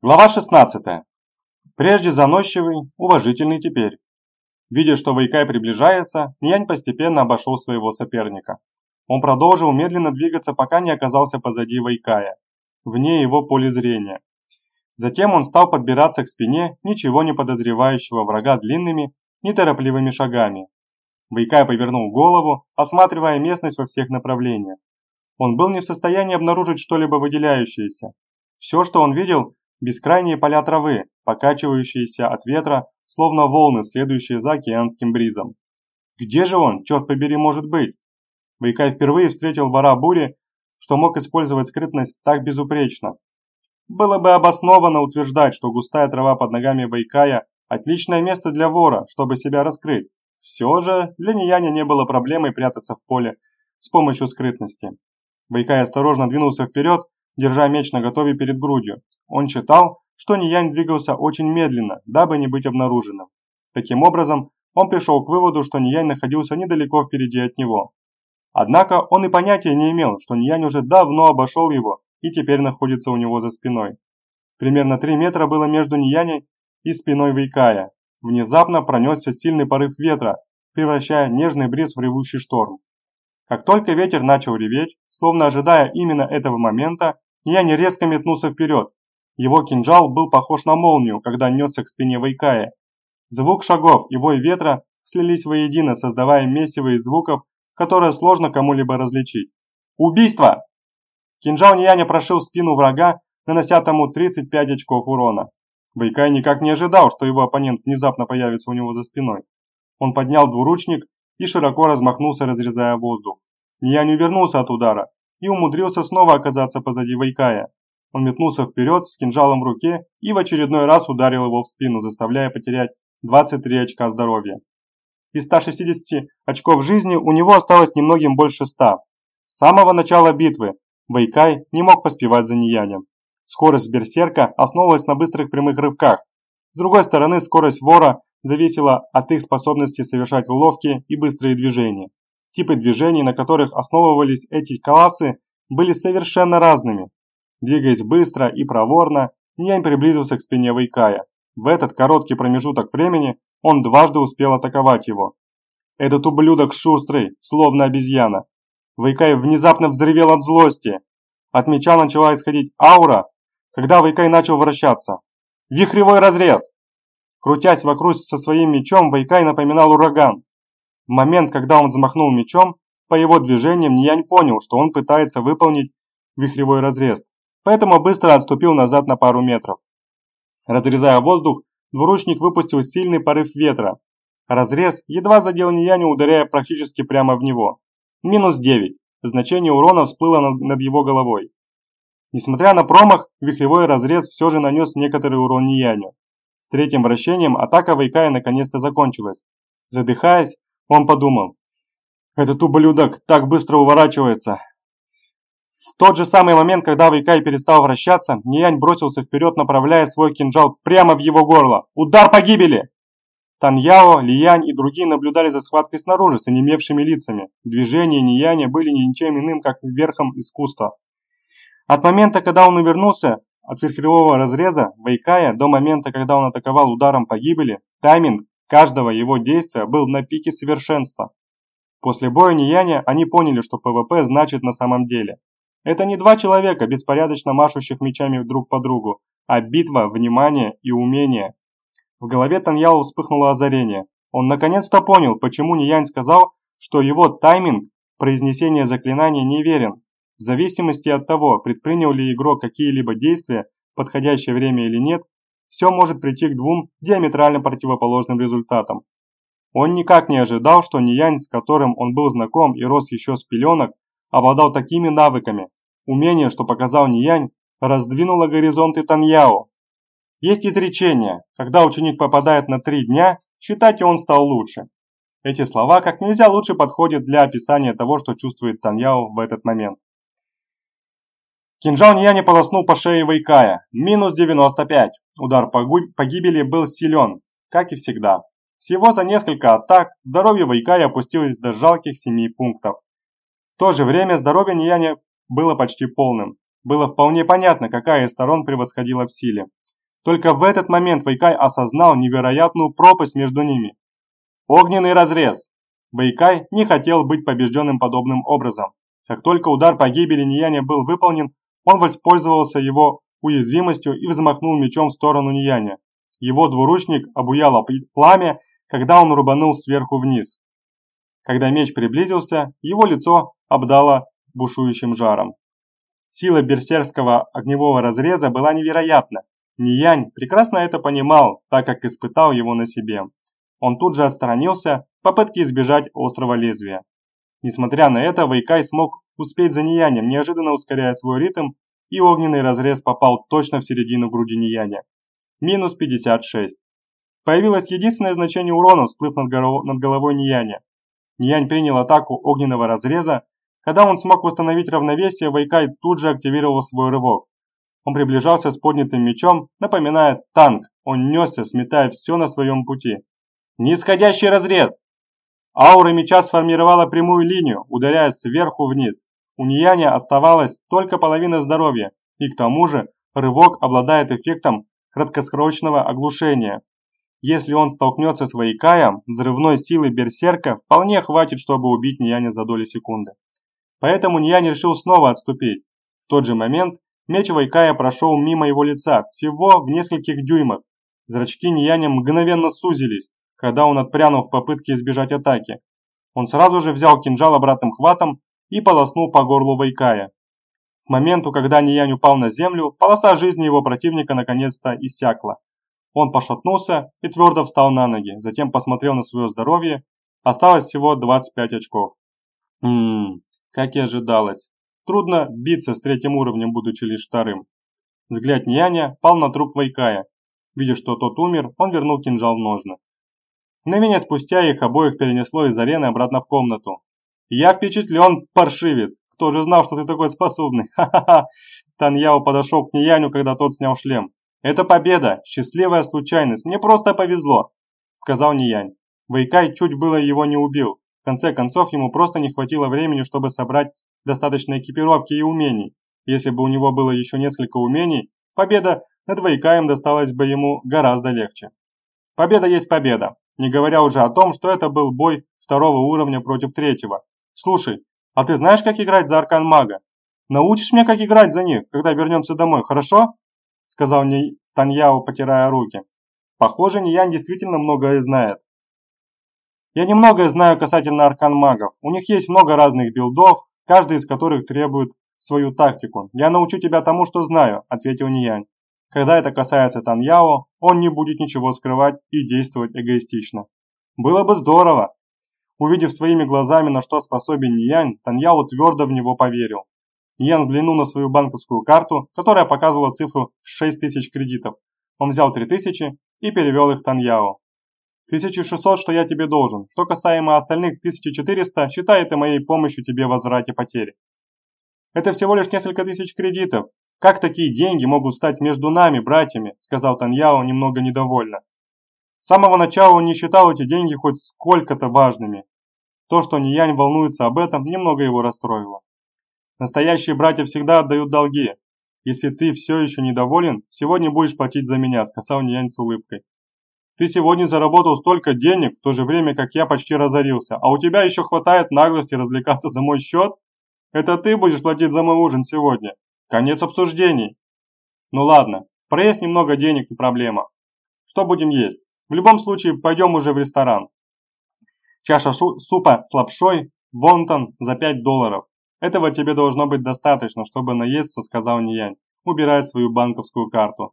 Глава 16. Прежде заносчивый, уважительный теперь. Видя, что Вайкай приближается, Нянь постепенно обошел своего соперника. Он продолжил медленно двигаться, пока не оказался позади Вайкая, вне его поля зрения. Затем он стал подбираться к спине ничего не подозревающего врага длинными, неторопливыми шагами. Вайкай повернул голову, осматривая местность во всех направлениях. Он был не в состоянии обнаружить что-либо выделяющееся. Все, что он видел, Бескрайние поля травы, покачивающиеся от ветра, словно волны, следующие за океанским бризом. Где же он, черт побери, может быть? Вайкай впервые встретил вора бури, что мог использовать скрытность так безупречно. Было бы обоснованно утверждать, что густая трава под ногами Вайкая – отличное место для вора, чтобы себя раскрыть. Все же для Нияня не было проблемой прятаться в поле с помощью скрытности. Вайкай осторожно двинулся вперед, держа меч наготове перед грудью. Он считал, что Ниянь двигался очень медленно, дабы не быть обнаруженным. Таким образом, он пришел к выводу, что Ниянь находился недалеко впереди от него. Однако он и понятия не имел, что Ниянь уже давно обошел его и теперь находится у него за спиной. Примерно 3 метра было между Нияней и спиной Вейкая. Внезапно пронесся сильный порыв ветра, превращая нежный бриз в ревущий шторм. Как только ветер начал реветь, словно ожидая именно этого момента, Ниянь резко метнулся вперед, его кинжал был похож на молнию, когда несся к спине Вайкая. Звук шагов и вой ветра слились воедино, создавая месиво из звуков, которые сложно кому-либо различить. Убийство! Кинжал Нияня прошил спину врага, нанося тому 35 очков урона. Вайкай никак не ожидал, что его оппонент внезапно появится у него за спиной. Он поднял двуручник и широко размахнулся, разрезая воздух. Ниянь увернулся от удара и умудрился снова оказаться позади Вайкая. Он метнулся вперед с кинжалом в руке и в очередной раз ударил его в спину, заставляя потерять 23 очка здоровья. Из 160 очков жизни у него осталось немногим больше 100. С самого начала битвы Вэйкай не мог поспевать за Ниянем. Скорость берсерка основывалась на быстрых прямых рывках. С другой стороны, скорость вора зависела от их способности совершать ловкие и быстрые движения. Типы движений, на которых основывались эти классы, были совершенно разными. Двигаясь быстро и проворно, Нянь приблизился к спине Вайкая. В этот короткий промежуток времени он дважды успел атаковать его. Этот ублюдок шустрый, словно обезьяна. Вайкай внезапно взревел от злости. От меча начала исходить аура, когда Вайкай начал вращаться. Вихревой разрез! Крутясь вокруг со своим мечом, Вайкай напоминал ураган. Момент, когда он взмахнул мечом, по его движениям Ниянь понял, что он пытается выполнить вихревой разрез поэтому быстро отступил назад на пару метров. Разрезая воздух, двуручник выпустил сильный порыв ветра. Разрез едва задел Нияню, ударяя практически прямо в него. Минус 9. Значение урона всплыло над его головой. Несмотря на промах, вихревой разрез все же нанес некоторый урон Нияню. С третьим вращением атака Вайкая наконец-то закончилась. Задыхаясь, он подумал. Этот ублюдок так быстро уворачивается. В тот же самый момент, когда Вайкай перестал вращаться, Ниянь бросился вперед, направляя свой кинжал прямо в его горло. Удар погибели! Таньяо, Лиянь и другие наблюдали за схваткой снаружи с онемевшими лицами. Движения Нияня были ничем иным, как верхом искусства. От момента, когда он увернулся от верхового разреза Вайкая до момента, когда он атаковал ударом погибели, тайминг каждого его действия был на пике совершенства. После боя Нияня они поняли, что ПВП значит на самом деле. Это не два человека, беспорядочно машущих мечами друг по другу, а битва, внимание и умение. В голове Таньяо вспыхнуло озарение. Он наконец-то понял, почему Ниянь сказал, что его тайминг произнесения заклинания неверен. В зависимости от того, предпринял ли игрок какие-либо действия в подходящее время или нет, все может прийти к двум диаметрально противоположным результатам. Он никак не ожидал, что Ниянь, с которым он был знаком и рос еще с пеленок, обладал такими навыками, Умение, что показал Ниянь, раздвинуло горизонты Таньяо. Есть изречение, когда ученик попадает на три дня, считайте он стал лучше. Эти слова как нельзя лучше подходят для описания того, что чувствует Таньяо в этот момент. Кинжал Нияни полоснул по шее Вайкая. Минус 95. Удар погибели был силен, как и всегда. Всего за несколько атак здоровье Вайкая опустилось до жалких 7 пунктов. В то же время здоровье Нияни было почти полным. Было вполне понятно, какая из сторон превосходила в силе. Только в этот момент Вайкай осознал невероятную пропасть между ними. Огненный разрез! Вайкай не хотел быть побежденным подобным образом. Как только удар по гибели Нияня был выполнен, он воспользовался его уязвимостью и взмахнул мечом в сторону Нияня. Его двуручник обуяло пламя, когда он рубанул сверху вниз. Когда меч приблизился, его лицо обдало бушующим жаром. Сила берсерского огневого разреза была невероятна. Ниянь прекрасно это понимал, так как испытал его на себе. Он тут же отстранился в попытке избежать острого лезвия. Несмотря на это, Вайкай смог успеть за Ниянем, неожиданно ускоряя свой ритм, и огненный разрез попал точно в середину груди Нияня. Минус 56. Появилось единственное значение урона, всплыв над, над головой Нияня. Ниянь принял атаку огненного разреза. Когда он смог восстановить равновесие, Вайкай тут же активировал свой рывок. Он приближался с поднятым мечом, напоминая танк. Он несся, сметая все на своем пути. Нисходящий разрез! Аура меча сформировала прямую линию, ударяя сверху вниз. У Нияня оставалась только половина здоровья, и к тому же рывок обладает эффектом краткосрочного оглушения. Если он столкнется с Вайкаем, взрывной силы берсерка вполне хватит, чтобы убить Нияня за доли секунды. Поэтому Ниянь решил снова отступить. В тот же момент меч Вайкая прошел мимо его лица, всего в нескольких дюймах. Зрачки Нияня мгновенно сузились, когда он отпрянул в попытке избежать атаки. Он сразу же взял кинжал обратным хватом и полоснул по горлу Вайкая. К моменту, когда Ниянь упал на землю, полоса жизни его противника наконец-то иссякла. Он пошатнулся и твердо встал на ноги, затем посмотрел на свое здоровье. Осталось всего 25 очков. Ммм, как и ожидалось. Трудно биться с третьим уровнем, будучи лишь вторым. Взгляд Няня пал на труп Вайкая. Видя, что тот умер, он вернул кинжал в ножны. Мгновение спустя их обоих перенесло из арены обратно в комнату. «Я впечатлен, паршивец! Кто же знал, что ты такой способный? Ха-ха-ха!» Таньяо подошел к Нияню, когда тот снял шлем. «Это победа! Счастливая случайность! Мне просто повезло!» Сказал Ниянь. Вайкай чуть было его не убил. В конце концов, ему просто не хватило времени, чтобы собрать достаточно экипировки и умений. Если бы у него было еще несколько умений, победа над Вайкаем досталась бы ему гораздо легче. Победа есть победа. Не говоря уже о том, что это был бой второго уровня против третьего. Слушай, а ты знаешь, как играть за Аркан Мага? Научишь меня, как играть за них, когда вернемся домой, хорошо? Сказал мне Таньяо, потирая руки. Похоже, Ниян действительно многое знает. Я немногое знаю касательно Аркан Магов. У них есть много разных билдов, каждый из которых требует свою тактику. Я научу тебя тому, что знаю, ответил Ниянь. Когда это касается Таньяо, он не будет ничего скрывать и действовать эгоистично. Было бы здорово. Увидев своими глазами, на что способен Ниянь, Таньяо твердо в него поверил. Ниянь взглянул на свою банковскую карту, которая показывала цифру в 6 тысяч кредитов. Он взял 3000 и перевел их Таньяо. 1600, что я тебе должен. Что касаемо остальных 1400, считай это моей помощью тебе в возврате потери. Это всего лишь несколько тысяч кредитов, «Как такие деньги могут стать между нами, братьями?» – сказал Таньяо немного недовольно. С самого начала он не считал эти деньги хоть сколько-то важными. То, что Ниянь волнуется об этом, немного его расстроило. Настоящие братья всегда отдают долги. Если ты все еще недоволен, сегодня будешь платить за меня, сказал Ниянь с улыбкой. Ты сегодня заработал столько денег, в то же время, как я почти разорился, а у тебя еще хватает наглости развлекаться за мой счет? Это ты будешь платить за мой ужин сегодня. Конец обсуждений. Ну ладно, проесть немного денег не проблема. Что будем есть? В любом случае, пойдем уже в ресторан. Чаша супа с лапшой, вонтон за 5 долларов. Этого тебе должно быть достаточно, чтобы наесться, сказал Ниянь, убирая свою банковскую карту.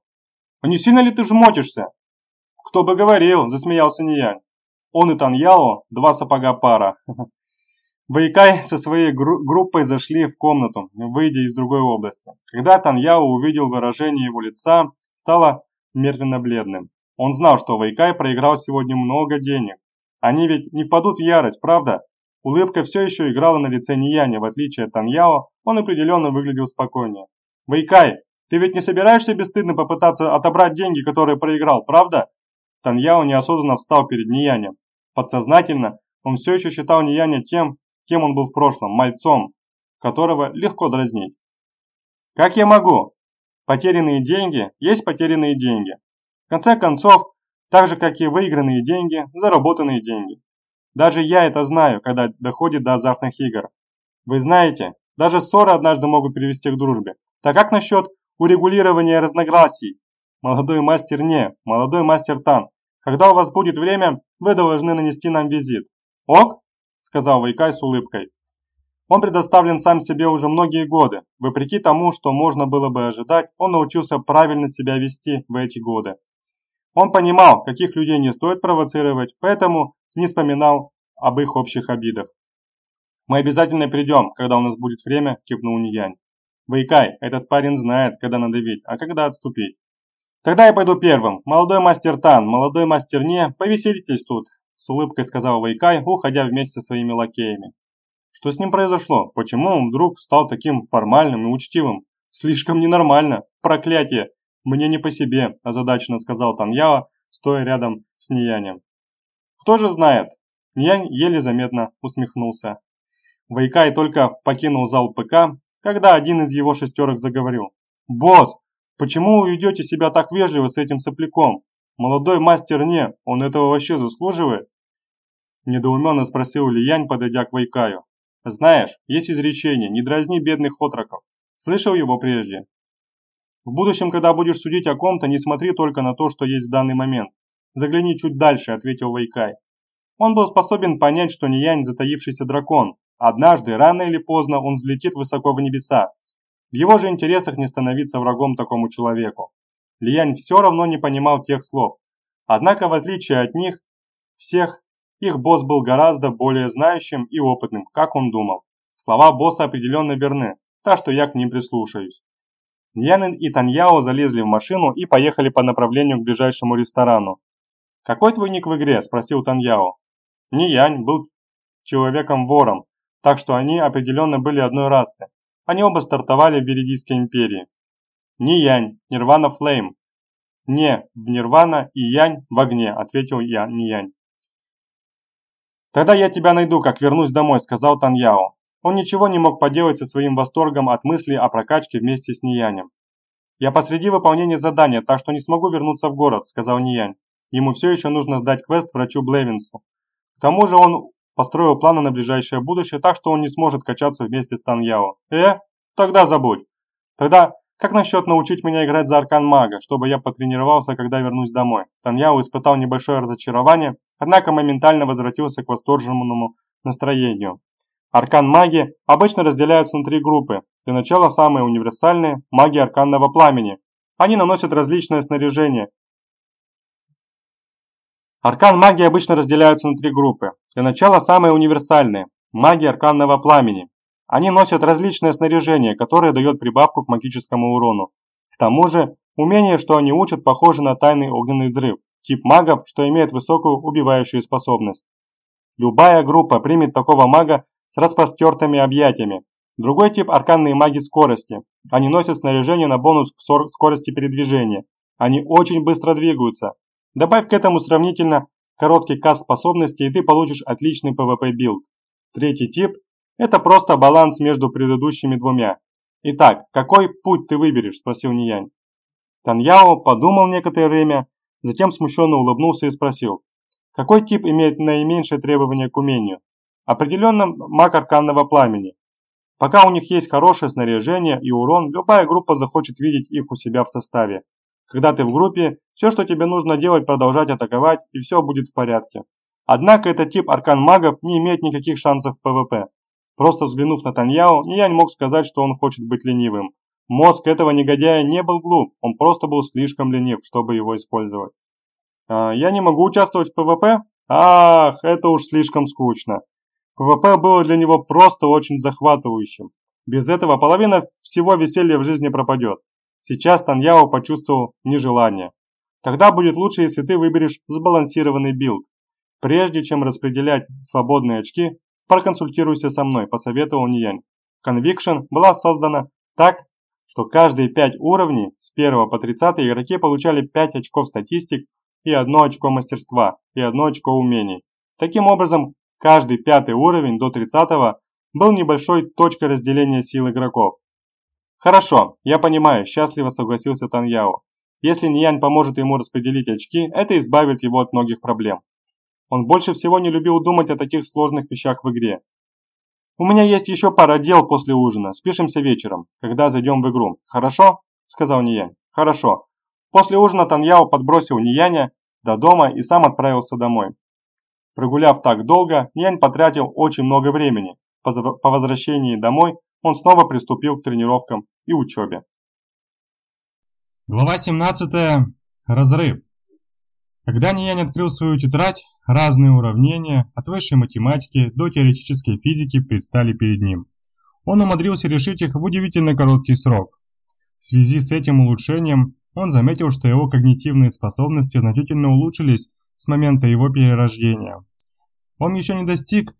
А не сильно ли ты жмотишься? Кто бы говорил, засмеялся Ниянь. Он и Таньяо, два сапога пара. Вайкай со своей гру группой зашли в комнату, выйдя из другой области. Когда Таньяо увидел выражение его лица, стало мертвенно-бледным. Он знал, что Вайкай проиграл сегодня много денег. Они ведь не впадут в ярость, правда? Улыбка все еще играла на лице Нияня, в отличие от Таньяо, он определенно выглядел спокойнее. «Вайкай, ты ведь не собираешься бесстыдно попытаться отобрать деньги, которые проиграл, правда?» Таньяо неосознанно встал перед Ниянем. Подсознательно он все еще считал Нияня тем, кем он был в прошлом, мальцом, которого легко дразнить. Как я могу? Потерянные деньги есть потерянные деньги. В конце концов, так же как и выигранные деньги, заработанные деньги. Даже я это знаю, когда доходит до азартных игр. Вы знаете, даже ссоры однажды могут привести к дружбе. Так как насчет урегулирования разногласий? Молодой мастер не, молодой мастер Тан. Когда у вас будет время, вы должны нанести нам визит. Ок? Сказал Вайкай с улыбкой. Он предоставлен сам себе уже многие годы. Вопреки тому, что можно было бы ожидать, он научился правильно себя вести в эти годы. Он понимал, каких людей не стоит провоцировать, поэтому не вспоминал об их общих обидах. «Мы обязательно придем, когда у нас будет время», – кивнул Ниянь. «Вайкай, этот парень знает, когда надавить, а когда отступить». «Тогда я пойду первым. Молодой мастер Тан, молодой мастер Не, повеселитесь тут», – с улыбкой сказал Вайкай, уходя вместе со своими лакеями. Что с ним произошло? Почему он вдруг стал таким формальным и учтивым? Слишком ненормально. Проклятие. Мне не по себе, озадаченно сказал Таньяо, стоя рядом с Ниянем. Кто же знает? Ниянь еле заметно усмехнулся. Вайкай только покинул зал ПК, когда один из его шестерок заговорил. «Босс, почему вы ведете себя так вежливо с этим сопляком? Молодой мастер не, он этого вообще заслуживает?» Недоуменно спросил Лиянь, подойдя к Вайкаю. Знаешь, есть изречение «не дразни бедных отроков». Слышал его прежде? В будущем, когда будешь судить о ком-то, не смотри только на то, что есть в данный момент. Загляни чуть дальше, ответил Вайкай. Он был способен понять, что Ниянь затаившийся дракон. Однажды, рано или поздно, он взлетит высоко в небеса. В его же интересах не становиться врагом такому человеку. Лиянь все равно не понимал тех слов. Однако, в отличие от них, всех их босс был гораздо более знающим и опытным, как он думал. Слова босса определенно верны, так что я к ним прислушаюсь. Ньянин и Таньяо залезли в машину и поехали по направлению к ближайшему ресторану. «Какой твой ник в игре?» – спросил Таньяо. Янь был человеком-вором, так что они определенно были одной расы. Они оба стартовали в Веридийской империи. Янь, Нирвана Флейм. Не в Нирвана и Янь в огне, ответил я Янь. «Тогда я тебя найду, как вернусь домой», – сказал Таньяо. Он ничего не мог поделать со своим восторгом от мысли о прокачке вместе с Ниянем. «Я посреди выполнения задания, так что не смогу вернуться в город», – сказал Ниянь. Ему все еще нужно сдать квест врачу Блевинсу. К тому же он построил планы на ближайшее будущее, так что он не сможет качаться вместе с Таньяо. «Э? Тогда забудь. Тогда как насчет научить меня играть за аркан мага, чтобы я потренировался, когда вернусь домой? Таньяо испытал небольшое разочарование, однако моментально возвратился к восторженному настроению. Аркан маги обычно разделяются на три группы. Для начала самые универсальные – маги арканного пламени. Они наносят различное снаряжение. Аркан маги обычно разделяются на три группы. Для начала самые универсальные – маги арканного пламени. Они носят различное снаряжение, которое дает прибавку к магическому урону. К тому же, умение, что они учат, похоже на тайный огненный взрыв, тип магов, что имеет высокую убивающую способность. Любая группа примет такого мага с распростертыми объятиями. Другой тип – арканные маги скорости. Они носят снаряжение на бонус к скорости передвижения. Они очень быстро двигаются. Добавь к этому сравнительно короткий каст способностей, и ты получишь отличный PvP билд. Третий тип это просто баланс между предыдущими двумя. Итак, какой путь ты выберешь? Спросил Ниянь. Таньяо подумал некоторое время, затем смущенно улыбнулся и спросил. Какой тип имеет наименьшее требование к умению? Определенно маг арканного пламени. Пока у них есть хорошее снаряжение и урон, любая группа захочет видеть их у себя в составе. Когда ты в группе, все, что тебе нужно делать, продолжать атаковать, и все будет в порядке. Однако этот тип аркан магов не имеет никаких шансов в ПВП. Просто взглянув на Таньяо, я не мог сказать, что он хочет быть ленивым. Мозг этого негодяя не был глуп, он просто был слишком ленив, чтобы его использовать. А, я не могу участвовать в ПВП? Ах, это уж слишком скучно. ПВП было для него просто очень захватывающим. Без этого половина всего веселья в жизни пропадет. Сейчас Таньяо почувствовал нежелание. Тогда будет лучше, если ты выберешь сбалансированный билд. Прежде чем распределять свободные очки, Проконсультируйся со мной, посоветовал Ниянь. Conviction была создана так, что каждые 5 уровней с 1 по 30 игроки получали 5 очков статистик и 1 очко мастерства и 1 очко умений. Таким образом, каждый пятый уровень до 30 был небольшой точкой разделения сил игроков. Хорошо, я понимаю, счастливо согласился Таньяо. Если Ниянь поможет ему распределить очки, это избавит его от многих проблем. Он больше всего не любил думать о таких сложных вещах в игре. «У меня есть еще пара дел после ужина, спишемся вечером, когда зайдем в игру. Хорошо?» – сказал Ниянь. «Хорошо». После ужина Таньяо подбросил Нияня до дома и сам отправился домой. Прогуляв так долго, Нянь потратил очень много времени. По возвращении домой он снова приступил к тренировкам и учебе. Глава 17. Разрыв. Когда Ниянь открыл свою тетрадь, разные уравнения, от высшей математики до теоретической физики, предстали перед ним. Он умудрился решить их в удивительно короткий срок. В связи с этим улучшением он заметил, что его когнитивные способности значительно улучшились с момента его перерождения. Он еще не достиг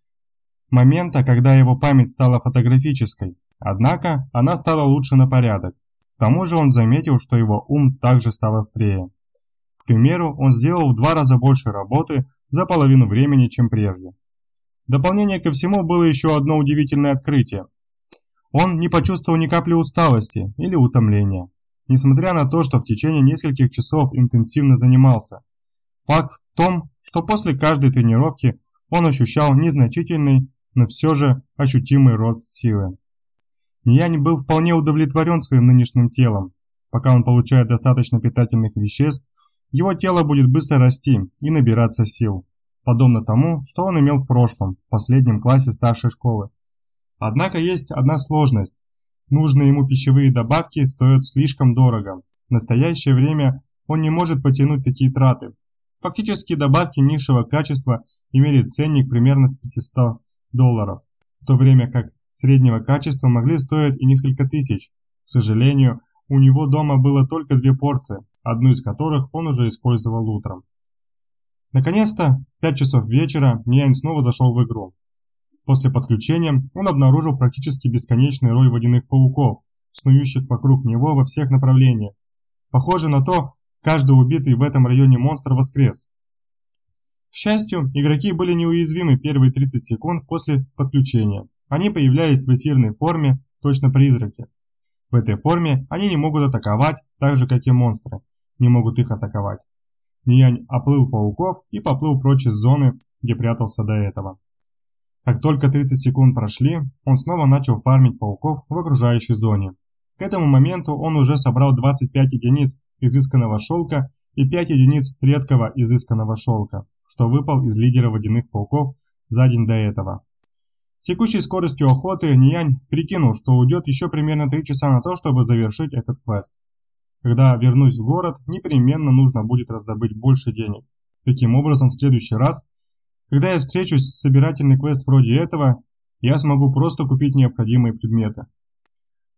момента, когда его память стала фотографической, однако она стала лучше на порядок. К тому же он заметил, что его ум также стал острее. К примеру, он сделал в два раза больше работы за половину времени, чем прежде. Дополнение ко всему было еще одно удивительное открытие. Он не почувствовал ни капли усталости или утомления, несмотря на то, что в течение нескольких часов интенсивно занимался. Факт в том, что после каждой тренировки он ощущал незначительный, но все же ощутимый рост силы. Ниянь был вполне удовлетворен своим нынешним телом. Пока он получает достаточно питательных веществ, его тело будет быстро расти и набираться сил, подобно тому, что он имел в прошлом, в последнем классе старшей школы. Однако есть одна сложность. Нужные ему пищевые добавки стоят слишком дорого. В настоящее время он не может потянуть такие траты. Фактически добавки низшего качества имели ценник примерно в 500 долларов, в то время как среднего качества могли стоить и несколько тысяч. К сожалению, у него дома было только две порции, одну из которых он уже использовал утром. Наконец-то, в 5 часов вечера, Ниань снова зашел в игру. После подключения он обнаружил практически бесконечный рой водяных пауков, снующих вокруг него во всех направлениях. Похоже на то, каждый убитый в этом районе монстр воскрес. К счастью, игроки были неуязвимы первые 30 секунд после подключения. Они появлялись в эфирной форме, точно призраки. В этой форме они не могут атаковать, так же как и монстры, не могут их атаковать. Ниянь оплыл пауков и поплыл прочь из зоны, где прятался до этого. Как только 30 секунд прошли, он снова начал фармить пауков в окружающей зоне. К этому моменту он уже собрал 25 единиц изысканного шелка и 5 единиц редкого изысканного шелка, что выпал из лидера водяных пауков за день до этого. С текущей скоростью охоты Ниянь прикинул, что уйдет еще примерно 3 часа на то, чтобы завершить этот квест. Когда вернусь в город, непременно нужно будет раздобыть больше денег. Таким образом, в следующий раз, когда я встречусь с собирательный квест вроде этого, я смогу просто купить необходимые предметы.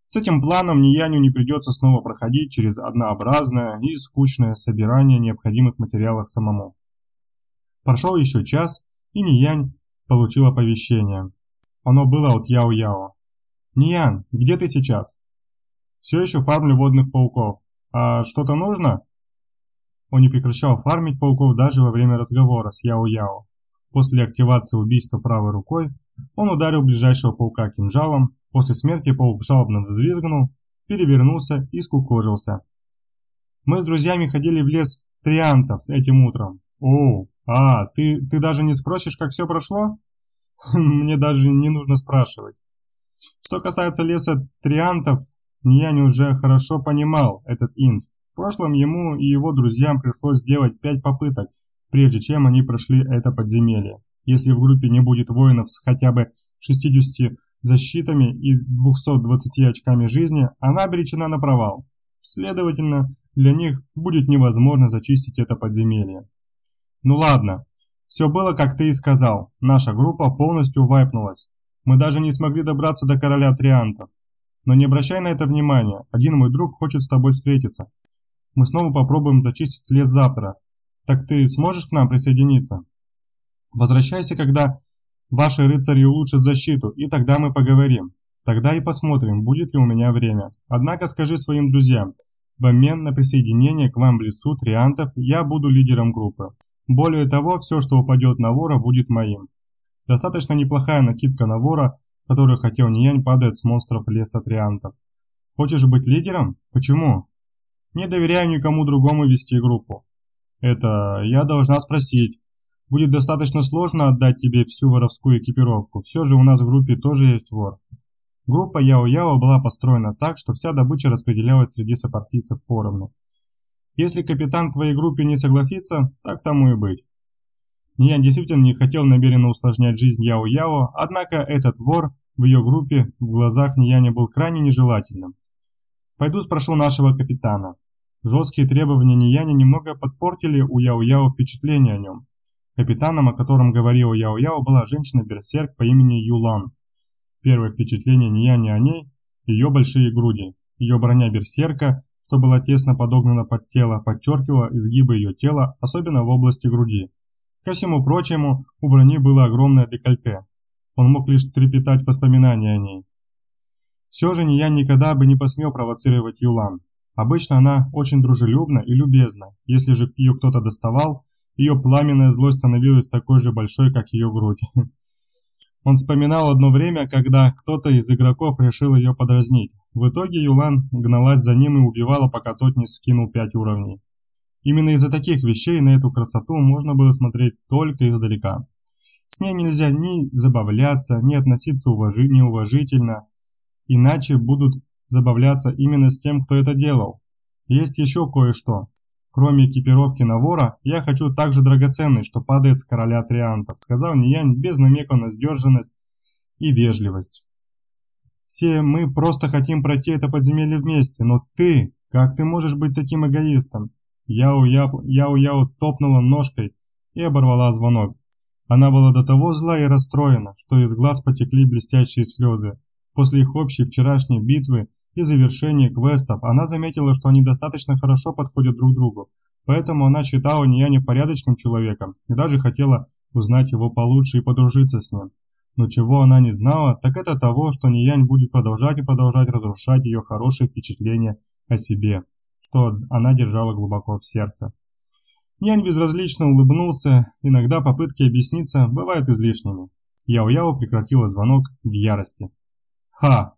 С этим планом Нияню не придется снова проходить через однообразное и скучное собирание необходимых материалов самому. Прошел еще час, и Ниянь получил оповещение. Оно было от Яо-Яо. «Ниян, где ты сейчас?» «Все еще фармлю водных пауков. А что-то нужно?» Он не прекращал фармить пауков даже во время разговора с Яо-Яо. После активации убийства правой рукой он ударил ближайшего паука кинжалом, после смерти паук жалобно взвизгнул, перевернулся и скукожился. Мы с друзьями ходили в лес Триантов с этим утром. О, а, ты, ты даже не спросишь, как все прошло? Мне даже не нужно спрашивать. Что касается леса триантов, Ньянь уже хорошо понимал этот инст. В прошлом ему и его друзьям пришлось сделать пять попыток, прежде чем они прошли это подземелье. Если в группе не будет воинов с хотя бы 60 защитами и 220 очками жизни, она обречена на провал. Следовательно, для них будет невозможно зачистить это подземелье. Ну ладно, все было, как ты и сказал. Наша группа полностью вайпнулась. Мы даже не смогли добраться до короля Трианта. Но не обращай на это внимания. Один мой друг хочет с тобой встретиться. Мы снова попробуем зачистить лес завтра. Так ты сможешь к нам присоединиться? Возвращайся, когда ваши рыцари улучшат защиту, и тогда мы поговорим. Тогда и посмотрим, будет ли у меня время. Однако скажи своим друзьям, в обмен на присоединение к вам в лесу Триантов я буду лидером группы. Более того, все, что упадет на вора, будет моим. Достаточно неплохая накидка на вора, который хотел Ниянь падает с монстров леса Триантов. Хочешь быть лидером? Почему? Не доверяю никому другому вести группу. Это я должна спросить. Будет достаточно сложно отдать тебе всю воровскую экипировку. Все же у нас в группе тоже есть вор. Группа Яо-Яо была построена так, что вся добыча распределялась среди сопартийцев поровну. Если капитан твоей группе не согласится, так тому и быть. Ниян действительно не хотел намеренно усложнять жизнь Яо-Яо, однако этот вор в ее группе в глазах Нияня был крайне нежелательным. Пойду спрошу нашего капитана. Жесткие требования Нияня немного подпортили у Яо-Яо впечатление о нем. Капитаном, о котором говорил Яо-Яо, была женщина-берсерк по имени Юлан. Первое впечатление Нияня о ней – ее большие груди. Ее броня берсерка, что была тесно подогнана под тело, подчеркивала изгибы ее тела, особенно в области груди. Ко всему прочему, у брони было огромное декольте. Он мог лишь трепетать воспоминания о ней. Все же я никогда бы не посмел провоцировать Юлан. Обычно она очень дружелюбна и любезна. Если же ее кто-то доставал, ее пламенная злость становилась такой же большой, как ее грудь. Он вспоминал одно время, когда кто-то из игроков решил ее подразнить. В итоге Юлан гналась за ним и убивала, пока тот не скинул 5 уровней. Именно из-за таких вещей на эту красоту можно было смотреть только издалека. С ней нельзя ни забавляться, ни относиться уважи неуважительно, иначе будут забавляться именно с тем, кто это делал. Есть еще кое-что. Кроме экипировки на вора, я хочу также драгоценный, что падает с короля триантов, сказал Ниянь без намека на сдержанность и вежливость. Все мы просто хотим пройти это подземелье вместе, но ты, как ты можешь быть таким эгоистом? Яо-Яо топнула ножкой и оборвала звонок. Она была до того зла и расстроена, что из глаз потекли блестящие слезы. После их общей вчерашней битвы и завершения квестов она заметила, что они достаточно хорошо подходят друг другу, поэтому она считала Нияня порядочным человеком и даже хотела узнать его получше и подружиться с ним. Но чего она не знала, так это того, что Ниянь будет продолжать и продолжать разрушать ее хорошие впечатления о себе, что она держала глубоко в сердце. Нянь безразлично улыбнулся, иногда попытки объясниться бывают излишними. Яо-Яо прекратила звонок в ярости. «Ха!»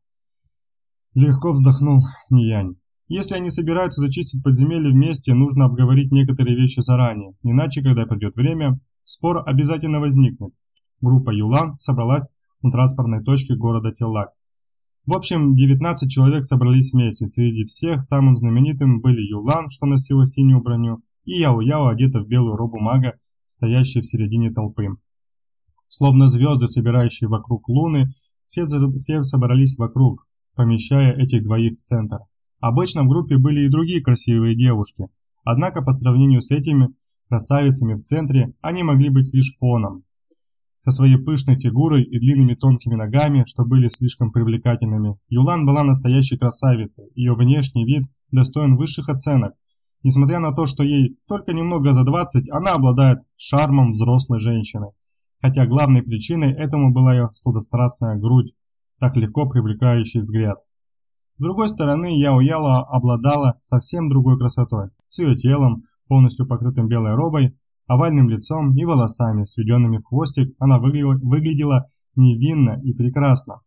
Легко вздохнул Ниянь. Если они собираются зачистить подземелье вместе, нужно обговорить некоторые вещи заранее, иначе, когда придет время, спор обязательно возникнет. Группа Юлан собралась у транспортной точки города Теллак. В общем, 19 человек собрались вместе, среди всех самым знаменитым были Юлан, что носила синюю броню, и Яо-Яо одета в белую робу мага, стоящая в середине толпы. Словно звезды, собирающие вокруг луны, все, все собрались вокруг, помещая этих двоих в центр. Обычно в группе были и другие красивые девушки, однако по сравнению с этими красавицами в центре они могли быть лишь фоном. Со своей пышной фигурой и длинными тонкими ногами, что были слишком привлекательными, Юлан была настоящей красавицей, ее внешний вид достоин высших оценок. Несмотря на то, что ей только немного за 20, она обладает шармом взрослой женщины. Хотя главной причиной этому была ее сладострастная грудь, так легко привлекающий взгляд. С другой стороны, Яо Яла обладала совсем другой красотой, с ее телом, полностью покрытым белой робой, овальным лицом и волосами, сведенными в хвостик, она выглядела, выглядела невинно и прекрасно.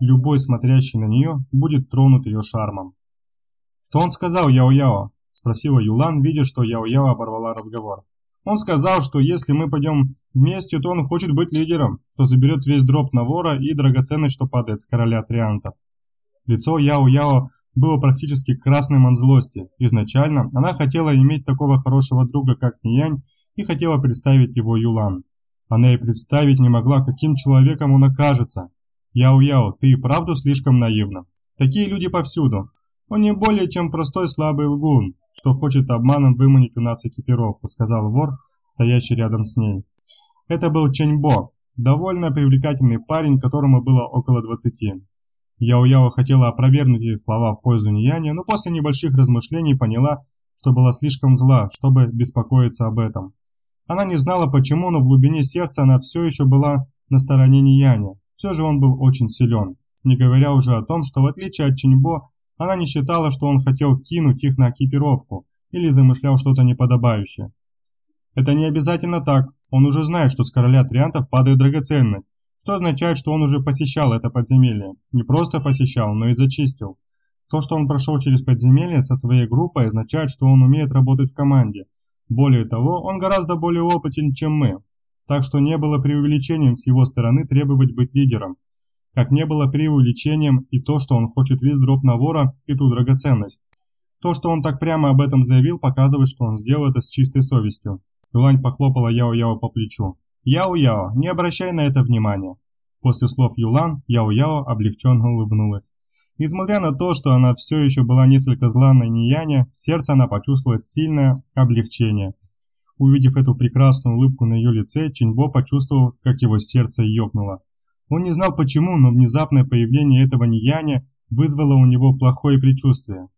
Любой, смотрящий на нее, будет тронут ее шармом. «Что он сказал, Яо-Яо?» – спросила Юлан, видя, что Яо-Яо оборвала разговор. Он сказал, что если мы пойдем вместе, то он хочет быть лидером, что заберет весь дроп на вора и драгоценность, что падает с короля триантов. Лицо Яо-Яо было практически красным от злости. Изначально она хотела иметь такого хорошего друга, как Ниянь, и хотела представить его Юлан. Она и представить не могла, каким человеком он окажется. Яо-Яо, ты и правда слишком наивна. Такие люди повсюду. Он не более чем простой слабый лгун, что хочет обманом выманить у нас экипировку», — сказал вор, стоящий рядом с ней. Это был Ченьбо, довольно привлекательный парень, которому было около двадцати. Яо-Яо хотела опровергнуть эти слова в пользу Нияня, но после небольших размышлений поняла, что была слишком зла, чтобы беспокоиться об этом. Она не знала почему, но в глубине сердца она все еще была на стороне Нияня. Все же он был очень силен, не говоря уже о том, что в отличие от Ченьбо, она не считала, что он хотел кинуть их на экипировку или замышлял что-то неподобающее. Это не обязательно так. Он уже знает, что с короля триантов падает драгоценность, что означает, что он уже посещал это подземелье. Не просто посещал, но и зачистил. То, что он прошел через подземелье со своей группой, означает, что он умеет работать в команде. Более того, он гораздо более опытен, чем мы. Так что не было преувеличением с его стороны требовать быть лидером. Как не было преувеличением и то, что он хочет весь дроп на вора и ту драгоценность. То, что он так прямо об этом заявил, показывает, что он сделал это с чистой совестью. Юлань похлопала Яо-Яо по плечу. «Яо-Яо, не обращай на это внимания». После слов Юлан, Яо-Яо облегченно улыбнулась. Несмотря на то, что она все еще была несколько зла на Нияне, в сердце она почувствовала сильное облегчение. Увидев эту прекрасную улыбку на ее лице, Чинбо почувствовал, как его сердце ёкнуло. Он не знал почему, но внезапное появление этого Нияня вызвало у него плохое предчувствие.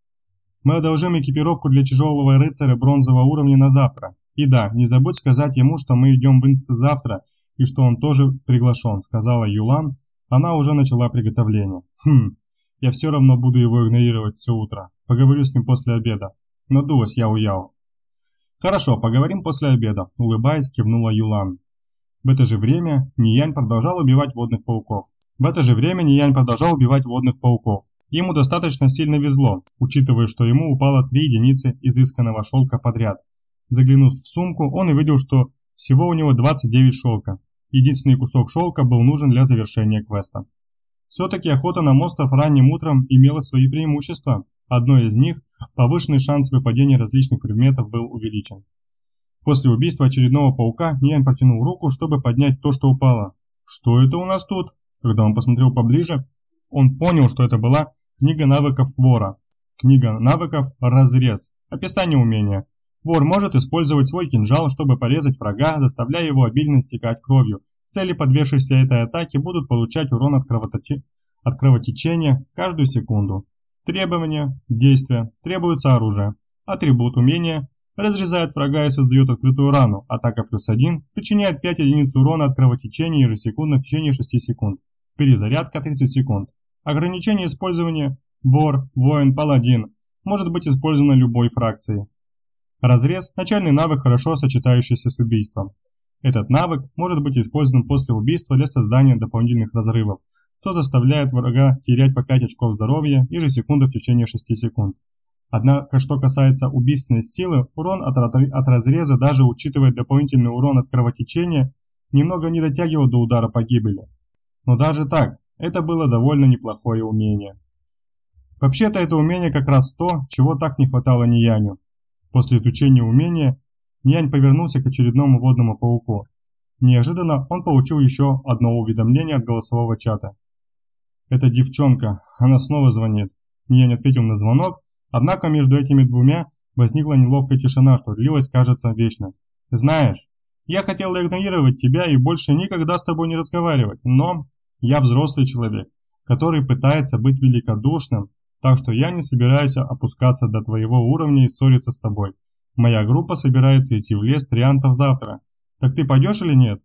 Мы одолжим экипировку для тяжелого рыцаря бронзового уровня на завтра. И да, не забудь сказать ему, что мы идем в инста завтра, и что он тоже приглашен, сказала Юлан. Она уже начала приготовление. Хм, я все равно буду его игнорировать все утро. Поговорю с ним после обеда. Надулась Яу-Яу. Хорошо, поговорим после обеда, улыбаясь, кивнула Юлан. В это же время Ниянь продолжал убивать водных пауков. В это же время Ниянь продолжал убивать водных пауков. Ему достаточно сильно везло, учитывая, что ему упало три единицы изысканного шелка подряд. Заглянув в сумку, он увидел, что всего у него 29 шелка. Единственный кусок шелка был нужен для завершения квеста. Все-таки охота на монстров ранним утром имела свои преимущества. Одно из них – повышенный шанс выпадения различных предметов был увеличен. После убийства очередного паука Ниан протянул руку, чтобы поднять то, что упало. «Что это у нас тут?» Когда он посмотрел поближе, он понял, что это была книга навыков вора. Книга навыков «Разрез». Описание умения. Вор может использовать свой кинжал, чтобы порезать врага, заставляя его обильно стекать кровью. Цели, подвергшиеся этой атаке, будут получать урон от, кровоточи... от кровотечения каждую секунду. Требования. Действия. Требуется оружие. Атрибут умения. Разрезает врага и создает открытую рану. Атака плюс 1. Причиняет 5 единиц урона от кровотечения ежесекундно в течение 6 секунд. Перезарядка 30 секунд. Ограничение использования. Вор, воин, паладин. Может быть использовано любой фракцией. Разрез – начальный навык, хорошо сочетающийся с убийством. Этот навык может быть использован после убийства для создания дополнительных разрывов, что заставляет врага терять по 5 очков здоровья ежесекунду в течение 6 секунд. Однако, что касается убийственной силы, урон от, от разреза, даже учитывая дополнительный урон от кровотечения, немного не дотягивал до удара погибели. Но даже так, это было довольно неплохое умение. Вообще-то это умение как раз то, чего так не хватало Нияню. После изучения умения, Нянь повернулся к очередному водному пауку. Неожиданно он получил еще одно уведомление от голосового чата. «Это девчонка, она снова звонит». Нянь ответил на звонок, однако между этими двумя возникла неловкая тишина, что длилась, кажется, вечно. «Знаешь, я хотел игнорировать тебя и больше никогда с тобой не разговаривать, но я взрослый человек, который пытается быть великодушным так что я не собираюсь опускаться до твоего уровня и ссориться с тобой. Моя группа собирается идти в лес Триантов завтра. Так ты пойдешь или нет?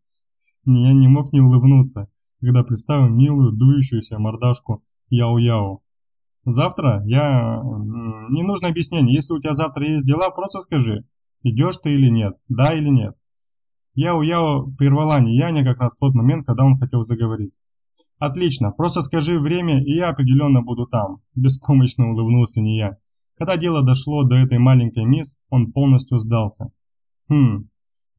Я не мог не улыбнуться, когда представил милую, дующуюся мордашку Яу-Яу. Завтра я... Не нужно объяснений. Если у тебя завтра есть дела, просто скажи, идешь ты или нет, да или нет. Яу-Яу прервала Нияня как раз в тот момент, когда он хотел заговорить. «Отлично, просто скажи время, и я определенно буду там», – беспомощно улыбнулся не я. Когда дело дошло до этой маленькой мисс, он полностью сдался. «Хм,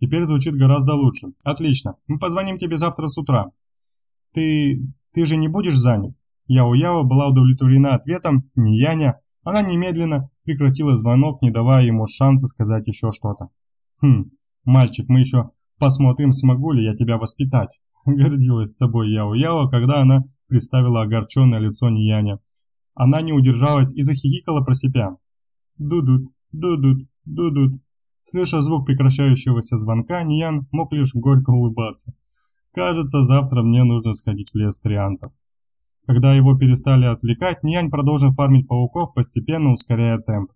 теперь звучит гораздо лучше. Отлично, мы позвоним тебе завтра с утра». «Ты... ты же не будешь занят?» Яо-Яо была удовлетворена ответом, не Яня. Она немедленно прекратила звонок, не давая ему шанса сказать еще что-то. «Хм, мальчик, мы еще посмотрим, смогу ли я тебя воспитать». Гордилась собой Яо-Яо, когда она представила огорченное лицо Нияня. Она не удержалась и захихикала про себя. Дудут, дудут, дудут. Слыша звук прекращающегося звонка, Ниян мог лишь горько улыбаться. Кажется, завтра мне нужно сходить в лес триантов. Когда его перестали отвлекать, Ниянь продолжил фармить пауков, постепенно ускоряя темп.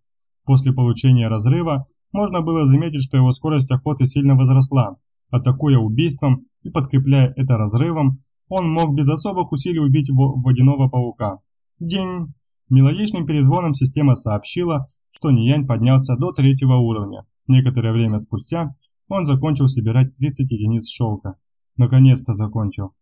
После получения разрыва можно было заметить, что его скорость охоты сильно возросла. Атакуя убийством и подкрепляя это разрывом, он мог без особых усилий убить водяного паука. День! Мелодичным перезвоном система сообщила, что Ниянь поднялся до третьего уровня. Некоторое время спустя он закончил собирать 30 единиц шелка. Наконец-то закончил.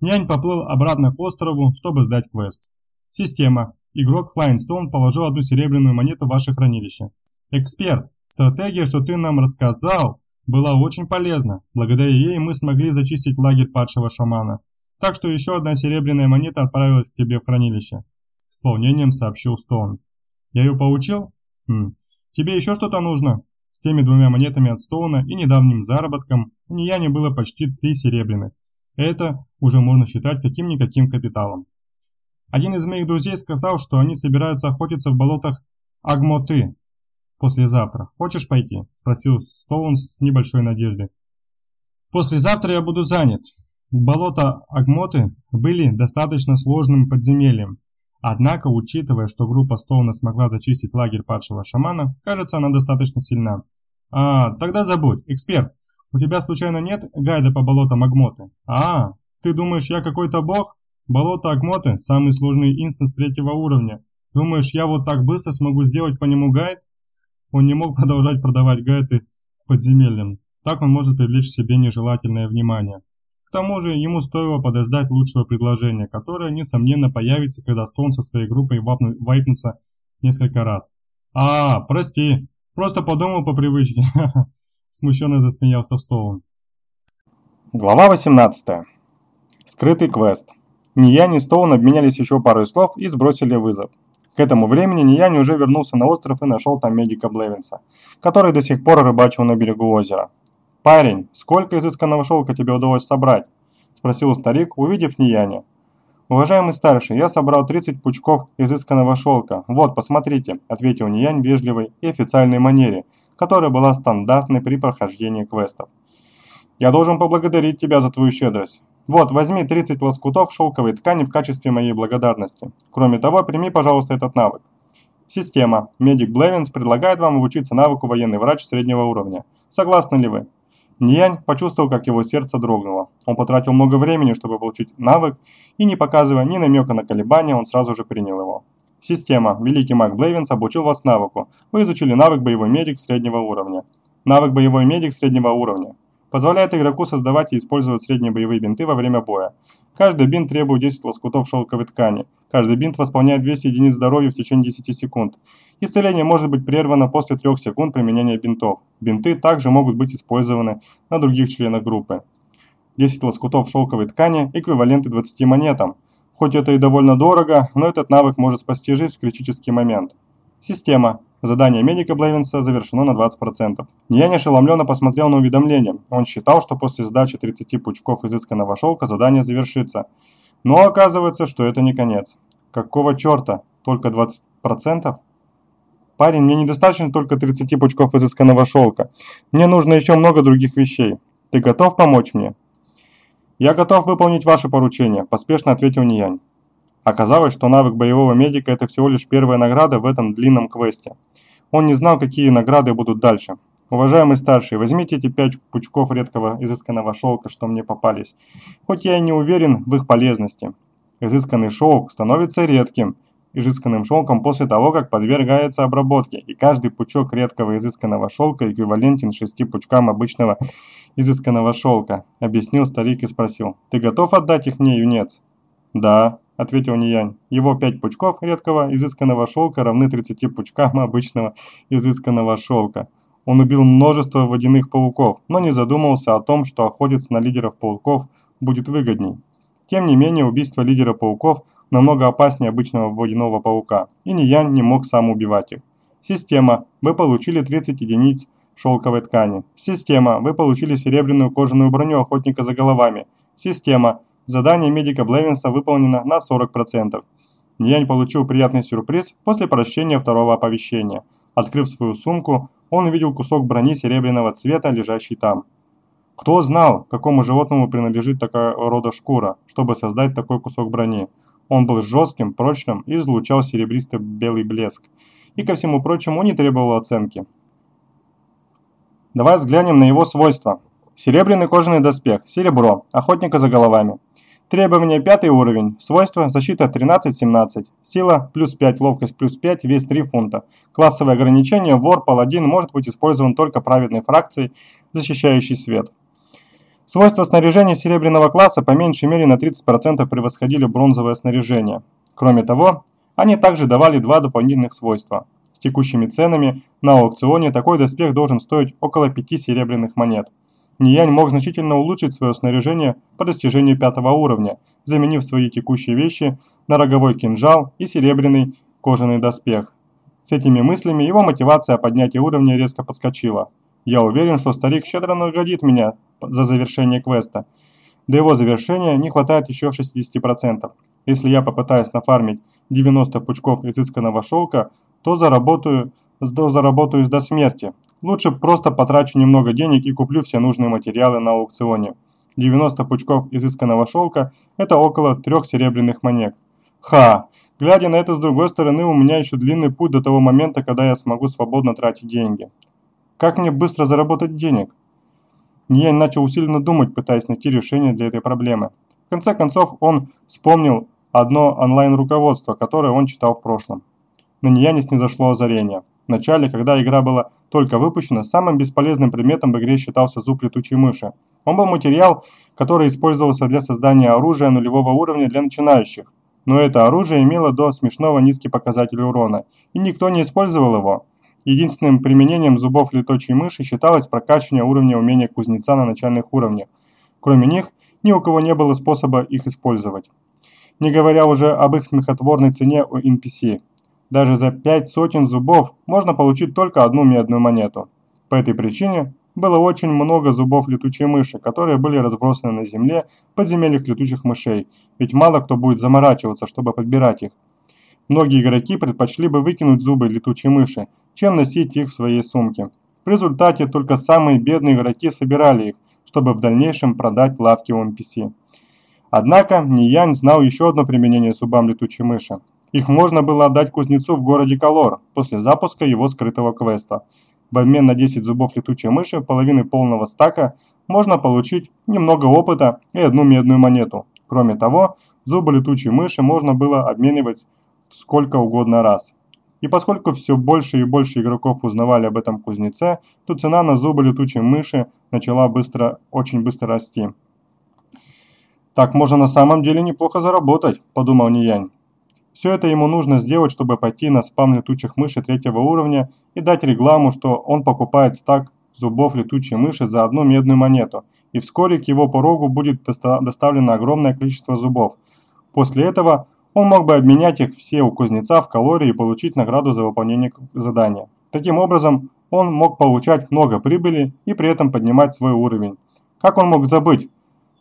Нянь поплыл обратно к острову, чтобы сдать квест. Система. игрок Флайнстоун положил одну серебряную монету в ваше хранилище. Эксперт, стратегия, что ты нам рассказал, была очень полезна. Благодаря ей мы смогли зачистить лагерь падшего шамана. Так что еще одна серебряная монета отправилась к тебе в хранилище. С волнением сообщил Стоун. Я ее получил? Хм. Тебе еще что-то нужно? С теми двумя монетами от Стоуна и недавним заработком у Нияне было почти три серебряных. Это уже можно считать каким-никаким капиталом. Один из моих друзей сказал, что они собираются охотиться в болотах Агмоты послезавтра. Хочешь пойти?» – спросил Стоун с небольшой надеждой. «Послезавтра я буду занят. Болота Агмоты были достаточно сложным подземельем. Однако, учитывая, что группа Стоуна смогла зачистить лагерь падшего шамана, кажется, она достаточно сильна. А, тогда забудь, эксперт, у тебя случайно нет гайда по болотам Агмоты? А, ты думаешь, я какой-то бог? Болото Агмоты – самый сложный инстанс третьего уровня. Думаешь, я вот так быстро смогу сделать по нему гайд? Он не мог продолжать продавать гайды подземельям. Так он может привлечь к себе нежелательное внимание. К тому же ему стоило подождать лучшего предложения, которое, несомненно, появится, когда Стоун со своей группой вайпнутся несколько раз. «А, прости, просто подумал по привычке», – смущенно засмеялся Стоун. Глава 18. Скрытый квест. Ни я, ни Стоун обменялись еще парой слов и сбросили вызов. К этому времени Ниянь уже вернулся на остров и нашел там медика Блевинса, который до сих пор рыбачил на берегу озера. «Парень, сколько изысканного шелка тебе удалось собрать?» – спросил старик, увидев Нияня. «Уважаемый старший, я собрал 30 пучков изысканного шелка. Вот, посмотрите», – ответил Ниянь вежливой и официальной манере, которая была стандартной при прохождении квестов. «Я должен поблагодарить тебя за твою щедрость. Вот, возьми 30 лоскутов шелковой ткани в качестве моей благодарности. Кроме того, прими, пожалуйста, этот навык. Система. Медик Блевинс предлагает вам обучиться навыку военный врач среднего уровня. Согласны ли вы? Ниянь почувствовал, как его сердце дрогнуло. Он потратил много времени, чтобы получить навык, и не показывая ни намека на колебания, он сразу же принял его. Система. Великий маг Блейвенс обучил вас навыку. Вы изучили навык боевой медик среднего уровня. Навык боевой медик среднего уровня. Позволяет игроку создавать и использовать средние боевые бинты во время боя. Каждый бинт требует 10 лоскутов шелковой ткани. Каждый бинт восполняет 200 единиц здоровья в течение 10 секунд. Исцеление может быть прервано после 3 секунд применения бинтов. Бинты также могут быть использованы на других членах группы. 10 лоскутов шелковой ткани эквиваленты 20 монетам. Хоть это и довольно дорого, но этот навык может спасти жизнь в критический момент. Система. Задание медика Блевинса завершено на 20%. Ниянь ошеломленно посмотрел на уведомление. Он считал, что после сдачи 30 пучков изысканного шелка задание завершится. Но оказывается, что это не конец. Какого черта? Только 20%? Парень, мне недостаточно только 30 пучков изысканного шелка. Мне нужно еще много других вещей. Ты готов помочь мне? Я готов выполнить ваше поручение, поспешно ответил Ниянь. Оказалось, что навык боевого медика – это всего лишь первая награда в этом длинном квесте. Он не знал, какие награды будут дальше. Уважаемый старший, возьмите эти пять пучков редкого изысканного шелка, что мне попались. Хоть я и не уверен в их полезности. Изысканный шелк становится редким, изысканным шелком после того, как подвергается обработке, и каждый пучок редкого изысканного шелка эквивалентен шести пучкам обычного изысканного шелка, объяснил старик и спросил. Ты готов отдать их мне, юнец? Да, ответил Ниянь. Его пять пучков редкого изысканного шелка равны 30 пучкам обычного изысканного шелка. Он убил множество водяных пауков, но не задумывался о том, что охотиться на лидеров пауков будет выгодней. Тем не менее, убийство лидера пауков намного опаснее обычного водяного паука, и Ниянь не мог сам убивать их. Система. Вы получили 30 единиц шелковой ткани. Система. Вы получили серебряную кожаную броню охотника за головами. Система. Задание медика Блевинса выполнено на 40%. Ниянь получил приятный сюрприз после прочтения второго оповещения. Открыв свою сумку, он увидел кусок брони серебряного цвета, лежащий там. Кто знал, какому животному принадлежит такая рода шкура, чтобы создать такой кусок брони? Он был жестким, прочным и излучал серебристо-белый блеск. И ко всему прочему не требовал оценки. Давай взглянем на его свойства. Серебряный кожаный доспех, серебро, охотника за головами. Требование пятый уровень, свойства защита 13-17, сила плюс 5, ловкость плюс 5, вес 3 фунта. Классовое ограничение вор, паладин может быть использован только праведной фракцией, защищающей свет. Свойства снаряжения серебряного класса по меньшей мере на 30% превосходили бронзовое снаряжение. Кроме того, Они также давали два дополнительных свойства. С текущими ценами на аукционе такой доспех должен стоить около 5 серебряных монет. Ниянь мог значительно улучшить свое снаряжение по достижению пятого уровня, заменив свои текущие вещи на роговой кинжал и серебряный кожаный доспех. С этими мыслями его мотивация поднятия уровня резко подскочила. Я уверен, что старик щедро наградит меня за завершение квеста. До его завершения не хватает еще 60%. Если я попытаюсь нафармить 90 пучков изысканного шелка, то заработаю, то заработаю до смерти. Лучше просто потрачу немного денег и куплю все нужные материалы на аукционе. 90 пучков изысканного шелка – это около трех серебряных монет. Ха! Глядя на это с другой стороны, у меня еще длинный путь до того момента, когда я смогу свободно тратить деньги. Как мне быстро заработать денег? Я начал усиленно думать, пытаясь найти решение для этой проблемы. В конце концов, он вспомнил одно онлайн-руководство, которое он читал в прошлом. На нее не снизошло озарение. В начале, когда игра была только выпущена, самым бесполезным предметом в игре считался зуб летучей мыши. Он был материал, который использовался для создания оружия нулевого уровня для начинающих. Но это оружие имело до смешного низкий показатель урона, и никто не использовал его. Единственным применением зубов летучей мыши считалось прокачивание уровня умения кузнеца на начальных уровнях. Кроме них, ни у кого не было способа их использовать не говоря уже об их смехотворной цене у NPC. Даже за пять сотен зубов можно получить только одну медную монету. По этой причине было очень много зубов летучей мыши, которые были разбросаны на земле в подземельях летучих мышей, ведь мало кто будет заморачиваться, чтобы подбирать их. Многие игроки предпочли бы выкинуть зубы летучей мыши, чем носить их в своей сумке. В результате только самые бедные игроки собирали их, чтобы в дальнейшем продать в лавке у NPC. Однако Ниянь знал еще одно применение зубам летучей мыши. Их можно было отдать кузнецу в городе Калор после запуска его скрытого квеста. В обмен на 10 зубов летучей мыши, половины полного стака, можно получить немного опыта и одну медную монету. Кроме того, зубы летучей мыши можно было обменивать сколько угодно раз. И поскольку все больше и больше игроков узнавали об этом кузнеце, то цена на зубы летучей мыши начала быстро, очень быстро расти. «Так можно на самом деле неплохо заработать», – подумал Ниянь. Все это ему нужно сделать, чтобы пойти на спам летучих мыши третьего уровня и дать рекламу, что он покупает стак зубов летучей мыши за одну медную монету, и вскоре к его порогу будет доставлено огромное количество зубов. После этого он мог бы обменять их все у кузнеца в калории и получить награду за выполнение задания. Таким образом, он мог получать много прибыли и при этом поднимать свой уровень. Как он мог забыть,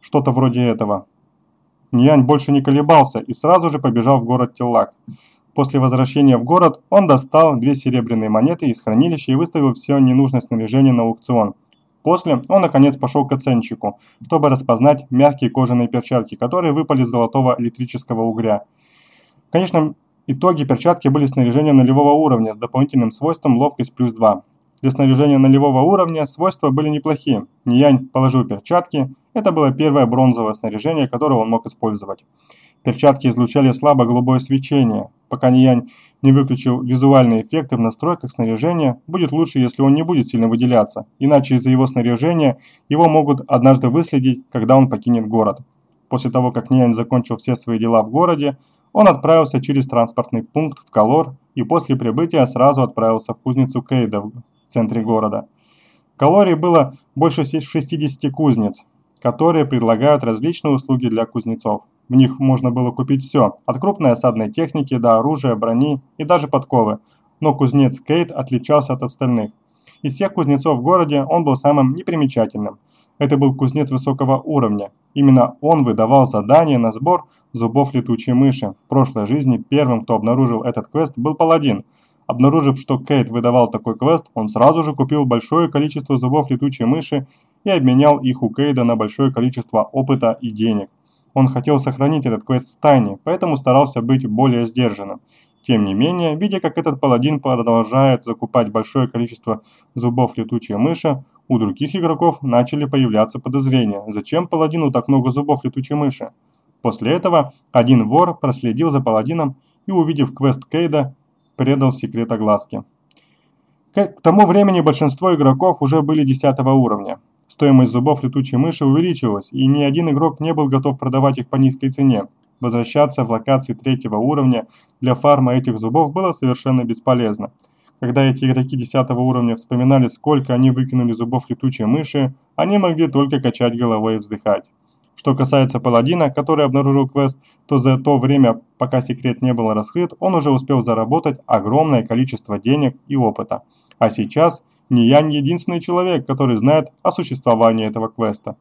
что-то вроде этого. Ньянь больше не колебался и сразу же побежал в город Тиллак. После возвращения в город он достал две серебряные монеты из хранилища и выставил все ненужное снаряжение на аукцион. После он наконец пошел к оценщику, чтобы распознать мягкие кожаные перчатки, которые выпали из золотого электрического угря. В конечном итоге перчатки были снаряжением нулевого уровня с дополнительным свойством ловкость плюс 2. Для снаряжения нулевого уровня свойства были неплохие. Ниянь положил перчатки, это было первое бронзовое снаряжение, которое он мог использовать. Перчатки излучали слабо голубое свечение. Пока Ниянь не выключил визуальные эффекты в настройках снаряжения, будет лучше, если он не будет сильно выделяться, иначе из-за его снаряжения его могут однажды выследить, когда он покинет город. После того, как Ниянь закончил все свои дела в городе, он отправился через транспортный пункт в Калор и после прибытия сразу отправился в кузницу Кейда в центре города. В Калоре было больше 60 кузнец, которые предлагают различные услуги для кузнецов. В них можно было купить все, от крупной осадной техники до оружия, брони и даже подковы. Но кузнец Кейт отличался от остальных. Из всех кузнецов в городе он был самым непримечательным. Это был кузнец высокого уровня. Именно он выдавал задания на сбор зубов летучей мыши. В прошлой жизни первым, кто обнаружил этот квест, был паладин. Обнаружив, что Кейт выдавал такой квест, он сразу же купил большое количество зубов летучей мыши и обменял их у Кейда на большое количество опыта и денег. Он хотел сохранить этот квест в тайне, поэтому старался быть более сдержанным. Тем не менее, видя, как этот паладин продолжает закупать большое количество зубов летучей мыши, у других игроков начали появляться подозрения, зачем паладину так много зубов летучей мыши. После этого один вор проследил за паладином и, увидев квест Кейда, предал секрет огласки. К тому времени большинство игроков уже были 10 уровня. Стоимость зубов летучей мыши увеличилась, и ни один игрок не был готов продавать их по низкой цене. Возвращаться в локации третьего уровня для фарма этих зубов было совершенно бесполезно. Когда эти игроки 10 уровня вспоминали, сколько они выкинули зубов летучей мыши, они могли только качать головой и вздыхать. Что касается паладина, который обнаружил квест, то за то время, пока секрет не был раскрыт, он уже успел заработать огромное количество денег и опыта. А сейчас Ниянь единственный человек, который знает о существовании этого квеста.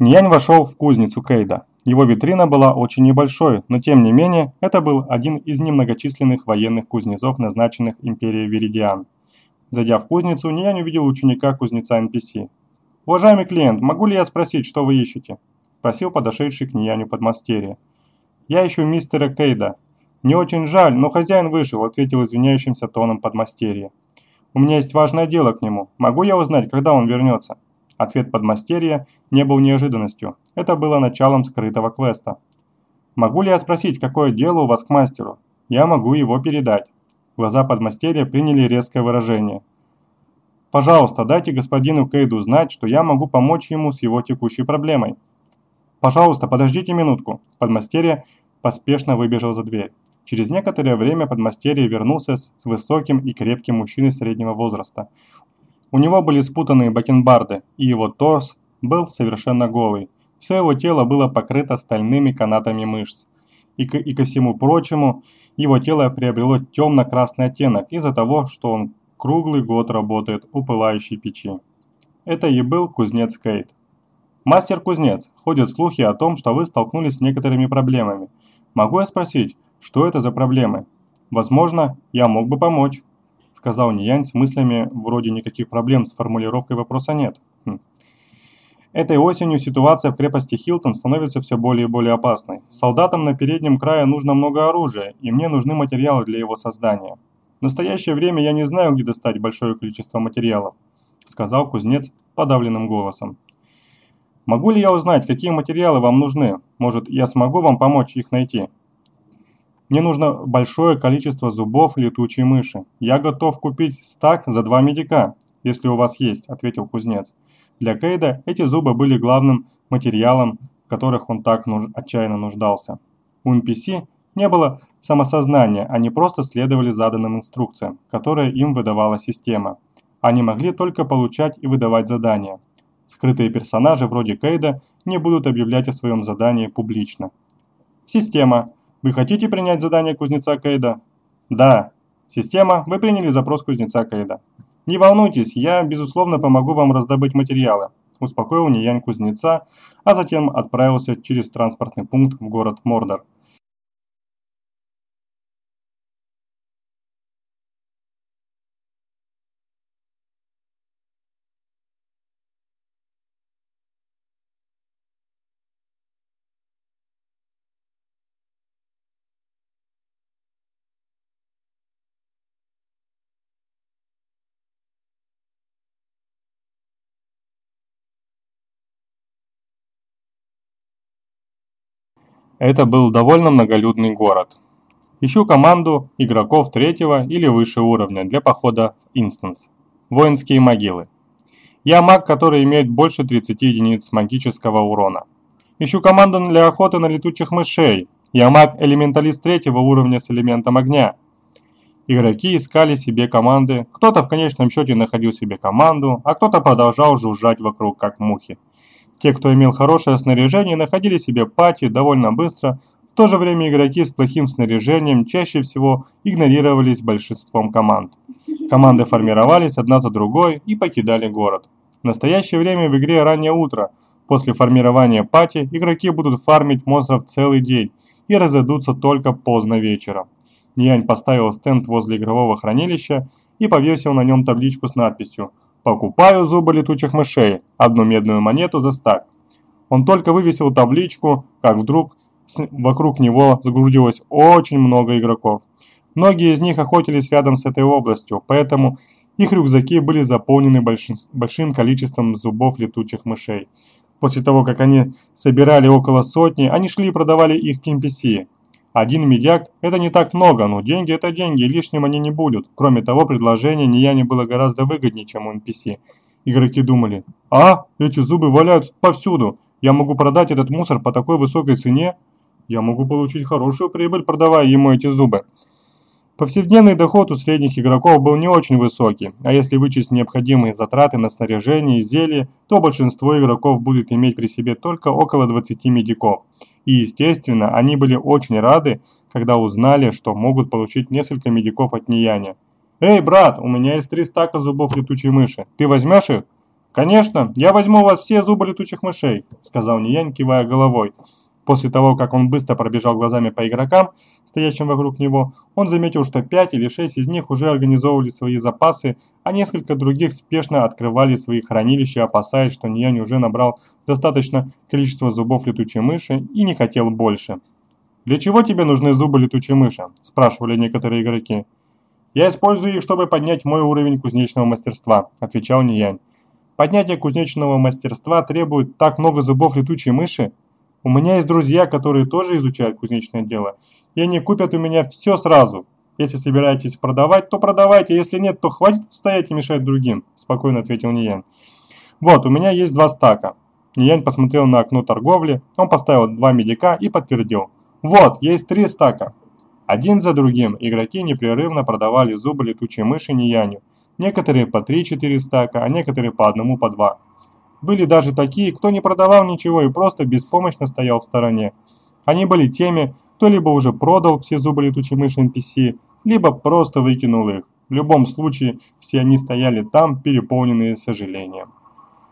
Ниянь вошел в кузницу Кейда. Его витрина была очень небольшой, но тем не менее, это был один из немногочисленных военных кузнецов, назначенных Империей Веридиан. Зайдя в кузницу, Ниянь увидел ученика кузнеца NPC. «Уважаемый клиент, могу ли я спросить, что вы ищете?» – просил подошедший к Нияню подмастерье. «Я ищу мистера Кейда». «Не очень жаль, но хозяин вышел», – ответил извиняющимся тоном подмастерье. У меня есть важное дело к нему. Могу я узнать, когда он вернется?» Ответ подмастерья не был неожиданностью. Это было началом скрытого квеста. «Могу ли я спросить, какое дело у вас к мастеру? Я могу его передать». Глаза подмастерья приняли резкое выражение. «Пожалуйста, дайте господину Кейду знать, что я могу помочь ему с его текущей проблемой». «Пожалуйста, подождите минутку». Подмастерье поспешно выбежал за дверь. Через некоторое время подмастерье вернулся с высоким и крепким мужчиной среднего возраста. У него были спутанные бакенбарды, и его торс был совершенно голый. Все его тело было покрыто стальными канатами мышц. И, к, и ко всему прочему, его тело приобрело темно-красный оттенок из-за того, что он круглый год работает у пылающей печи. Это и был кузнец Кейт. «Мастер-кузнец, ходят слухи о том, что вы столкнулись с некоторыми проблемами. Могу я спросить, что это за проблемы? Возможно, я мог бы помочь, сказал Ниянь с мыслями вроде никаких проблем с формулировкой вопроса нет. Хм. Этой осенью ситуация в крепости Хилтон становится все более и более опасной. Солдатам на переднем крае нужно много оружия, и мне нужны материалы для его создания. В настоящее время я не знаю, где достать большое количество материалов, сказал кузнец подавленным голосом. Могу ли я узнать, какие материалы вам нужны? Может, я смогу вам помочь их найти? Мне нужно большое количество зубов летучей мыши. Я готов купить стак за два медика, если у вас есть», – ответил кузнец. Для Кейда эти зубы были главным материалом, в которых он так нуж отчаянно нуждался. У NPC не было самосознания, они просто следовали заданным инструкциям, которые им выдавала система. Они могли только получать и выдавать задания. Скрытые персонажи вроде Кейда не будут объявлять о своем задании публично. Система вы хотите принять задание кузнеца Кейда? Да. Система, вы приняли запрос кузнеца Кейда. Не волнуйтесь, я, безусловно, помогу вам раздобыть материалы. Успокоил Ниянь кузнеца, а затем отправился через транспортный пункт в город Мордор. Это был довольно многолюдный город. Ищу команду игроков третьего или выше уровня для похода в Инстанс. Воинские могилы. Я маг, который имеет больше 30 единиц магического урона. Ищу команду для охоты на летучих мышей. Я маг-элементалист третьего уровня с элементом огня. Игроки искали себе команды, кто-то в конечном счете находил себе команду, а кто-то продолжал жужжать вокруг, как мухи. Те, кто имел хорошее снаряжение, находили себе пати довольно быстро, в то же время игроки с плохим снаряжением чаще всего игнорировались большинством команд. Команды формировались одна за другой и покидали город. В настоящее время в игре раннее утро. После формирования пати игроки будут фармить монстров целый день и разойдутся только поздно вечером. Ниянь поставил стенд возле игрового хранилища и повесил на нем табличку с надписью Покупаю зубы летучих мышей, одну медную монету за стак. Он только вывесил табличку, как вдруг вокруг него загрудилось очень много игроков. Многие из них охотились рядом с этой областью, поэтому их рюкзаки были заполнены большим, большим количеством зубов летучих мышей. После того, как они собирали около сотни, они шли и продавали их к NPC. Один медяк – это не так много, но деньги – это деньги, лишним они не будут. Кроме того, предложение Нияне было гораздо выгоднее, чем у NPC. Игроки думали, а, эти зубы валяются повсюду, я могу продать этот мусор по такой высокой цене? Я могу получить хорошую прибыль, продавая ему эти зубы. Повседневный доход у средних игроков был не очень высокий, а если вычесть необходимые затраты на снаряжение и зелье, то большинство игроков будет иметь при себе только около 20 медиков. И естественно, они были очень рады, когда узнали, что могут получить несколько медиков от Нияня. «Эй, брат, у меня есть три стака зубов летучей мыши. Ты возьмешь их?» «Конечно, я возьму у вас все зубы летучих мышей», – сказал Ниянь, кивая головой. После того, как он быстро пробежал глазами по игрокам, стоящим вокруг него, он заметил, что пять или шесть из них уже организовывали свои запасы, а несколько других спешно открывали свои хранилища, опасаясь, что Ниянь уже набрал достаточно количество зубов летучей мыши и не хотел больше. «Для чего тебе нужны зубы летучей мыши?» – спрашивали некоторые игроки. «Я использую их, чтобы поднять мой уровень кузнечного мастерства», – отвечал Ниянь. «Поднятие кузнечного мастерства требует так много зубов летучей мыши. У меня есть друзья, которые тоже изучают кузнечное дело, и они купят у меня все сразу. Если собираетесь продавать, то продавайте, если нет, то хватит стоять и мешать другим», – спокойно ответил Ниянь. «Вот, у меня есть два стака». Ниянь посмотрел на окно торговли, он поставил два медика и подтвердил. «Вот, есть три стака. Один за другим игроки непрерывно продавали зубы летучей мыши Нияню. Некоторые по 3-4 стака, а некоторые по одному по два. Были даже такие, кто не продавал ничего и просто беспомощно стоял в стороне. Они были теми, кто либо уже продал все зубы летучей мыши NPC, либо просто выкинул их. В любом случае, все они стояли там, переполненные сожалением.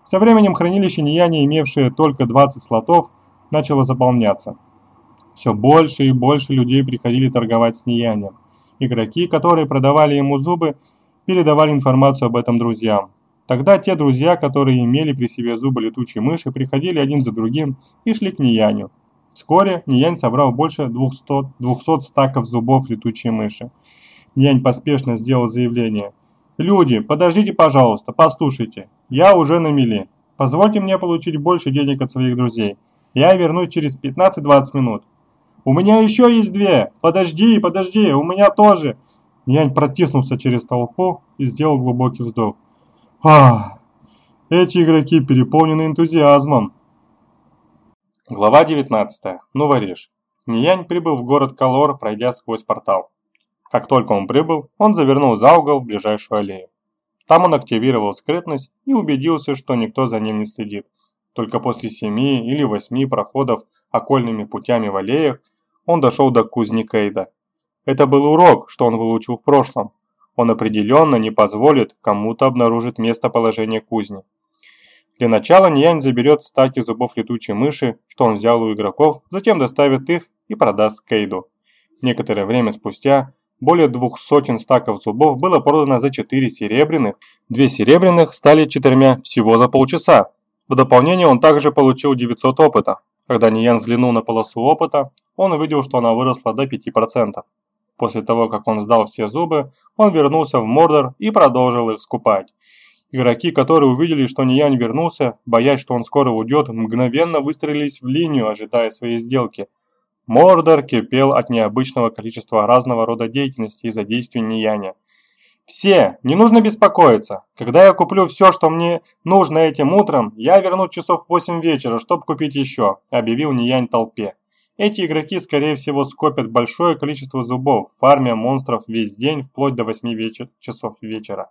Со временем хранилище Нияни, имевшее только 20 слотов, начало заполняться. Все больше и больше людей приходили торговать с Ниянием. Игроки, которые продавали ему зубы, передавали информацию об этом друзьям. Тогда те друзья, которые имели при себе зубы летучей мыши, приходили один за другим и шли к Нияню. Вскоре Ниянь собрал больше 200, 200 стаков зубов летучей мыши. Ниянь поспешно сделал заявление. «Люди, подождите, пожалуйста, послушайте. Я уже на мели. Позвольте мне получить больше денег от своих друзей. Я вернусь через 15-20 минут. «У меня еще есть две! Подожди, подожди, у меня тоже!» Янь протиснулся через толпу и сделал глубокий вздох. «Ах, эти игроки переполнены энтузиазмом!» Глава 19. Новореж. Ниянь прибыл в город Калор, пройдя сквозь портал. Как только он прибыл, он завернул за угол в ближайшую аллею. Там он активировал скрытность и убедился, что никто за ним не следит. Только после семи или восьми проходов окольными путями в аллеях он дошел до кузни Кейда. Это был урок, что он выучил в прошлом. Он определенно не позволит кому-то обнаружить местоположение кузни. Для начала Ниянь заберет стаки зубов летучей мыши, что он взял у игроков, затем доставит их и продаст Кейду. Некоторое время спустя более двух сотен стаков зубов было продано за 4 серебряных, две серебряных стали четырьмя всего за полчаса. В дополнение он также получил 900 опыта. Когда Ниян взглянул на полосу опыта, он увидел, что она выросла до 5%. После того, как он сдал все зубы, он вернулся в Мордор и продолжил их скупать. Игроки, которые увидели, что Ниянь вернулся, боясь, что он скоро уйдет, мгновенно выстроились в линию, ожидая своей сделки. Мордор кипел от необычного количества разного рода деятельности из-за действий Нияня – все, не нужно беспокоиться. Когда я куплю все, что мне нужно этим утром, я верну часов в 8 вечера, чтобы купить еще», – объявил Ниянь толпе. Эти игроки, скорее всего, скопят большое количество зубов, фармя монстров весь день, вплоть до 8 вечер, часов вечера.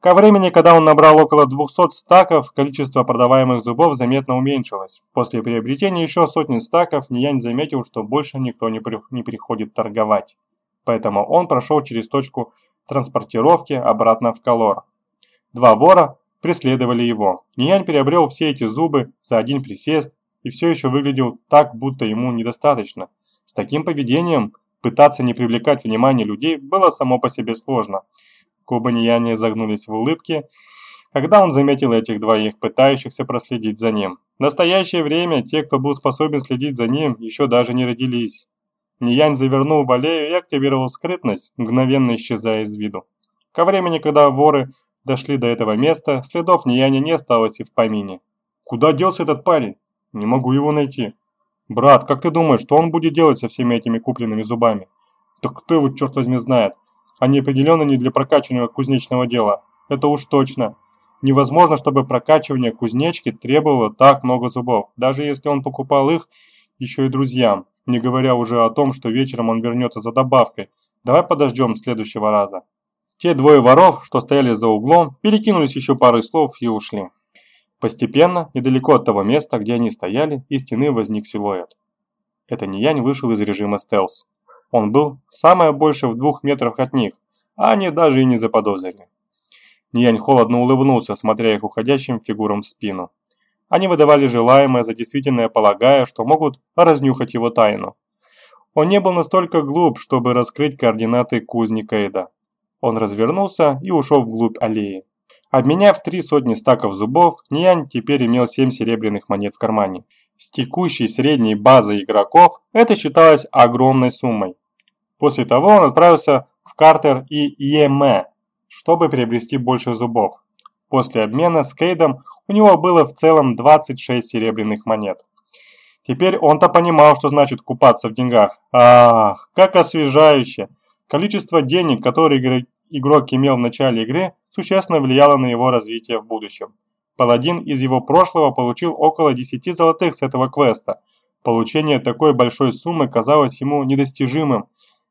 Ко времени, когда он набрал около 200 стаков, количество продаваемых зубов заметно уменьшилось. После приобретения еще сотни стаков, Ниянь заметил, что больше никто не, при, не приходит торговать. Поэтому он прошел через точку транспортировки обратно в Калор. Два вора преследовали его. Ниянь приобрел все эти зубы за один присест и все еще выглядел так, будто ему недостаточно. С таким поведением пытаться не привлекать внимание людей было само по себе сложно. Нияня загнулись в улыбке, когда он заметил этих двоих, пытающихся проследить за ним. В настоящее время те, кто был способен следить за ним, еще даже не родились. Ниянь завернул в аллею и активировал скрытность, мгновенно исчезая из виду. Ко времени, когда воры дошли до этого места, следов Нияня не осталось и в помине. «Куда делся этот парень? Не могу его найти». «Брат, как ты думаешь, что он будет делать со всеми этими купленными зубами?» «Так кто его, черт возьми, знает? Они определенно не для прокачивания кузнечного дела. Это уж точно. Невозможно, чтобы прокачивание кузнечки требовало так много зубов, даже если он покупал их еще и друзьям. не говоря уже о том, что вечером он вернется за добавкой. Давай подождем следующего раза. Те двое воров, что стояли за углом, перекинулись еще парой слов и ушли. Постепенно, недалеко от того места, где они стояли, из стены возник силуэт. Это Янь вышел из режима стелс. Он был самое больше в двух метрах от них, а они даже и не заподозрили. Ниянь холодно улыбнулся, смотря их уходящим фигурам в спину. Они выдавали желаемое за действительное, полагая, что могут разнюхать его тайну. Он не был настолько глуп, чтобы раскрыть координаты кузни Кейда. Он развернулся и ушел вглубь аллеи. Обменяв три сотни стаков зубов, Ниянь теперь имел семь серебряных монет в кармане. С текущей средней базой игроков это считалось огромной суммой. После того он отправился в Картер и ЕМЭ, чтобы приобрести больше зубов. После обмена с Кейдом у него было в целом 26 серебряных монет. Теперь он-то понимал, что значит купаться в деньгах. Ах, как освежающе! Количество денег, которые игрок имел в начале игры, существенно влияло на его развитие в будущем. Паладин из его прошлого получил около 10 золотых с этого квеста. Получение такой большой суммы казалось ему недостижимым,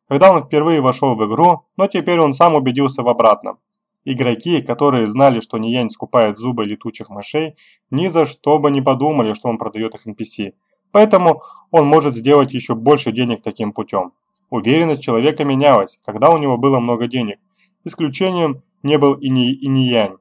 когда он впервые вошел в игру, но теперь он сам убедился в обратном. Игроки, которые знали, что Ниянь скупает зубы летучих мышей, ни за что бы не подумали, что он продает их NPC. Поэтому он может сделать еще больше денег таким путем. Уверенность человека менялась, когда у него было много денег. Исключением не был и, ни, и Ниянь.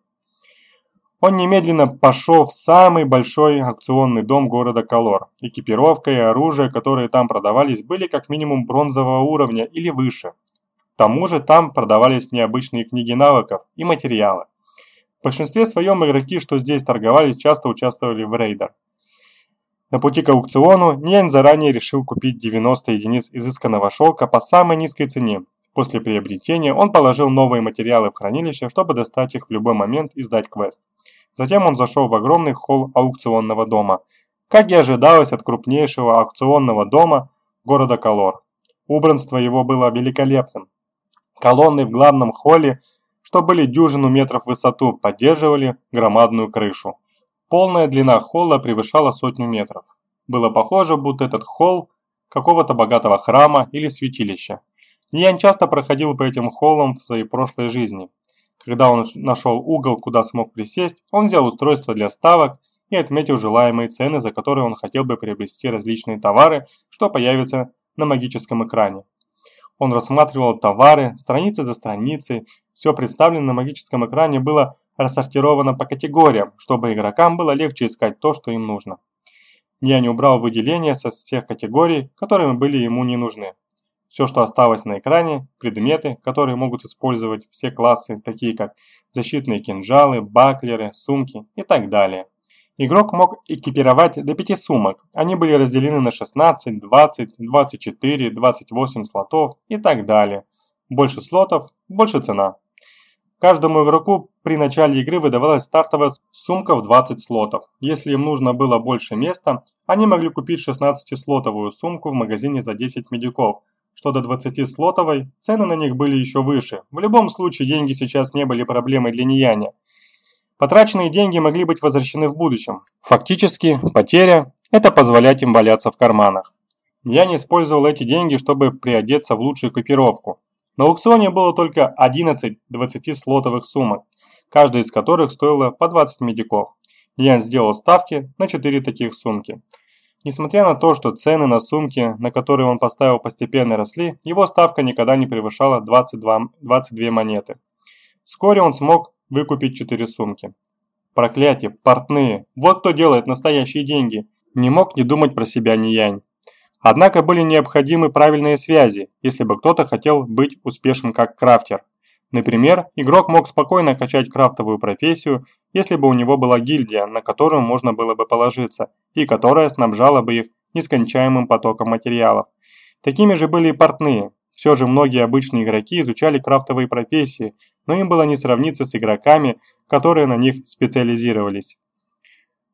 Он немедленно пошел в самый большой акционный дом города Калор. Экипировка и оружие, которые там продавались, были как минимум бронзового уровня или выше. К тому же там продавались необычные книги навыков и материалы. В большинстве своем игроки, что здесь торговались, часто участвовали в рейдах. На пути к аукциону Ньянь заранее решил купить 90 единиц изысканного шелка по самой низкой цене. После приобретения он положил новые материалы в хранилище, чтобы достать их в любой момент и сдать квест. Затем он зашел в огромный холл аукционного дома. Как и ожидалось от крупнейшего аукционного дома города Калор. Убранство его было великолепным. Колонны в главном холле, что были дюжину метров в высоту, поддерживали громадную крышу. Полная длина холла превышала сотню метров. Было похоже, будто этот холл какого-то богатого храма или святилища. Ниян часто проходил по этим холлам в своей прошлой жизни. Когда он нашел угол, куда смог присесть, он взял устройство для ставок и отметил желаемые цены, за которые он хотел бы приобрести различные товары, что появятся на магическом экране. Он рассматривал товары, страницы за страницей, все представленное на магическом экране было рассортировано по категориям, чтобы игрокам было легче искать то, что им нужно. Я не убрал выделения со всех категорий, которые были ему не нужны. Все, что осталось на экране, предметы, которые могут использовать все классы, такие как защитные кинжалы, баклеры, сумки и так далее. Игрок мог экипировать до 5 сумок. Они были разделены на 16, 20, 24, 28 слотов и так далее. Больше слотов – больше цена. Каждому игроку при начале игры выдавалась стартовая сумка в 20 слотов. Если им нужно было больше места, они могли купить 16-слотовую сумку в магазине за 10 медиков – что до 20-слотовой цены на них были еще выше. В любом случае деньги сейчас не были проблемой для Нияня. Потраченные деньги могли быть возвращены в будущем. Фактически, потеря – это позволять им валяться в карманах. Я не использовал эти деньги, чтобы приодеться в лучшую копировку. На аукционе было только 11 20-слотовых сумок, каждая из которых стоила по 20 медиков. Я сделал ставки на 4 таких сумки. Несмотря на то, что цены на сумки, на которые он поставил, постепенно росли, его ставка никогда не превышала 22, 22 монеты. Вскоре он смог выкупить 4 сумки. Проклятие, портные, вот кто делает настоящие деньги. Не мог не думать про себя ни янь. Однако были необходимы правильные связи, если бы кто-то хотел быть успешным как крафтер. Например, игрок мог спокойно качать крафтовую профессию, если бы у него была гильдия, на которую можно было бы положиться, и которая снабжала бы их нескончаемым потоком материалов. Такими же были и портные. Все же многие обычные игроки изучали крафтовые профессии, но им было не сравниться с игроками, которые на них специализировались.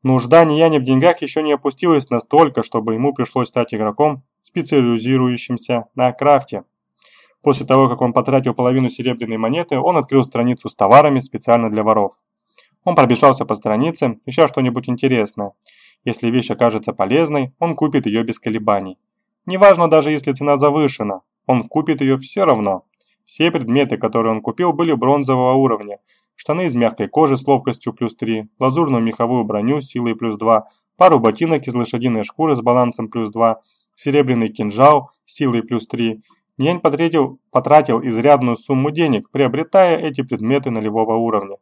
Нужда Нияни в деньгах еще не опустилась настолько, чтобы ему пришлось стать игроком, специализирующимся на крафте. После того, как он потратил половину серебряной монеты, он открыл страницу с товарами специально для воров. Он пробежался по странице, ища что-нибудь интересное. Если вещь окажется полезной, он купит ее без колебаний. Неважно даже если цена завышена, он купит ее все равно. Все предметы, которые он купил, были бронзового уровня. Штаны из мягкой кожи с ловкостью плюс 3, лазурную меховую броню с силой плюс 2, пару ботинок из лошадиной шкуры с балансом плюс 2, серебряный кинжал с силой плюс 3. Нянь потратил, потратил изрядную сумму денег, приобретая эти предметы нулевого уровня.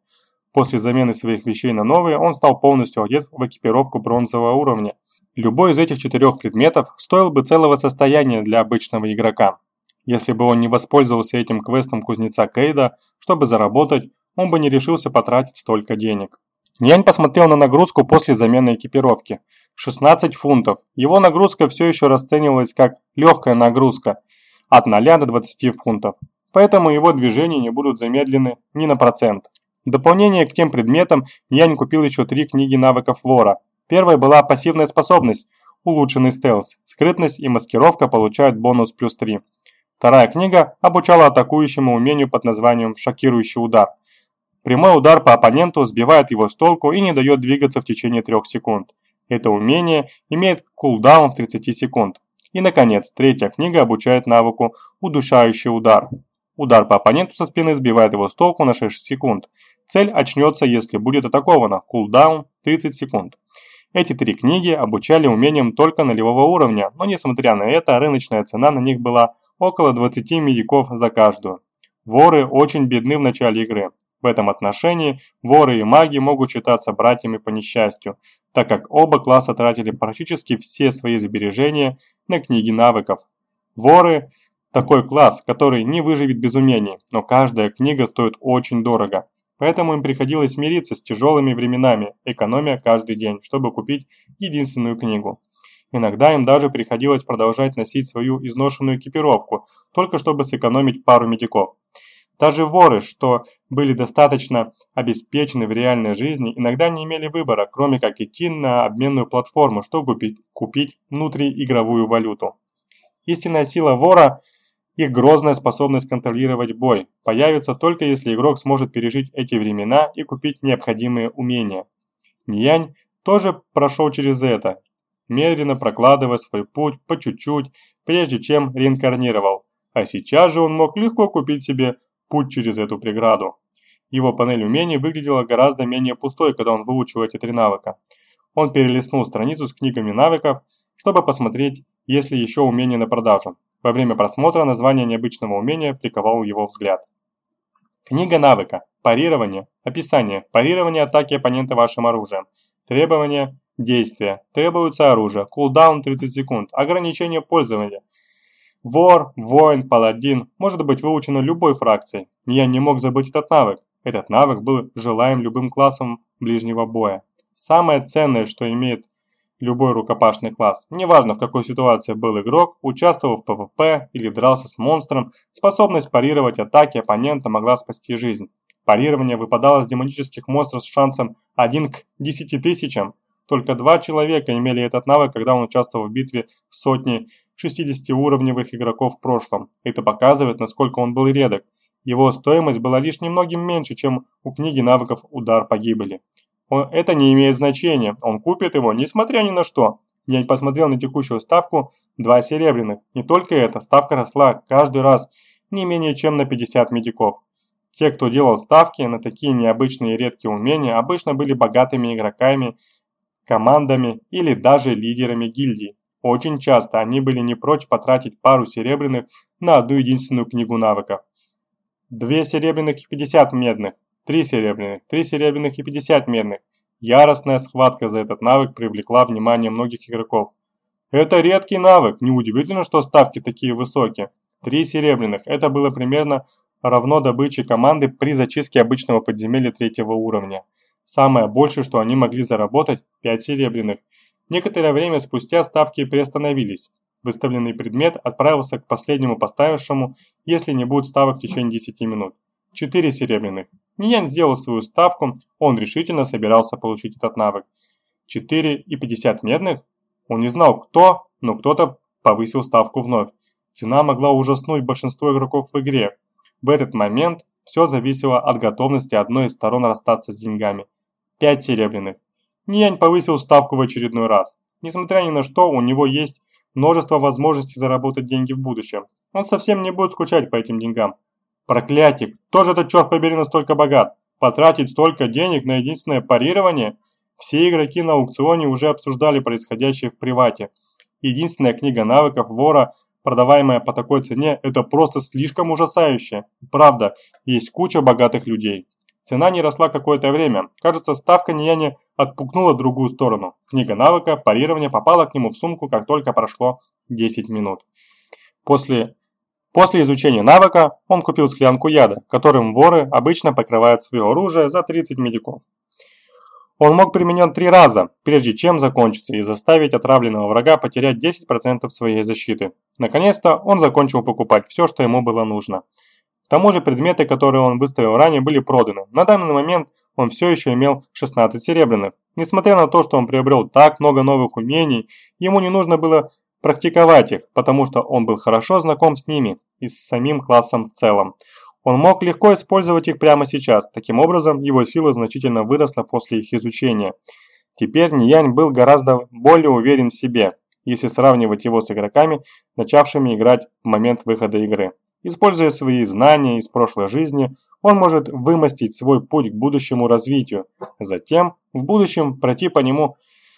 После замены своих вещей на новые, он стал полностью одет в экипировку бронзового уровня. Любой из этих четырех предметов стоил бы целого состояния для обычного игрока. Если бы он не воспользовался этим квестом кузнеца Кейда, чтобы заработать, он бы не решился потратить столько денег. Нянь посмотрел на нагрузку после замены экипировки. 16 фунтов. Его нагрузка все еще расценивалась как легкая нагрузка от 0 до 20 фунтов. Поэтому его движения не будут замедлены ни на процент. В дополнение к тем предметам Нянь купил еще три книги навыков вора. Первой была пассивная способность, улучшенный стелс. Скрытность и маскировка получают бонус плюс 3. Вторая книга обучала атакующему умению под названием «Шокирующий удар». Прямой удар по оппоненту сбивает его с толку и не дает двигаться в течение 3 секунд. Это умение имеет кулдаун в 30 секунд. И, наконец, третья книга обучает навыку «Удушающий удар». Удар по оппоненту со спины сбивает его с толку на 6 секунд. Цель очнется, если будет атакована. Кулдаун 30 секунд. Эти три книги обучали умениям только нулевого уровня, но несмотря на это, рыночная цена на них была около 20 медиков за каждую. Воры очень бедны в начале игры. В этом отношении воры и маги могут считаться братьями по несчастью, так как оба класса тратили практически все свои сбережения на книги навыков. Воры – такой класс, который не выживет без умений, но каждая книга стоит очень дорого. Поэтому им приходилось смириться с тяжелыми временами, экономя каждый день, чтобы купить единственную книгу. Иногда им даже приходилось продолжать носить свою изношенную экипировку, только чтобы сэкономить пару медиков. Даже воры, что были достаточно обеспечены в реальной жизни, иногда не имели выбора, кроме как идти на обменную платформу, чтобы купить, внутриигровую валюту. Истинная сила вора – их грозная способность контролировать бой появится только если игрок сможет пережить эти времена и купить необходимые умения. Ниянь тоже прошел через это, медленно прокладывая свой путь по чуть-чуть, прежде чем реинкарнировал. А сейчас же он мог легко купить себе путь через эту преграду. Его панель умений выглядела гораздо менее пустой, когда он выучил эти три навыка. Он перелистнул страницу с книгами навыков, чтобы посмотреть, есть ли еще умения на продажу. Во время просмотра название необычного умения приковало его взгляд. Книга навыка. Парирование. Описание. Парирование атаки оппонента вашим оружием. Требования. Действия. Требуется оружие. Кулдаун 30 секунд. Ограничение пользования. Вор, воин, паладин может быть выучено любой фракцией. Я не мог забыть этот навык. Этот навык был желаем любым классом ближнего боя. Самое ценное, что имеет любой рукопашный класс, неважно в какой ситуации был игрок, участвовал в ПВП или дрался с монстром, способность парировать атаки оппонента могла спасти жизнь. Парирование выпадало с демонических монстров с шансом 1 к 10 тысячам. Только два человека имели этот навык, когда он участвовал в битве с сотней 60-уровневых игроков в прошлом. Это показывает, насколько он был редок. Его стоимость была лишь немногим меньше, чем у книги навыков «Удар погибели». Он, это не имеет значения, он купит его, несмотря ни на что. Я посмотрел на текущую ставку, два серебряных. Не только это, ставка росла каждый раз не менее чем на 50 медиков. Те, кто делал ставки на такие необычные и редкие умения, обычно были богатыми игроками, командами или даже лидерами гильдии. Очень часто они были не прочь потратить пару серебряных на одну единственную книгу навыков. Две серебряных и 50 медных. Три серебряных, три серебряных и 50 медных. Яростная схватка за этот навык привлекла внимание многих игроков. Это редкий навык, неудивительно, что ставки такие высокие. Три серебряных, это было примерно равно добыче команды при зачистке обычного подземелья третьего уровня. Самое большее, что они могли заработать, 5 серебряных. Некоторое время спустя ставки приостановились. Выставленный предмет отправился к последнему поставившему, если не будет ставок в течение 10 минут. 4 серебряных. Ниянь сделал свою ставку, он решительно собирался получить этот навык. 4 и 50 медных? Он не знал кто, но кто-то повысил ставку вновь. Цена могла ужаснуть большинство игроков в игре. В этот момент все зависело от готовности одной из сторон расстаться с деньгами. 5 серебряных. Ниянь повысил ставку в очередной раз. Несмотря ни на что, у него есть множество возможностей заработать деньги в будущем. Он совсем не будет скучать по этим деньгам. Проклятие, кто же этот черт побери настолько богат? Потратить столько денег на единственное парирование? Все игроки на аукционе уже обсуждали происходящее в привате. Единственная книга навыков вора, продаваемая по такой цене, это просто слишком ужасающе. Правда, есть куча богатых людей. Цена не росла какое-то время. Кажется, ставка Нияни отпукнула другую сторону. Книга навыка, парирование попала к нему в сумку, как только прошло 10 минут. После, после изучения навыка он купил склянку яда, которым воры обычно покрывают свое оружие за 30 медиков. Он мог применен три раза, прежде чем закончиться и заставить отравленного врага потерять 10% своей защиты. Наконец-то он закончил покупать все, что ему было нужно – к тому же предметы, которые он выставил ранее, были проданы. На данный момент он все еще имел 16 серебряных. Несмотря на то, что он приобрел так много новых умений, ему не нужно было практиковать их, потому что он был хорошо знаком с ними и с самим классом в целом. Он мог легко использовать их прямо сейчас, таким образом его сила значительно выросла после их изучения. Теперь Ниянь был гораздо более уверен в себе, если сравнивать его с игроками, начавшими играть в момент выхода игры. Используя свои знания из прошлой жизни, он может вымостить свой путь к будущему развитию, затем в будущем пройти по нему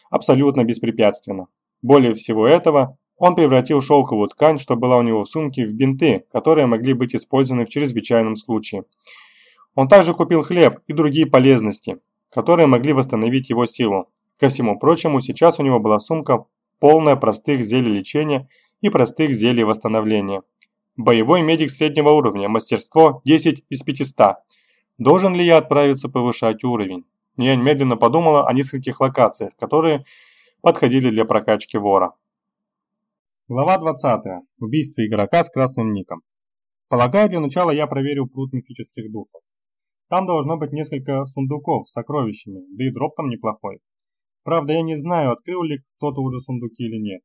абсолютно беспрепятственно. Более всего этого, он превратил шелковую ткань, что была у него в сумке, в бинты, которые могли быть использованы в чрезвычайном случае. Он также купил хлеб и другие полезности, которые могли восстановить его силу. Ко всему прочему, сейчас у него была сумка полная простых зелий лечения и простых зелий восстановления. Боевой медик среднего уровня, мастерство 10 из 500. Должен ли я отправиться повышать уровень? Нянь медленно подумала о нескольких локациях, которые подходили для прокачки вора. Глава 20. Убийство игрока с красным ником. Полагаю, для начала я проверю пруд мифических духов. Там должно быть несколько сундуков с сокровищами, да и дроп там неплохой. Правда, я не знаю, открыл ли кто-то уже сундуки или нет.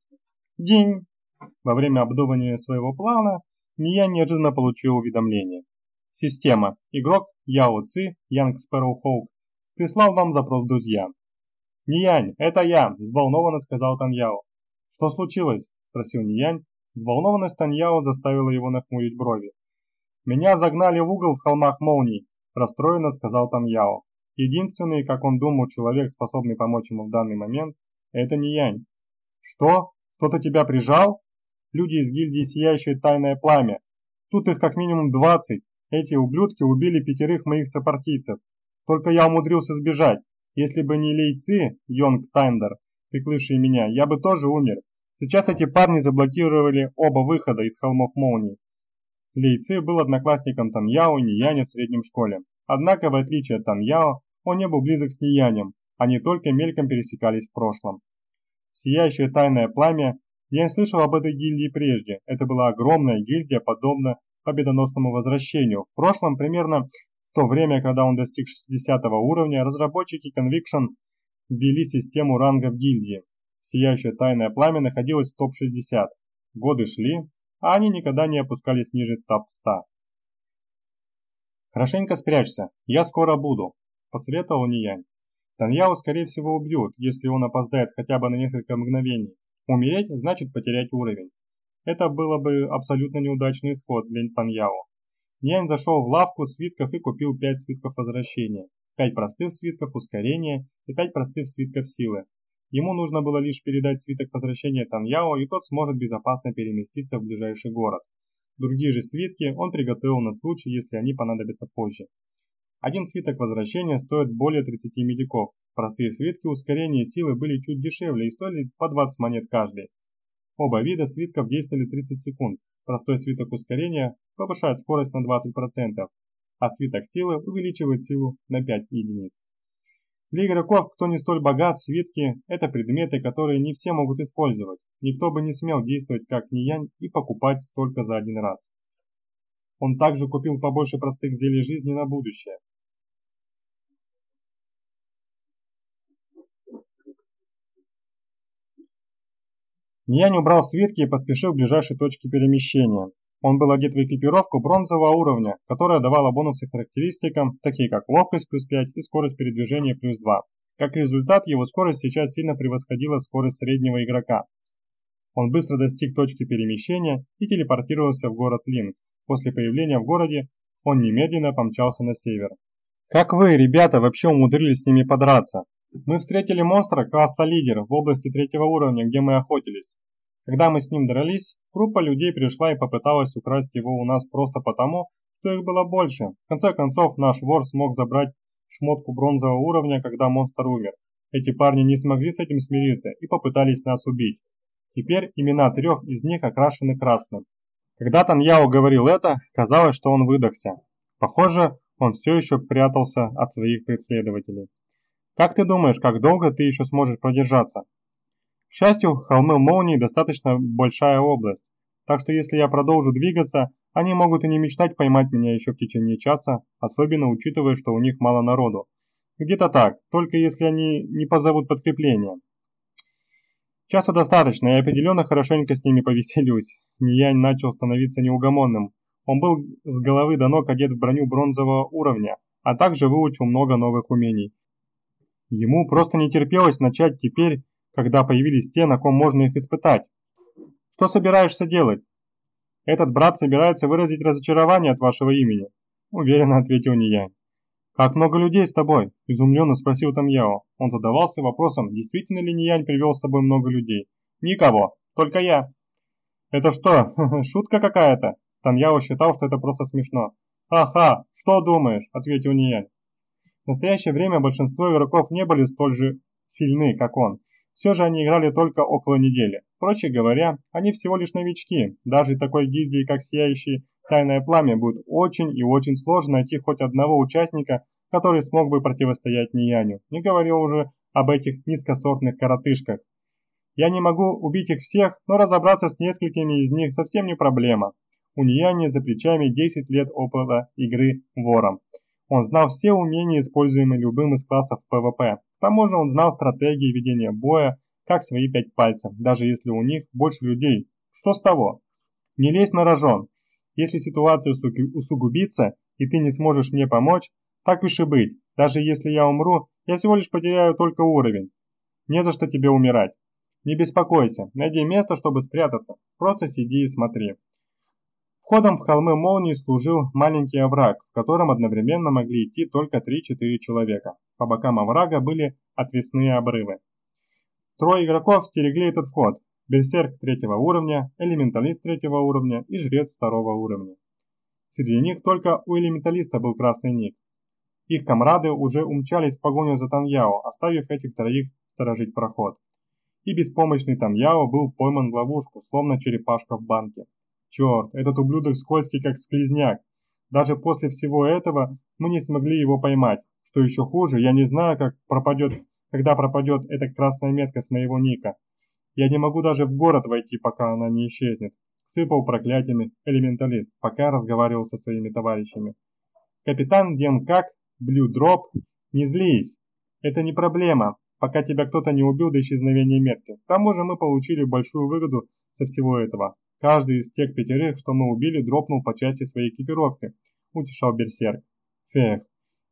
День! Во время обдумывания своего плана я неожиданно получил уведомление. Система. Игрок Яо Ци, Янг Спэроу Хоук, прислал вам запрос друзья. «Ниянь, это я!» – взволнованно сказал Таньяо. «Что случилось?» – спросил Ниянь. Взволнованность Таньяо заставила его нахмурить брови. «Меня загнали в угол в холмах молний», – расстроенно сказал Таньяо. Единственный, как он думал, человек, способный помочь ему в данный момент, это Ниянь. «Что? Кто-то тебя прижал?» Люди из гильдии Сияющее Тайное Пламя. Тут их как минимум 20. Эти ублюдки убили пятерых моих сопартийцев. Только я умудрился сбежать. Если бы не лейцы, Young Thunder, прикрывшие меня, я бы тоже умер. Сейчас эти парни заблокировали оба выхода из холмов молний. Лейцы был одноклассником Таньяо и Нияня в среднем школе. Однако, в отличие от Таньяо, он не был близок с Ниянем, они только мельком пересекались в прошлом. Сияющее тайное пламя я не слышал об этой гильдии прежде. Это была огромная гильдия, подобно победоносному возвращению. В прошлом, примерно в то время, когда он достиг 60 уровня, разработчики Conviction ввели систему рангов гильдии. Сияющее тайное пламя находилось в топ-60. Годы шли, а они никогда не опускались ниже топ-100. «Хорошенько спрячься, я скоро буду», – посоветовал Ниянь. Таньяо, скорее всего, убьют, если он опоздает хотя бы на несколько мгновений. Умереть значит потерять уровень. Это было бы абсолютно неудачный исход для Таньяо. Нянь зашел в лавку свитков и купил 5 свитков возвращения, 5 простых свитков ускорения и 5 простых свитков силы. Ему нужно было лишь передать свиток возвращения Таньяо, и тот сможет безопасно переместиться в ближайший город. Другие же свитки он приготовил на случай, если они понадобятся позже. Один свиток возвращения стоит более 30 медиков. Простые свитки ускорения силы были чуть дешевле и стоили по 20 монет каждый. Оба вида свитков действовали 30 секунд. Простой свиток ускорения повышает скорость на 20%, а свиток силы увеличивает силу на 5 единиц. Для игроков, кто не столь богат, свитки – это предметы, которые не все могут использовать. Никто бы не смел действовать как Ниянь и покупать столько за один раз. Он также купил побольше простых зелий жизни на будущее. Ниянь убрал свитки и поспешил к ближайшей точке перемещения. Он был одет в экипировку бронзового уровня, которая давала бонусы характеристикам, такие как ловкость плюс 5 и скорость передвижения плюс 2. Как результат, его скорость сейчас сильно превосходила скорость среднего игрока. Он быстро достиг точки перемещения и телепортировался в город Линк. После появления в городе он немедленно помчался на север. «Как вы, ребята, вообще умудрились с ними подраться?» «Мы встретили монстра класса лидер в области третьего уровня, где мы охотились. Когда мы с ним дрались, группа людей пришла и попыталась украсть его у нас просто потому, что их было больше. В конце концов, наш вор смог забрать шмотку бронзового уровня, когда монстр умер. Эти парни не смогли с этим смириться и попытались нас убить. Теперь имена трех из них окрашены красным. Когда Таньяо говорил это, казалось, что он выдохся. Похоже, он все еще прятался от своих преследователей. «Как ты думаешь, как долго ты еще сможешь продержаться?» К счастью, холмы молнии достаточно большая область, так что если я продолжу двигаться, они могут и не мечтать поймать меня еще в течение часа, особенно учитывая, что у них мало народу. Где-то так, только если они не позовут подкрепление. Часа достаточно, и определенно хорошенько с ними повеселюсь. Ниянь начал становиться неугомонным. Он был с головы до ног одет в броню бронзового уровня, а также выучил много новых умений. Ему просто не терпелось начать теперь, когда появились те, на ком можно их испытать. Что собираешься делать? Этот брат собирается выразить разочарование от вашего имени, уверенно ответил Ниянь. «Как много людей с тобой?» – изумленно спросил Тамьяо. Он задавался вопросом, действительно ли Ниянь привел с собой много людей. «Никого, только я». «Это что, шутка какая-то?» Тамьяо считал, что это просто смешно. «Ха-ха, что думаешь?» – ответил Ниянь. В настоящее время большинство игроков не были столь же сильны, как он. Все же они играли только около недели. Проще говоря, они всего лишь новички. Даже такой гильдии, как Сияющий Тайное Пламя, будет очень и очень сложно найти хоть одного участника, который смог бы противостоять Нияню. Не говоря уже об этих низкосортных коротышках. Я не могу убить их всех, но разобраться с несколькими из них совсем не проблема. У Нияня за плечами 10 лет опыта игры вором. Он знал все умения, используемые любым из классов ПВП. К тому же он знал стратегии ведения боя, как свои пять пальцев, даже если у них больше людей. Что с того? Не лезь на рожон. Если ситуация усугубится, и ты не сможешь мне помочь, так уж и быть. Даже если я умру, я всего лишь потеряю только уровень. Не за что тебе умирать. Не беспокойся, найди место, чтобы спрятаться. Просто сиди и смотри. Входом в холмы молнии служил маленький овраг, в котором одновременно могли идти только 3-4 человека. По бокам оврага были отвесные обрывы. Трое игроков стерегли этот вход. Берсерк третьего уровня, элементалист третьего уровня и жрец второго уровня. Среди них только у элементалиста был красный ник. Их комрады уже умчались в погоню за Таньяо, оставив этих троих сторожить проход. И беспомощный Таньяо был пойман в ловушку, словно черепашка в банке. Черт, этот ублюдок скользкий, как склизняк. Даже после всего этого мы не смогли его поймать. Что еще хуже, я не знаю, как пропадет, когда пропадет эта красная метка с моего ника. Я не могу даже в город войти, пока она не исчезнет. Сыпал проклятиями элементалист, пока разговаривал со своими товарищами. Капитан Денкак, Blue Drop, не злись. Это не проблема, пока тебя кто-то не убил до исчезновения метки. К тому же мы получили большую выгоду со всего этого. Каждый из тех пятерых, что мы убили, дропнул по части своей экипировки, утешал Берсерк. Фех,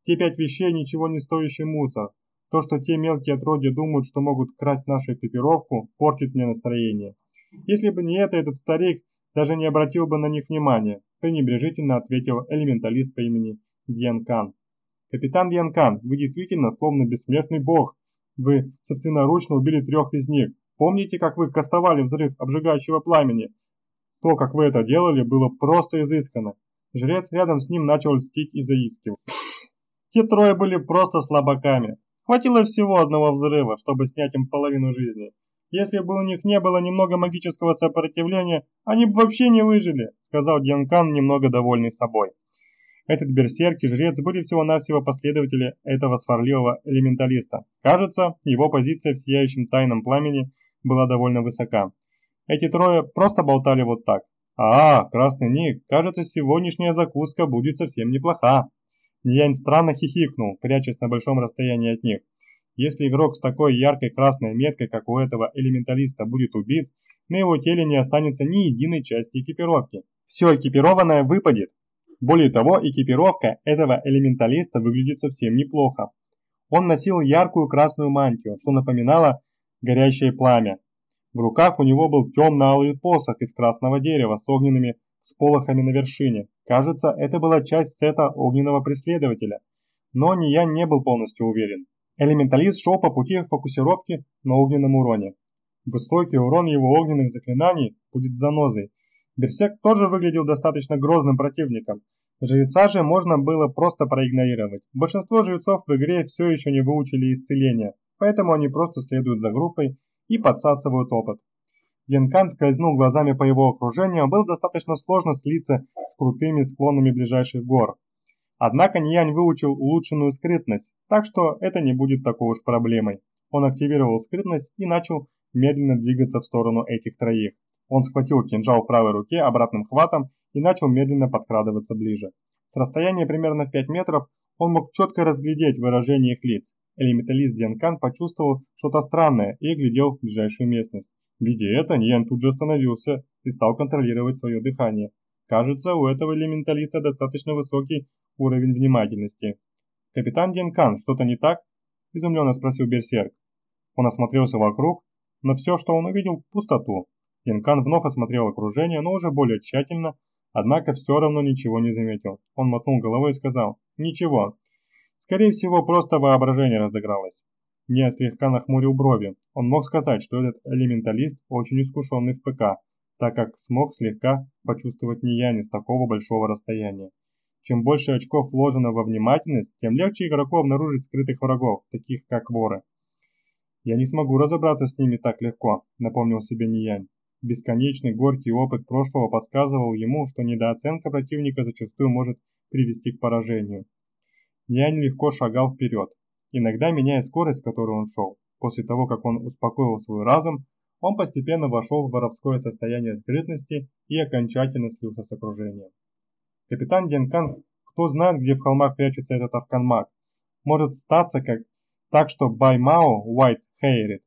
те пять вещей ничего не стоящий мусор. То, что те мелкие отродья думают, что могут красть нашу экипировку, портит мне настроение. Если бы не это, этот старик даже не обратил бы на них внимания, пренебрежительно ответил элементалист по имени Дьянкан. Капитан Дьянкан, вы действительно словно бессмертный бог. Вы собственноручно убили трех из них. Помните, как вы кастовали взрыв обжигающего пламени, то, как вы это делали, было просто изысканно. Жрец рядом с ним начал льстить и заискивать. Те трое были просто слабаками. Хватило всего одного взрыва, чтобы снять им половину жизни. Если бы у них не было немного магического сопротивления, они бы вообще не выжили, сказал Дьянкан, немного довольный собой. Этот берсерк и жрец были всего-навсего последователи этого сварливого элементалиста. Кажется, его позиция в сияющем тайном пламени была довольно высока. Эти трое просто болтали вот так. «А, красный ник, кажется, сегодняшняя закуска будет совсем неплоха». Ниянь странно хихикнул, прячась на большом расстоянии от них. Если игрок с такой яркой красной меткой, как у этого элементалиста, будет убит, на его теле не останется ни единой части экипировки. Все экипированное выпадет. Более того, экипировка этого элементалиста выглядит совсем неплохо. Он носил яркую красную мантию, что напоминало горящее пламя, В руках у него был темно-алый посох из красного дерева с огненными сполохами на вершине. Кажется, это была часть сета огненного преследователя. Но Ниян не был полностью уверен. Элементалист шел по пути фокусировки на огненном уроне. Высокий урон его огненных заклинаний будет занозой. Берсерк тоже выглядел достаточно грозным противником. Жреца же можно было просто проигнорировать. Большинство жрецов в игре все еще не выучили исцеление, поэтому они просто следуют за группой и подсасывают опыт. Янкан скользнул глазами по его окружению, было достаточно сложно слиться с крутыми склонами ближайших гор. Однако Ниянь выучил улучшенную скрытность, так что это не будет такой уж проблемой. Он активировал скрытность и начал медленно двигаться в сторону этих троих. Он схватил кинжал в правой руке обратным хватом и начал медленно подкрадываться ближе. С расстояния примерно в 5 метров он мог четко разглядеть выражение их лиц. Элементалист Дянкан почувствовал что-то странное и глядел в ближайшую местность. Видя это, Ньян тут же остановился и стал контролировать свое дыхание. Кажется, у этого элементалиста достаточно высокий уровень внимательности. «Капитан Дянкан, что-то не так?» – изумленно спросил Берсерк. Он осмотрелся вокруг, но все, что он увидел – пустоту. Дянкан вновь осмотрел окружение, но уже более тщательно, однако все равно ничего не заметил. Он мотнул головой и сказал «Ничего, Скорее всего, просто воображение разыгралось. Не слегка нахмурил брови. Он мог сказать, что этот элементалист очень искушенный в ПК, так как смог слегка почувствовать неяни с такого большого расстояния. Чем больше очков вложено во внимательность, тем легче игроку обнаружить скрытых врагов, таких как воры. «Я не смогу разобраться с ними так легко», — напомнил себе Ниянь. Бесконечный горький опыт прошлого подсказывал ему, что недооценка противника зачастую может привести к поражению. Нянь легко шагал вперед, иногда меняя скорость, с которой он шел. После того, как он успокоил свой разум, он постепенно вошел в воровское состояние скрытности и окончательно слился с окружением. Капитан Денкан, кто знает, где в холмах прячется этот Арканмаг, может статься как так, что Баймао, Уайт Хейрит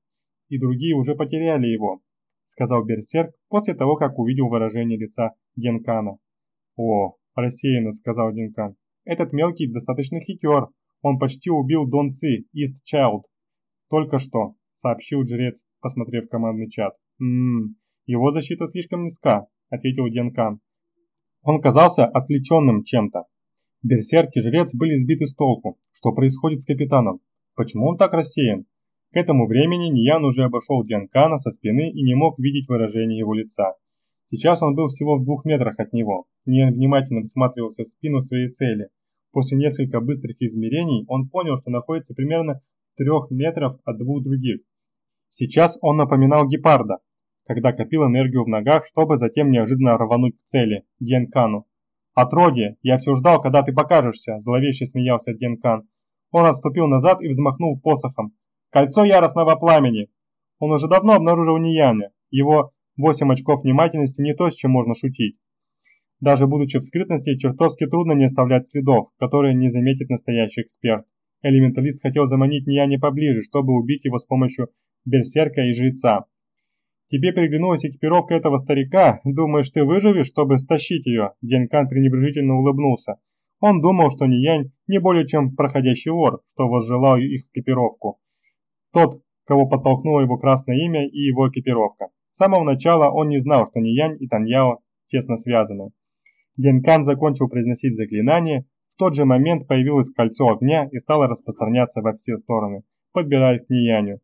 и другие уже потеряли его, сказал Берсерк после того, как увидел выражение лица Денкана. О, рассеянно сказал Денкан. Этот мелкий достаточно хитер. Он почти убил Дон Ци, Ист Чайлд. Только что, сообщил жрец, посмотрев командный чат. Ммм, его защита слишком низка, ответил Денкан. Он казался отвлеченным чем-то. Берсерк и жрец были сбиты с толку. Что происходит с капитаном? Почему он так рассеян? К этому времени Ниян уже обошел Денкана со спины и не мог видеть выражение его лица. Сейчас он был всего в двух метрах от него. Ниен внимательно всматривался в спину своей цели. После нескольких быстрых измерений он понял, что находится примерно в трех метров от двух других. Сейчас он напоминал гепарда, когда копил энергию в ногах, чтобы затем неожиданно рвануть к цели, Генкану. «Отродье, я все ждал, когда ты покажешься», – зловеще смеялся Генкан. Он отступил назад и взмахнул посохом. «Кольцо яростного пламени!» Он уже давно обнаружил Нияня. Его восемь очков внимательности не то, с чем можно шутить. Даже будучи в скрытности, чертовски трудно не оставлять следов, которые не заметит настоящий эксперт. Элементалист хотел заманить Нияне поближе, чтобы убить его с помощью берсерка и жреца. «Тебе приглянулась экипировка этого старика? Думаешь, ты выживешь, чтобы стащить ее?» Денькан пренебрежительно улыбнулся. Он думал, что Ниянь не более чем проходящий вор, что возжелал их экипировку. Тот, кого подтолкнуло его красное имя и его экипировка. С самого начала он не знал, что Ниянь и Таньяо тесно связаны. Денкан закончил произносить заклинание, в тот же момент появилось кольцо огня и стало распространяться во все стороны, подбирая к Нияню.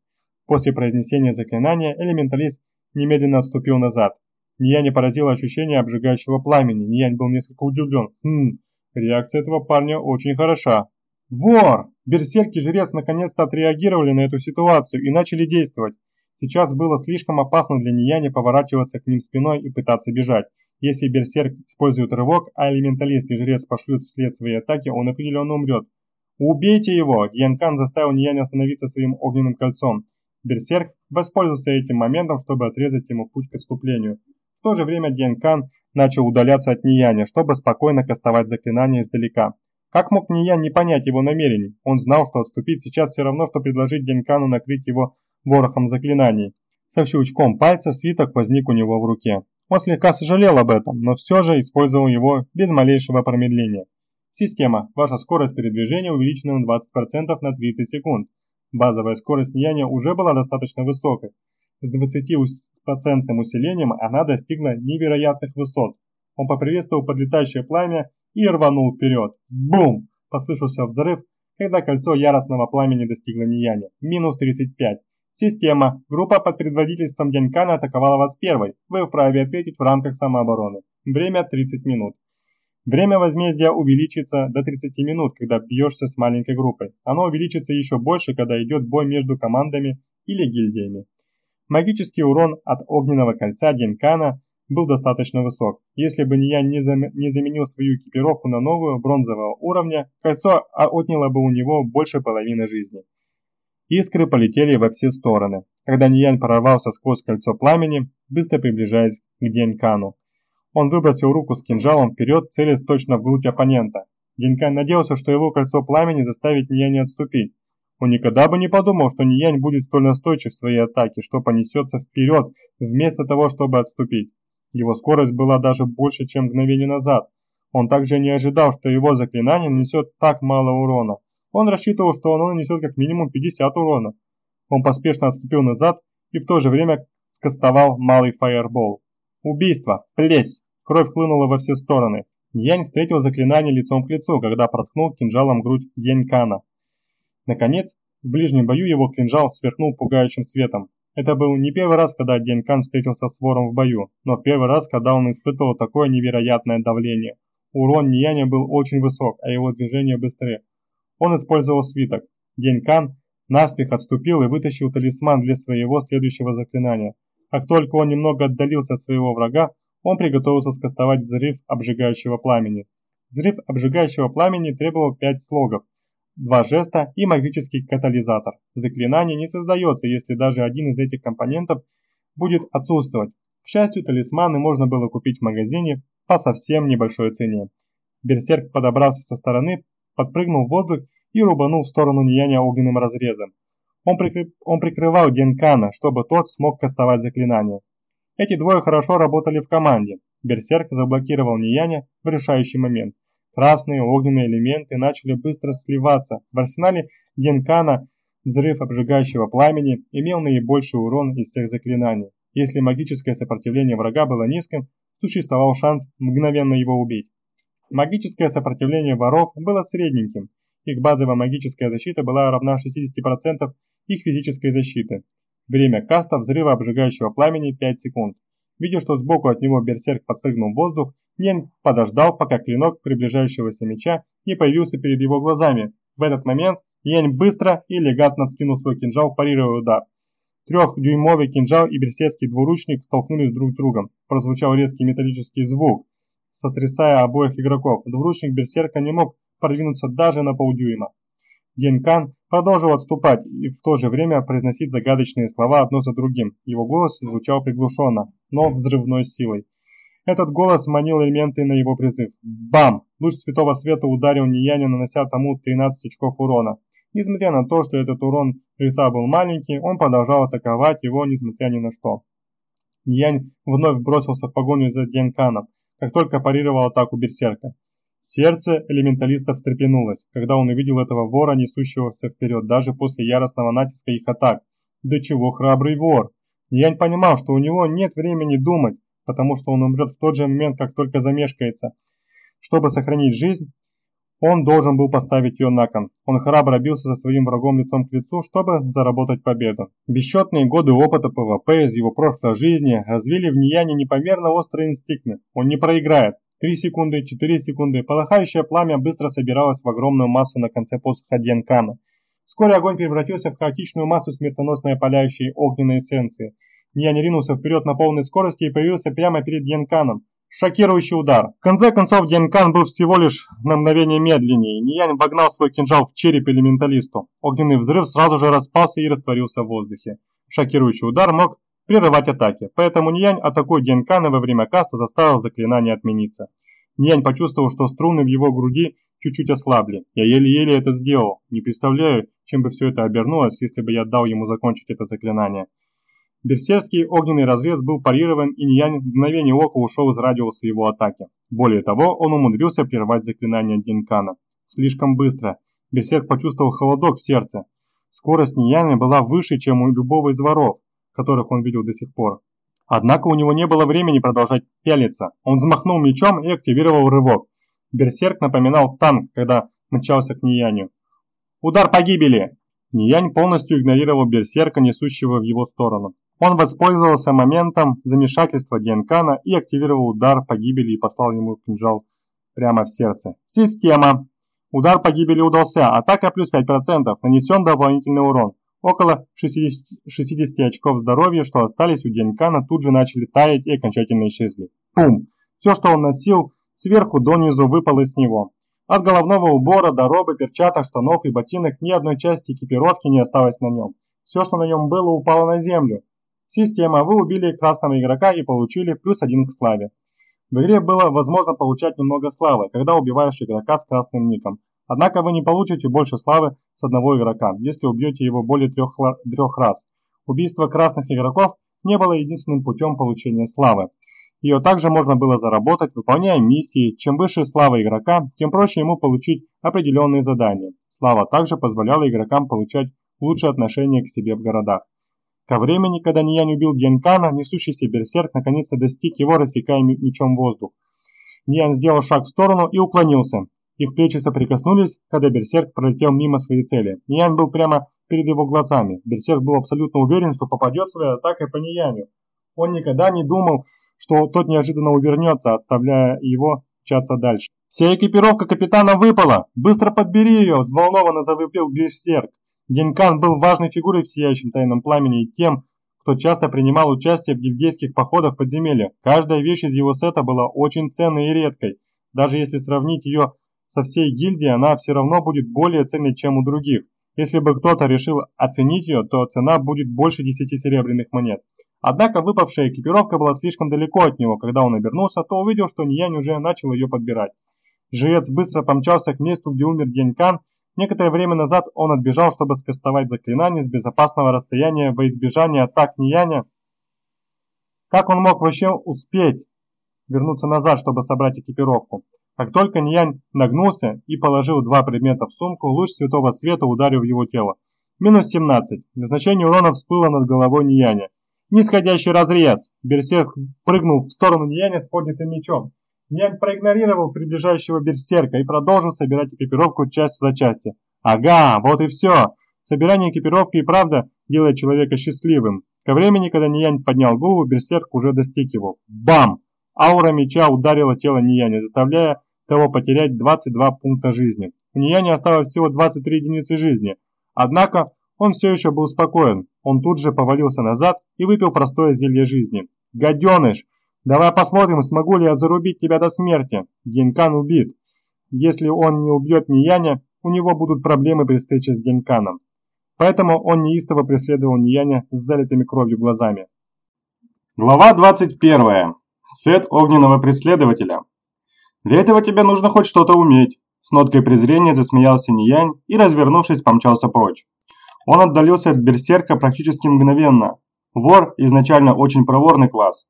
После произнесения заклинания элементалист немедленно отступил назад. Нияне поразило ощущение обжигающего пламени, Ниянь был несколько удивлен. Хм, реакция этого парня очень хороша. Вор! Берсерк и жрец наконец-то отреагировали на эту ситуацию и начали действовать. Сейчас было слишком опасно для Нияни поворачиваться к ним спиной и пытаться бежать. Если берсерк использует рывок, а элементалист и жрец пошлют вслед своей атаки, он определенно умрет. «Убейте его!» Янкан заставил Нияня остановиться своим огненным кольцом. Берсерк воспользовался этим моментом, чтобы отрезать ему путь к отступлению. В то же время Дьянкан начал удаляться от Нияня, чтобы спокойно кастовать заклинание издалека. Как мог Ниян не понять его намерений? Он знал, что отступить сейчас все равно, что предложить Дьянкану накрыть его ворохом заклинаний. Со щелчком пальца свиток возник у него в руке. Он слегка сожалел об этом, но все же использовал его без малейшего промедления. Система. Ваша скорость передвижения увеличена на 20% на 30 секунд. Базовая скорость влияния уже была достаточно высокой. С 20% усилением она достигла невероятных высот. Он поприветствовал подлетающее пламя и рванул вперед. Бум! Послышался взрыв, когда кольцо яростного пламени достигло Нияня. Минус 35. Система. Группа под предводительством Дянькана атаковала вас первой. Вы вправе ответить в рамках самообороны. Время 30 минут. Время возмездия увеличится до 30 минут, когда бьешься с маленькой группой. Оно увеличится еще больше, когда идет бой между командами или гильдиями. Магический урон от огненного кольца Денкана был достаточно высок. Если бы я не, зам... не заменил свою экипировку на новую, бронзового уровня, кольцо отняло бы у него больше половины жизни. Искры полетели во все стороны, когда Ниянь прорвался сквозь кольцо пламени, быстро приближаясь к Денькану. Он выбросил руку с кинжалом вперед, целясь точно в грудь оппонента. Денькан надеялся, что его кольцо пламени заставит Ниянь отступить. Он никогда бы не подумал, что Ниянь будет столь настойчив в своей атаке, что понесется вперед, вместо того, чтобы отступить. Его скорость была даже больше, чем мгновение назад. Он также не ожидал, что его заклинание нанесет так мало урона. Он рассчитывал, что оно нанесет как минимум 50 урона. Он поспешно отступил назад и в то же время скостовал малый фаербол. Убийство! Плесь! Кровь хлынула во все стороны. Янь встретил заклинание лицом к лицу, когда проткнул кинжалом грудь Дянькана. Наконец, в ближнем бою его кинжал сверкнул пугающим светом. Это был не первый раз, когда Дянькан встретился с вором в бою, но первый раз, когда он испытывал такое невероятное давление. Урон Нияня был очень высок, а его движения быстрее. Он использовал свиток. Дянькан наспех отступил и вытащил талисман для своего следующего заклинания – как только он немного отдалился от своего врага, он приготовился скостовать взрыв обжигающего пламени. Взрыв обжигающего пламени требовал 5 слогов, два жеста и магический катализатор. Заклинание не создается, если даже один из этих компонентов будет отсутствовать. К счастью, талисманы можно было купить в магазине по совсем небольшой цене. Берсерк подобрался со стороны, подпрыгнул в воздух и рубанул в сторону Нияня огненным разрезом. Он, прикры... он прикрывал Денкана, чтобы тот смог кастовать заклинание. Эти двое хорошо работали в команде. Берсерк заблокировал Нияня в решающий момент. Красные огненные элементы начали быстро сливаться. В арсенале Денкана взрыв обжигающего пламени имел наибольший урон из всех заклинаний. Если магическое сопротивление врага было низким, существовал шанс мгновенно его убить. Магическое сопротивление воров было средненьким. Их базовая магическая защита была равна 60% их физической защиты. Время каста взрыва обжигающего пламени 5 секунд. Видя, что сбоку от него берсерк подпрыгнул в воздух, Нен подождал, пока клинок приближающегося меча не появился перед его глазами. В этот момент Нен быстро и элегантно вскинул свой кинжал, парируя удар. Трехдюймовый кинжал и берсеркский двуручник столкнулись друг с другом. Прозвучал резкий металлический звук, сотрясая обоих игроков. Двуручник берсерка не мог продвинуться даже на полдюйма. Генкан продолжил отступать и в то же время произносить загадочные слова одно за другим. Его голос звучал приглушенно, но взрывной силой. Этот голос манил элементы на его призыв. Бам! Луч святого света ударил Нияня, нанося тому 13 очков урона. Несмотря на то, что этот урон жреца был маленький, он продолжал атаковать его, несмотря ни на что. Ниянь вновь бросился в погоню за Денканом, как только парировал атаку берсерка. Сердце элементалиста встрепенулось, когда он увидел этого вора, несущегося вперед даже после яростного натиска их атак. Да чего храбрый вор! Янь понимал, что у него нет времени думать, потому что он умрет в тот же момент, как только замешкается. Чтобы сохранить жизнь, он должен был поставить ее на кон. Он храбро бился со своим врагом лицом к лицу, чтобы заработать победу. Бесчетные годы опыта ПВП из его прошлой жизни развили в Нияне непомерно острые инстинкты. Он не проиграет. Три секунды, четыре секунды. Полыхающее пламя быстро собиралось в огромную массу на конце посоха Дьянкана. Вскоре огонь превратился в хаотичную массу смертоносной опаляющей огненной эссенции. Ньянь ринулся вперед на полной скорости и появился прямо перед Дьянканом. Шокирующий удар. В конце концов, Дьянкан был всего лишь на мгновение медленнее. Ниянь вогнал свой кинжал в череп элементалисту. Огненный взрыв сразу же распался и растворился в воздухе. Шокирующий удар мог прерывать атаки, поэтому Ниянь атакуя Генкана во время каста заставил заклинание отмениться. Ниянь почувствовал, что струны в его груди чуть-чуть ослабли. Я еле-еле это сделал. Не представляю, чем бы все это обернулось, если бы я дал ему закончить это заклинание. Берсерский огненный разрез был парирован, и Ниянь в мгновение ока ушел из радиуса его атаки. Более того, он умудрился прервать заклинание Генкана. Слишком быстро. Берсерк почувствовал холодок в сердце. Скорость Нияня была выше, чем у любого из воров. которых он видел до сих пор. Однако у него не было времени продолжать пялиться. Он взмахнул мечом и активировал рывок. Берсерк напоминал танк, когда мчался к Нияню. «Удар погибели!» Ниянь полностью игнорировал берсерка, несущего в его сторону. Он воспользовался моментом замешательства Генкана и активировал удар погибели и послал ему кинжал прямо в сердце. Система! Удар погибели удался, атака плюс 5%, нанесен дополнительный урон. Около 60, 60 очков здоровья, что остались у Генкана, тут же начали таять и окончательно исчезли. Пум! Все, что он носил, сверху донизу выпало с него. От головного убора до робы, перчаток, штанов и ботинок ни одной части экипировки не осталось на нем. Все, что на нем было, упало на землю. Система, вы убили красного игрока и получили плюс один к славе. В игре было возможно получать немного славы, когда убиваешь игрока с красным ником. Однако вы не получите больше славы с одного игрока, если убьете его более трех, трех раз. Убийство красных игроков не было единственным путем получения славы. Ее также можно было заработать, выполняя миссии. Чем выше слава игрока, тем проще ему получить определенные задания. Слава также позволяла игрокам получать лучшее отношение к себе в городах. Ко времени, когда Ниянь убил Генкана, несущийся берсерк наконец-то достиг его, рассекая мечом воздух. Ниянь сделал шаг в сторону и уклонился. Их плечи соприкоснулись, когда Берсерк пролетел мимо своей цели. Ниян был прямо перед его глазами. Берсерк был абсолютно уверен, что попадет своей атакой по Нияню. Он никогда не думал, что тот неожиданно увернется, отставляя его мчаться дальше. «Вся экипировка капитана выпала! Быстро подбери ее!» – взволнованно завопил Берсерк. Генкан был важной фигурой в сияющем тайном пламени и тем, кто часто принимал участие в гильдейских походах в подземелье. Каждая вещь из его сета была очень ценной и редкой. Даже если сравнить ее со всей гильдии она все равно будет более ценной, чем у других. Если бы кто-то решил оценить ее, то цена будет больше 10 серебряных монет. Однако выпавшая экипировка была слишком далеко от него. Когда он обернулся, то увидел, что Ниянь уже начал ее подбирать. Жрец быстро помчался к месту, где умер Денькан. Некоторое время назад он отбежал, чтобы скастовать заклинание с безопасного расстояния во избежание атак Нияня. Как он мог вообще успеть вернуться назад, чтобы собрать экипировку? Как только Ньянь нагнулся и положил два предмета в сумку, луч святого света ударил в его тело. Минус 17. Назначение урона всплыло над головой Ньяня. Нисходящий разрез. Берсерк прыгнул в сторону Ньяня с поднятым мечом. Ньянь проигнорировал приближающего берсерка и продолжил собирать экипировку часть за частью. Ага, вот и все. Собирание экипировки и правда делает человека счастливым. Ко времени, когда Ньянь поднял голову, берсерк уже достиг его. Бам! Аура меча ударила тело Нияня, заставляя того потерять 22 пункта жизни. У Нияня осталось всего 23 единицы жизни. Однако он все еще был спокоен. Он тут же повалился назад и выпил простое зелье жизни. «Гаденыш! Давай посмотрим, смогу ли я зарубить тебя до смерти. Генкан убит. Если он не убьет Нияня, у него будут проблемы при встрече с Генканом. Поэтому он неистово преследовал Нияня с залитыми кровью глазами. Глава 21. Сет огненного преследователя. Для этого тебе нужно хоть что-то уметь. С ноткой презрения засмеялся Ниянь и, развернувшись, помчался прочь. Он отдалился от берсерка практически мгновенно. Вор изначально очень проворный класс.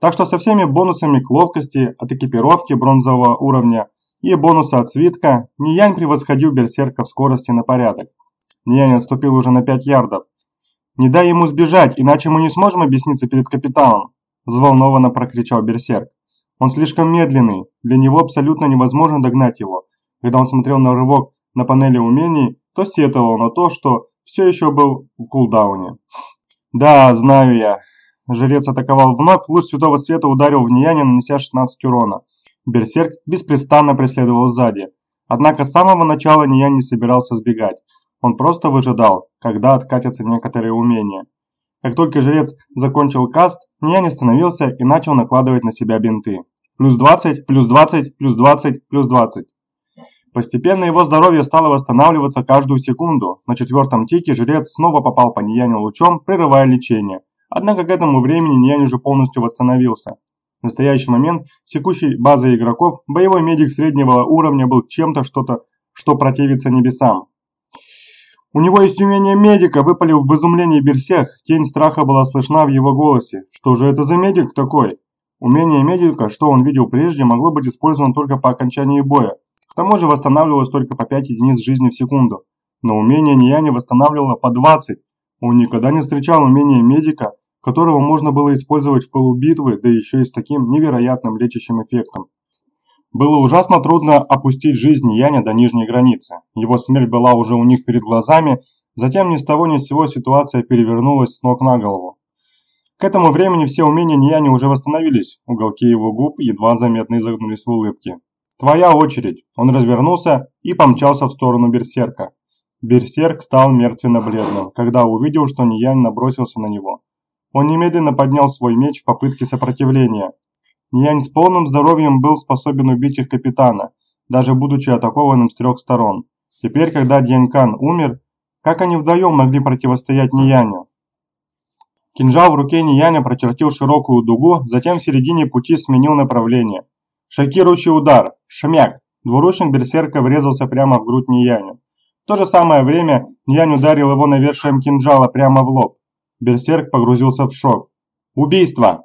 Так что со всеми бонусами к ловкости от экипировки бронзового уровня и бонуса от свитка, Ниянь превосходил берсерка в скорости на порядок. Ниянь отступил уже на 5 ярдов. «Не дай ему сбежать, иначе мы не сможем объясниться перед капитаном», взволнованно прокричал Берсерк. Он слишком медленный, для него абсолютно невозможно догнать его. Когда он смотрел на рывок на панели умений, то сетовал на то, что все еще был в кулдауне. «Да, знаю я». Жрец атаковал вновь, луч святого света ударил в Нияне, нанеся 16 урона. Берсерк беспрестанно преследовал сзади. Однако с самого начала Ниян не собирался сбегать. Он просто выжидал, когда откатятся некоторые умения. Как только жрец закончил каст, Нянь остановился и начал накладывать на себя бинты. Плюс 20, плюс 20, плюс 20, плюс 20. Постепенно его здоровье стало восстанавливаться каждую секунду. На четвертом тике жрец снова попал по Нияне лучом, прерывая лечение. Однако к этому времени Ниянь уже полностью восстановился. В настоящий момент с текущей базой игроков боевой медик среднего уровня был чем-то что-то, что противится небесам. У него есть умение медика, выпалив в изумлении Берсех. Тень страха была слышна в его голосе. Что же это за медик такой? Умение медика, что он видел прежде, могло быть использовано только по окончании боя. Тому же восстанавливалось только по 5 единиц жизни в секунду. Но умение Нияни восстанавливало по 20. Он никогда не встречал умения медика, которого можно было использовать в пылу битвы, да еще и с таким невероятным лечащим эффектом. Было ужасно трудно опустить жизнь Яня до нижней границы. Его смерть была уже у них перед глазами, затем ни с того ни с сего ситуация перевернулась с ног на голову. К этому времени все умения Нияни уже восстановились, уголки его губ едва заметно изогнулись в улыбке. «Твоя очередь!» Он развернулся и помчался в сторону Берсерка. Берсерк стал мертвенно-бледным, когда увидел, что Ниянь набросился на него. Он немедленно поднял свой меч в попытке сопротивления. Ниянь с полным здоровьем был способен убить их капитана, даже будучи атакованным с трех сторон. Теперь, когда Дьянькан умер, как они вдвоем могли противостоять Нияню? Кинжал в руке Нияня прочертил широкую дугу, затем в середине пути сменил направление. Шокирующий удар, шмяк, двуручник берсерка врезался прямо в грудь Нияню. В то же самое время Ниянь ударил его навершием кинжала прямо в лоб. Берсерк погрузился в шок. «Убийство!»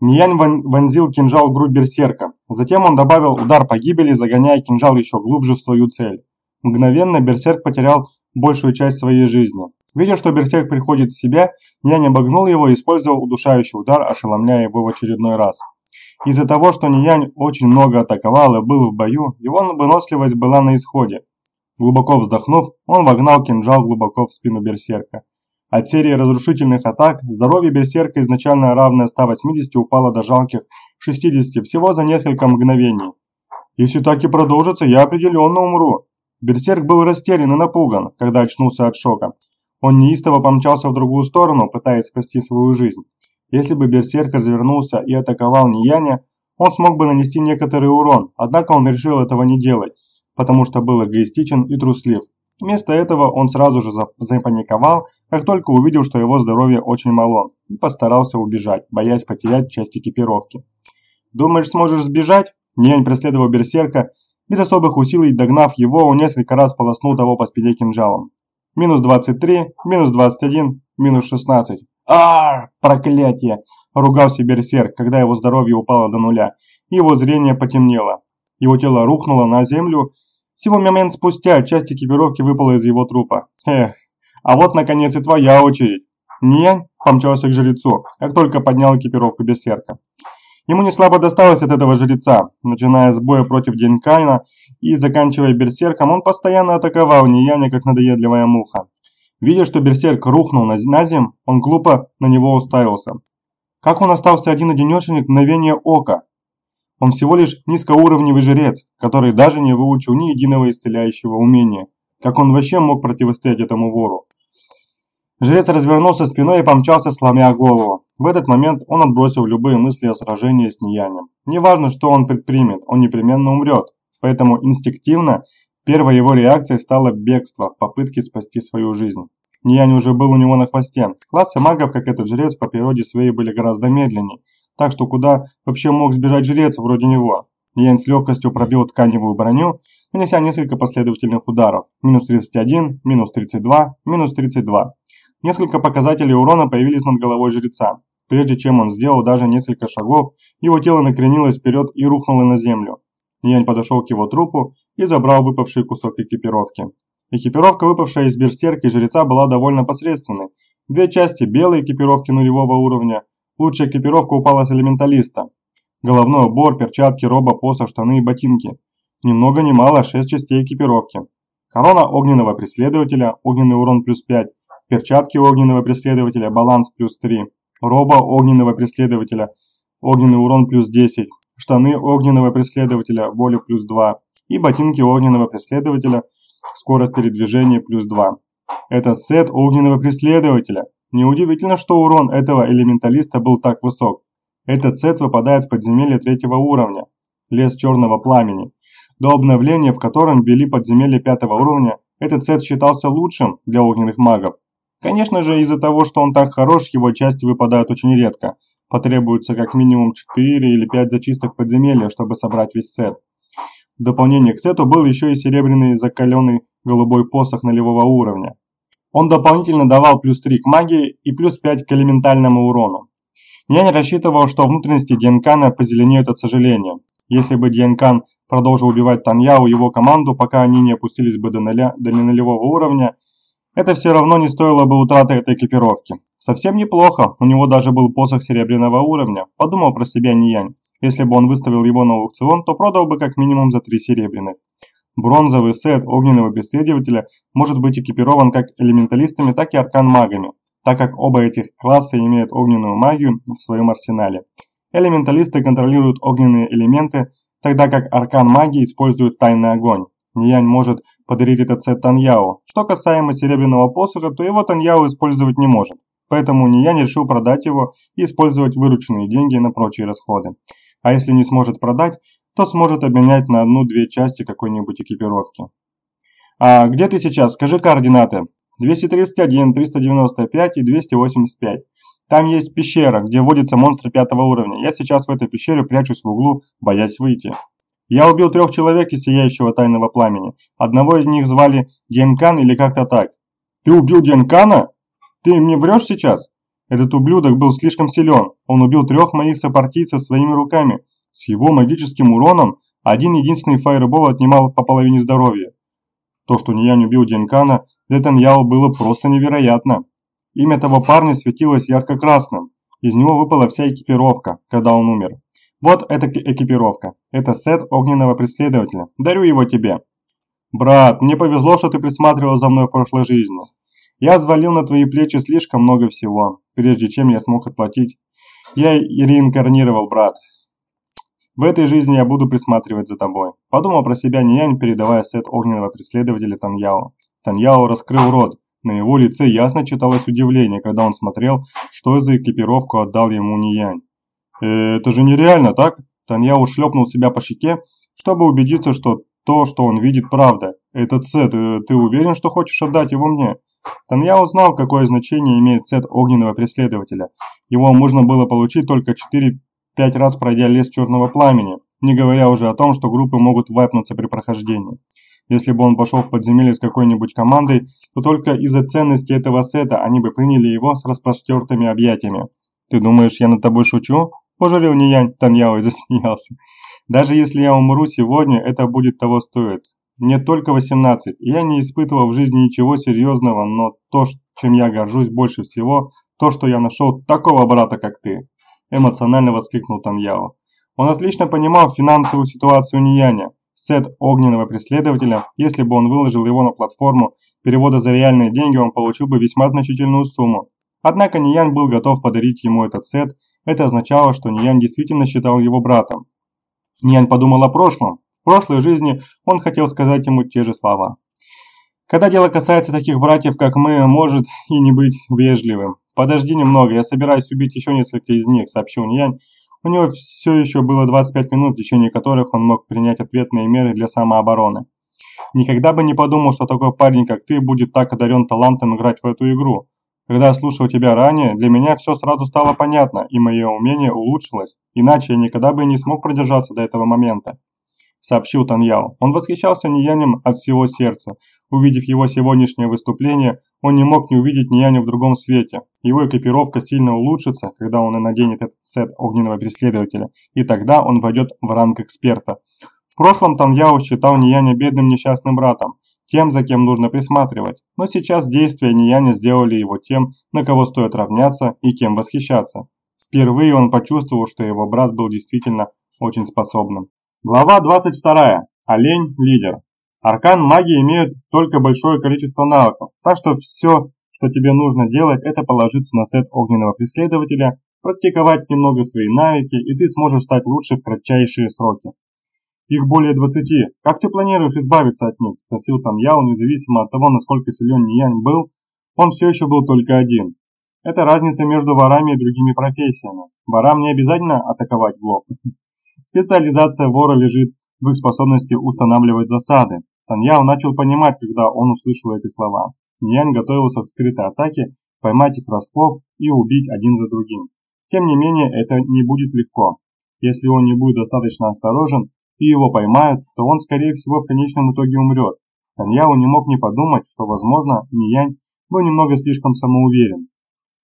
Ниянь вонзил кинжал в грудь берсерка. Затем он добавил удар погибели, загоняя кинжал еще глубже в свою цель. Мгновенно берсерк потерял большую часть своей жизни. Видя, что берсерк приходит в себя, Нянь обогнул его и использовал удушающий удар, ошеломляя его в очередной раз. Из-за того, что Ниянь очень много атаковал и был в бою, его выносливость была на исходе. Глубоко вздохнув, он вогнал кинжал глубоко в спину берсерка. От серии разрушительных атак здоровье берсерка, изначально равное 180, упало до жалких 60 всего за несколько мгновений. «Если так и продолжится, я определенно умру». Берсерк был растерян и напуган, когда очнулся от шока. Он неистово помчался в другую сторону, пытаясь спасти свою жизнь. Если бы Берсерк развернулся и атаковал Нияня, он смог бы нанести некоторый урон, однако он решил этого не делать, потому что был эгоистичен и труслив. Вместо этого он сразу же запаниковал, как только увидел, что его здоровье очень мало, и постарался убежать, боясь потерять часть экипировки. «Думаешь, сможешь сбежать?» Нянь преследовал Берсерка, без особых усилий догнав его, он несколько раз полоснул того по спине кинжалом минус 23, минус 21, минус 16. Ар, проклятие! Ругался берсерк, когда его здоровье упало до нуля, и его зрение потемнело. Его тело рухнуло на землю. Всего момент спустя часть экипировки выпала из его трупа. Эх, а вот наконец и твоя очередь. Нянь помчался к жрецу, как только поднял экипировку берсерка. Ему не слабо досталось от этого жреца. Начиная с боя против Денькайна и заканчивая берсерком, он постоянно атаковал Нияня, как надоедливая муха. Видя, что берсерк рухнул на, на он глупо на него уставился. Как он остался один-одинешенек мгновение ока? Он всего лишь низкоуровневый жрец, который даже не выучил ни единого исцеляющего умения. Как он вообще мог противостоять этому вору? Жрец развернулся спиной и помчался, сломя голову. В этот момент он отбросил любые мысли о сражении с Ниянем. Неважно, что он предпримет, он непременно умрет. Поэтому инстинктивно первой его реакцией стало бегство в попытке спасти свою жизнь. Ниянь уже был у него на хвосте. Классы магов, как этот жрец, по природе своей были гораздо медленнее. Так что куда вообще мог сбежать жрец вроде него? Ниянь с легкостью пробил тканевую броню, нанеся несколько последовательных ударов. Минус 31, минус 32, минус 32. Несколько показателей урона появились над головой жреца. Прежде чем он сделал даже несколько шагов, его тело накренилось вперед и рухнуло на землю. Ниянь подошел к его трупу и забрал выпавший кусок экипировки. Экипировка, выпавшая из берсерки жреца, была довольно посредственной. Две части белой экипировки нулевого уровня, лучшая экипировка упала с элементалиста. Головной убор, перчатки, роба, посох, штаны и ботинки. Ни много ни мало, шесть частей экипировки. Корона огненного преследователя, огненный урон плюс 5, перчатки огненного преследователя, баланс плюс 3, роба огненного преследователя, огненный урон плюс 10, штаны огненного преследователя, воля плюс 2 и ботинки огненного преследователя, скорость передвижения плюс 2. Это сет огненного преследователя. Неудивительно, что урон этого элементалиста был так высок. Этот сет выпадает в подземелье третьего уровня, лес черного пламени. До обновления, в котором ввели подземелье пятого уровня, этот сет считался лучшим для огненных магов. Конечно же, из-за того, что он так хорош, его части выпадают очень редко. Потребуется как минимум 4 или 5 зачисток подземелья, чтобы собрать весь сет. В дополнение к сету был еще и серебряный закаленный голубой посох нулевого уровня. Он дополнительно давал плюс 3 к магии и плюс 5 к элементальному урону. Я не рассчитывал, что внутренности Дианкана позеленеют от сожаления. Если бы Дианкан продолжил убивать Таньяу и его команду, пока они не опустились бы до, ноля, до нулевого уровня, Это все равно не стоило бы утраты этой экипировки. Совсем неплохо, у него даже был посох серебряного уровня, подумал про себя Ниянь. Если бы он выставил его на аукцион, то продал бы как минимум за три серебряных. Бронзовый сет огненного преследователя может быть экипирован как элементалистами, так и аркан-магами, так как оба этих класса имеют огненную магию в своем арсенале. Элементалисты контролируют огненные элементы, тогда как аркан магии использует тайный огонь. Ниянь может подарить этот сет Таньяо. Что касаемо серебряного посоха, то его Таньяо использовать не может. Поэтому Ниянь решил продать его и использовать вырученные деньги на прочие расходы. А если не сможет продать, то сможет обменять на одну-две части какой-нибудь экипировки. А где ты сейчас? Скажи координаты. 231, 395 и 285. Там есть пещера, где водятся монстры пятого уровня. Я сейчас в этой пещере прячусь в углу, боясь выйти. Я убил трех человек из Сияющего Тайного Пламени. Одного из них звали Генкан или как-то так. Ты убил Генкана? Ты мне врешь сейчас? Этот ублюдок был слишком силен. Он убил трех моих сопартийцев своими руками. С его магическим уроном один единственный фаербол отнимал по половине здоровья. То, что не убил Денкана, для Таньяо было просто невероятно. Имя того парня светилось ярко-красным. Из него выпала вся экипировка, когда он умер. Вот эта экипировка. Это сет огненного преследователя. Дарю его тебе. Брат, мне повезло, что ты присматривал за мной в прошлой жизни. Я взвалил на твои плечи слишком много всего, прежде чем я смог отплатить. Я и реинкарнировал, брат. В этой жизни я буду присматривать за тобой. Подумал про себя Ниянь, передавая сет огненного преследователя Таньяо. Таньяо раскрыл рот. На его лице ясно читалось удивление, когда он смотрел, что за экипировку отдал ему Ниянь. «Э, «Это же нереально, так?» Таньяо шлепнул себя по щеке, чтобы убедиться, что то, что он видит, правда. «Этот сет, э, ты уверен, что хочешь отдать его мне?» Таньяо знал, какое значение имеет сет огненного преследователя. Его можно было получить только 4 пять раз пройдя лес черного пламени, не говоря уже о том, что группы могут вайпнуться при прохождении. Если бы он пошел в подземелье с какой-нибудь командой, то только из-за ценности этого сета они бы приняли его с распростертыми объятиями. «Ты думаешь, я над тобой шучу?» – пожалел Ниянь Таньяо и засмеялся. «Даже если я умру сегодня, это будет того стоить. Мне только 18, и я не испытывал в жизни ничего серьезного, но то, чем я горжусь больше всего, то, что я нашел такого брата, как ты эмоционально воскликнул Таньяо. Он отлично понимал финансовую ситуацию Нияня. Сет огненного преследователя, если бы он выложил его на платформу перевода за реальные деньги, он получил бы весьма значительную сумму. Однако Ниянь был готов подарить ему этот сет, это означало, что Ниянь действительно считал его братом. Ниянь подумал о прошлом. В прошлой жизни он хотел сказать ему те же слова. Когда дело касается таких братьев, как мы, может и не быть вежливым. «Подожди немного, я собираюсь убить еще несколько из них», – сообщил Ниянь. У него все еще было 25 минут, в течение которых он мог принять ответные меры для самообороны. Никогда бы не подумал, что такой парень, как ты, будет так одарен талантом играть в эту игру. Когда я слушал тебя ранее, для меня все сразу стало понятно, и мое умение улучшилось, иначе я никогда бы не смог продержаться до этого момента», – сообщил Таньяо. Он восхищался Ниянем от всего сердца. Увидев его сегодняшнее выступление, он не мог не увидеть Нияню в другом свете. Его экипировка сильно улучшится, когда он и наденет этот сет огненного преследователя, и тогда он войдет в ранг эксперта. В прошлом Таньяо считал Нияня бедным несчастным братом, тем, за кем нужно присматривать, но сейчас действия Нияня сделали его тем, на кого стоит равняться и кем восхищаться. Впервые он почувствовал, что его брат был действительно очень способным. Глава 22. Олень-лидер. Аркан магии имеют только большое количество навыков, так что все, что тебе нужно делать, это положиться на сет огненного преследователя, практиковать немного свои навыки, и ты сможешь стать лучше в кратчайшие сроки. Их более 20. Как ты планируешь избавиться от них? Спросил Яо, независимо от того, насколько силен Ниянь был, он все еще был только один. Это разница между ворами и другими профессиями. Ворам не обязательно атаковать в лоб. Специализация вора лежит в их способности устанавливать засады, Таньяо начал понимать, когда он услышал эти слова. Ньянь готовился в скрытой атаке поймать их врасплох и убить один за другим. Тем не менее, это не будет легко. Если он не будет достаточно осторожен и его поймают, то он, скорее всего, в конечном итоге умрет. Таньяо не мог не подумать, что, возможно, Ниянь был немного слишком самоуверен.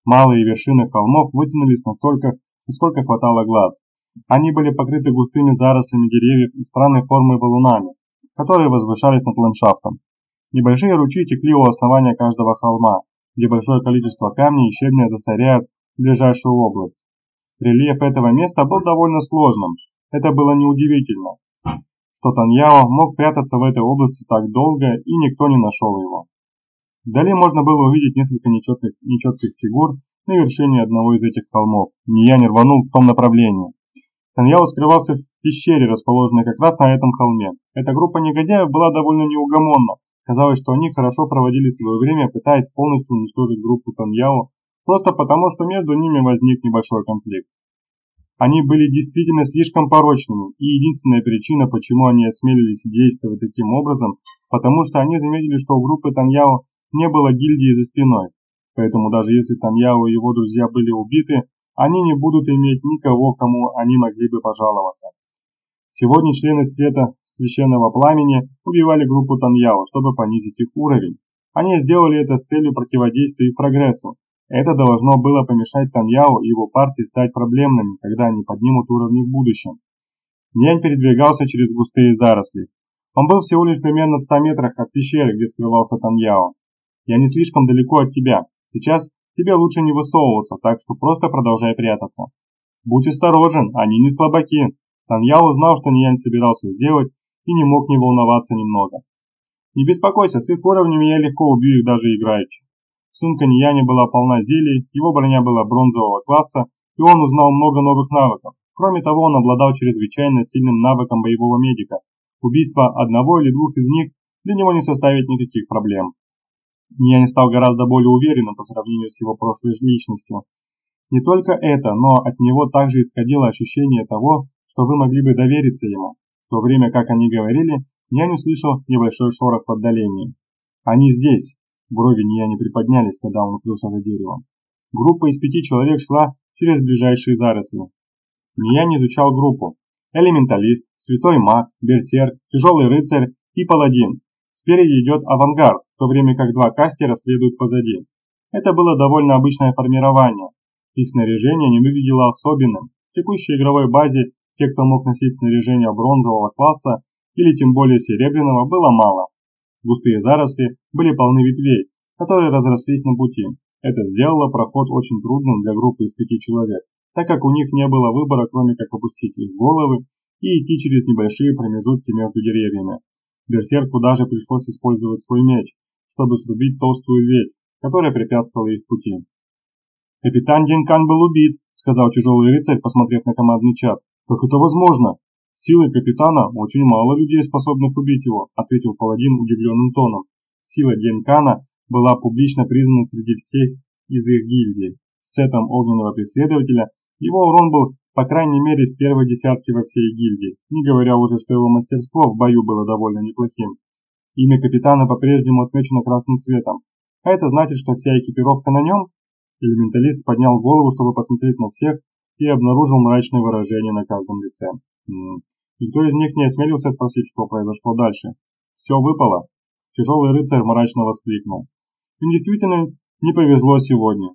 Малые вершины холмов вытянулись настолько, насколько хватало глаз. Они были покрыты густыми зарослями деревьев и странной формы валунами, которые возвышались над ландшафтом. Небольшие ручьи текли у основания каждого холма, где большое количество камней и щебня засоряют ближайшую область. Рельеф этого места был довольно сложным. Это было неудивительно, что Таньяо мог прятаться в этой области так долго и никто не нашел его. Вдали можно было увидеть несколько нечетких, нечетких фигур на вершине одного из этих холмов. Ниян рванул в том направлении. Таньяо скрывался в пещере, расположенной как раз на этом холме. Эта группа негодяев была довольно неугомонна. Казалось, что они хорошо проводили свое время, пытаясь полностью уничтожить группу Таньяо, просто потому, что между ними возник небольшой конфликт. Они были действительно слишком порочными, и единственная причина, почему они осмелились действовать таким образом, потому что они заметили, что у группы Таньяо не было гильдии за спиной. Поэтому даже если Таньяо и его друзья были убиты, они не будут иметь никого, кому они могли бы пожаловаться. Сегодня члены Света Священного Пламени убивали группу Таньяо, чтобы понизить их уровень. Они сделали это с целью противодействия их прогрессу. Это должно было помешать Таньяо и его партии стать проблемными, когда они поднимут уровни в будущем. Нянь передвигался через густые заросли. Он был всего лишь примерно в 100 метрах от пещеры, где скрывался Таньяо. Я не слишком далеко от тебя. Сейчас тебе лучше не высовываться, так что просто продолжай прятаться. Будь осторожен, они не слабаки. Таньяо узнал, что Ниянь собирался сделать, и не мог не волноваться немного. Не беспокойся, с их уровнем я легко убью их даже играючи. Сумка Нияни была полна зелий, его броня была бронзового класса, и он узнал много новых навыков. Кроме того, он обладал чрезвычайно сильным навыком боевого медика. Убийство одного или двух из них для него не составит никаких проблем. Не стал гораздо более уверенным по сравнению с его прошлой личностью. Не только это, но от него также исходило ощущение того, что вы могли бы довериться ему. В то время как они говорили, я не услышал небольшой шорох в отдалении. «Они здесь!» Брови Ния не приподнялись, когда он укрылся за деревом. Группа из пяти человек шла через ближайшие заросли. Ния не изучал группу. Элементалист, святой маг, берсерк, тяжелый рыцарь и паладин. Спереди идет авангард, в то время как два кастера следуют позади. Это было довольно обычное формирование. Их снаряжение не выглядело особенным. В текущей игровой базе те, кто мог носить снаряжение бронзового класса или тем более серебряного, было мало. Густые заросли были полны ветвей, которые разрослись на пути. Это сделало проход очень трудным для группы из пяти человек, так как у них не было выбора, кроме как опустить их головы и идти через небольшие промежутки между деревьями. Берсерку даже пришлось использовать свой меч, чтобы срубить толстую ветвь, которая препятствовала их пути. «Капитан Динкан был убит», — сказал тяжелый рыцарь, посмотрев на командный чат. «Как это возможно?» «Силой капитана очень мало людей, способных убить его», — ответил паладин удивленным тоном. Сила Динкана была публично признана среди всех из их гильдии. С сетом огненного преследователя его урон был по крайней мере в первой десятке во всей гильдии, не говоря уже, что его мастерство в бою было довольно неплохим. Имя капитана по-прежнему отмечено красным цветом. А это значит, что вся экипировка на нем? Элементалист поднял голову, чтобы посмотреть на всех, и обнаружил мрачное выражение на каждом лице. Никто из них не осмелился спросить, что произошло дальше. Все выпало. Тяжелый рыцарь мрачно воскликнул. Им действительно не повезло сегодня.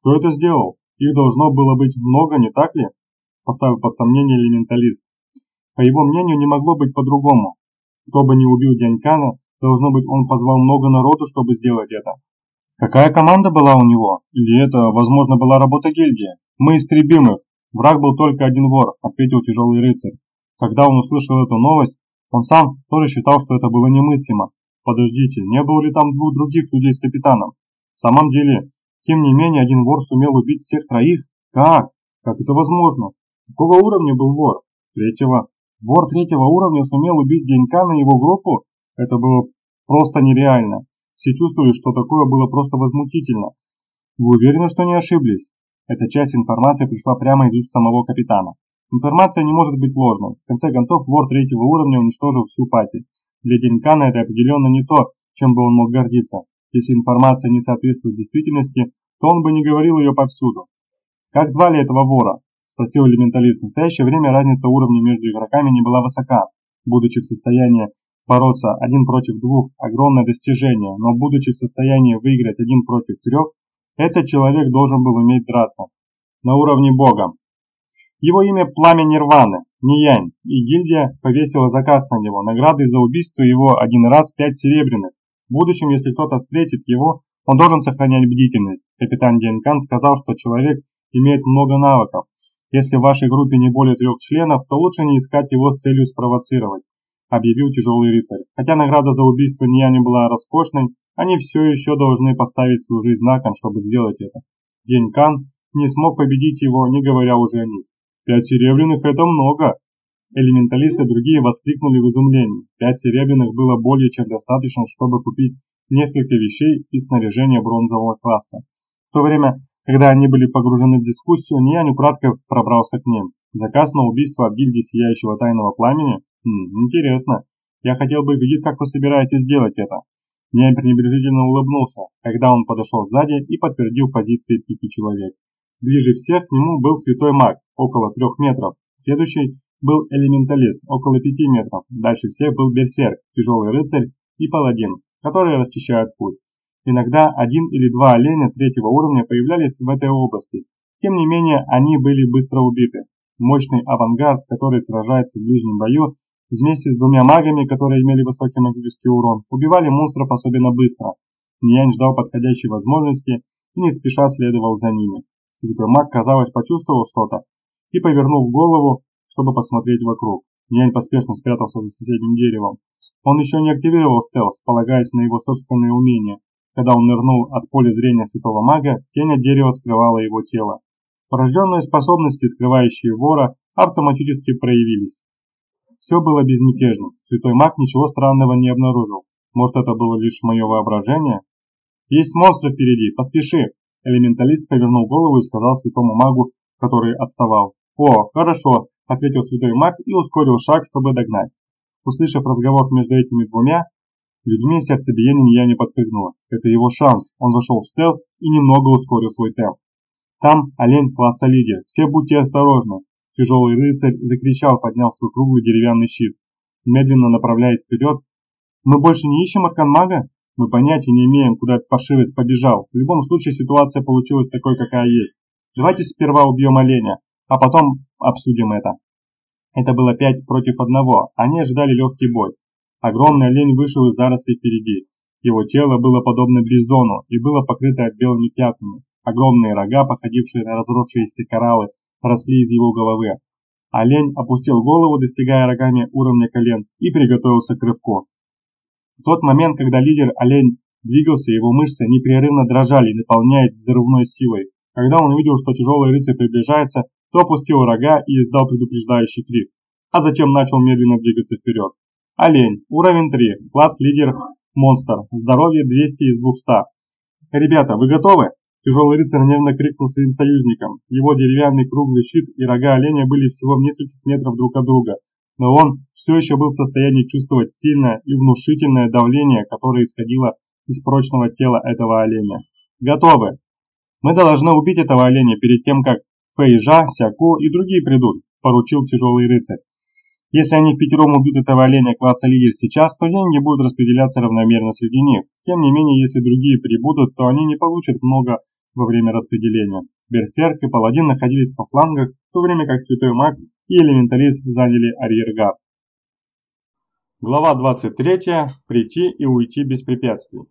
Кто это сделал? Их должно было быть много, не так ли? поставил под сомнение элементалист. По его мнению, не могло быть по-другому. Кто бы не убил Дянькана, должно быть, он позвал много народу, чтобы сделать это. Какая команда была у него? Или это, возможно, была работа гильдии? Мы истребим их. Враг был только один вор, ответил тяжелый рыцарь. Когда он услышал эту новость, он сам тоже считал, что это было немыслимо. Подождите, не было ли там двух других людей с капитаном? В самом деле, тем не менее, один вор сумел убить всех троих? Как? Как это возможно? Какого уровня был вор? Третьего. Вор третьего уровня сумел убить Денька на его группу? Это было просто нереально. Все чувствовали, что такое было просто возмутительно. Вы уверены, что не ошиблись? Эта часть информации пришла прямо из уст самого капитана. Информация не может быть ложной. В конце концов, вор третьего уровня уничтожил всю пати. Для Денькана это определенно не то, чем бы он мог гордиться. Если информация не соответствует действительности, то он бы не говорил ее повсюду. Как звали этого вора? Спросил элементалист. В настоящее время разница уровня между игроками не была высока. Будучи в состоянии бороться один против двух – огромное достижение, но будучи в состоянии выиграть один против трех, этот человек должен был уметь драться. На уровне бога. Его имя Пламя Нирваны, Ниянь, и гильдия повесила заказ на него, награды за убийство его один раз пять серебряных. В будущем, если кто-то встретит его, он должен сохранять бдительность. Капитан Денкан сказал, что человек имеет много навыков. Если в вашей группе не более трех членов, то лучше не искать его с целью спровоцировать, объявил тяжелый рыцарь. Хотя награда за убийство Нияни была роскошной, они все еще должны поставить свою жизнь на кон, чтобы сделать это. Денькан не смог победить его, не говоря уже о них. Пять серебряных – это много. Элементалисты другие воскликнули в изумлении. Пять серебряных было более чем достаточно, чтобы купить несколько вещей из снаряжения бронзового класса. В то время, когда они были погружены в дискуссию, Ниянь украдкой пробрался к ним. Заказ на убийство от гильдии Сияющего Тайного Пламени? Хм, интересно. Я хотел бы видеть, как вы собираетесь сделать это. Ниянь пренебрежительно улыбнулся, когда он подошел сзади и подтвердил позиции пяти человек. Ближе всех к нему был святой маг, около трех метров. Следующий был элементалист, около пяти метров. Дальше всех был берсерк, тяжелый рыцарь и паладин, которые расчищают путь. Иногда один или два оленя третьего уровня появлялись в этой области. Тем не менее, они были быстро убиты. Мощный авангард, который сражается в ближнем бою, вместе с двумя магами, которые имели высокий магический урон, убивали монстров особенно быстро. Ниянь ждал подходящей возможности и не спеша следовал за ними. Святой маг, казалось, почувствовал что-то и, повернув голову, чтобы посмотреть вокруг. Ниянь поспешно спрятался за соседним деревом. Он еще не активировал стелс, полагаясь на его собственные умения. Когда он нырнул от поля зрения святого мага, тень от дерева скрывала его тело. Порожденные способности, скрывающие вора, автоматически проявились. Все было безмятежно. Святой маг ничего странного не обнаружил. Может, это было лишь мое воображение? «Есть монстры впереди, поспеши!» Элементалист повернул голову и сказал святому магу, который отставал. «О, хорошо!» – ответил святой маг и ускорил шаг, чтобы догнать. Услышав разговор между этими двумя людьми, сердцебиение я не подпрыгнуло. Это его шанс. Он зашел в стелс и немного ускорил свой темп. Там олень класса лидер. Все будьте осторожны. Тяжелый рыцарь закричал, подняв свой круглый деревянный щит. Медленно направляясь вперед. Мы больше не ищем арканмага? Мы понятия не имеем, куда этот паршивец побежал. В любом случае ситуация получилась такой, какая есть. Давайте сперва убьем оленя, а потом обсудим это. Это было пять против одного, они ожидали легкий бой. Огромный олень вышел из зарослей впереди. Его тело было подобно бизону и было покрыто белыми пятнами. Огромные рога, походившие на разросшиеся кораллы, росли из его головы. Олень опустил голову, достигая рогами уровня колен, и приготовился к рывку. В тот момент, когда лидер олень двигался, его мышцы непрерывно дрожали, наполняясь взрывной силой. Когда он увидел, что тяжелый рыцарь приближается, то опустил рога и издал предупреждающий крик, а затем начал медленно двигаться вперед. Олень, уровень 3, класс лидер, монстр, здоровье 200 из 200. Ребята, вы готовы? Тяжелый рыцарь нервно крикнул своим союзникам. Его деревянный круглый щит и рога оленя были всего в нескольких метров друг от друга, но он все еще был в состоянии чувствовать сильное и внушительное давление, которое исходило из прочного тела этого оленя. Готовы! Мы должны убить этого оленя перед тем, как Фэйжа, Сяко и другие придут, поручил тяжелый рыцарь. Если они в пятером убьют этого оленя класса лидер сейчас, то деньги будут распределяться равномерно среди них. Тем не менее, если другие прибудут, то они не получат много во время распределения. Берсерк и Паладин находились по флангах, в то время как Святой Маг и Элементалист заняли арьергард. Глава 23. Прийти и уйти без препятствий.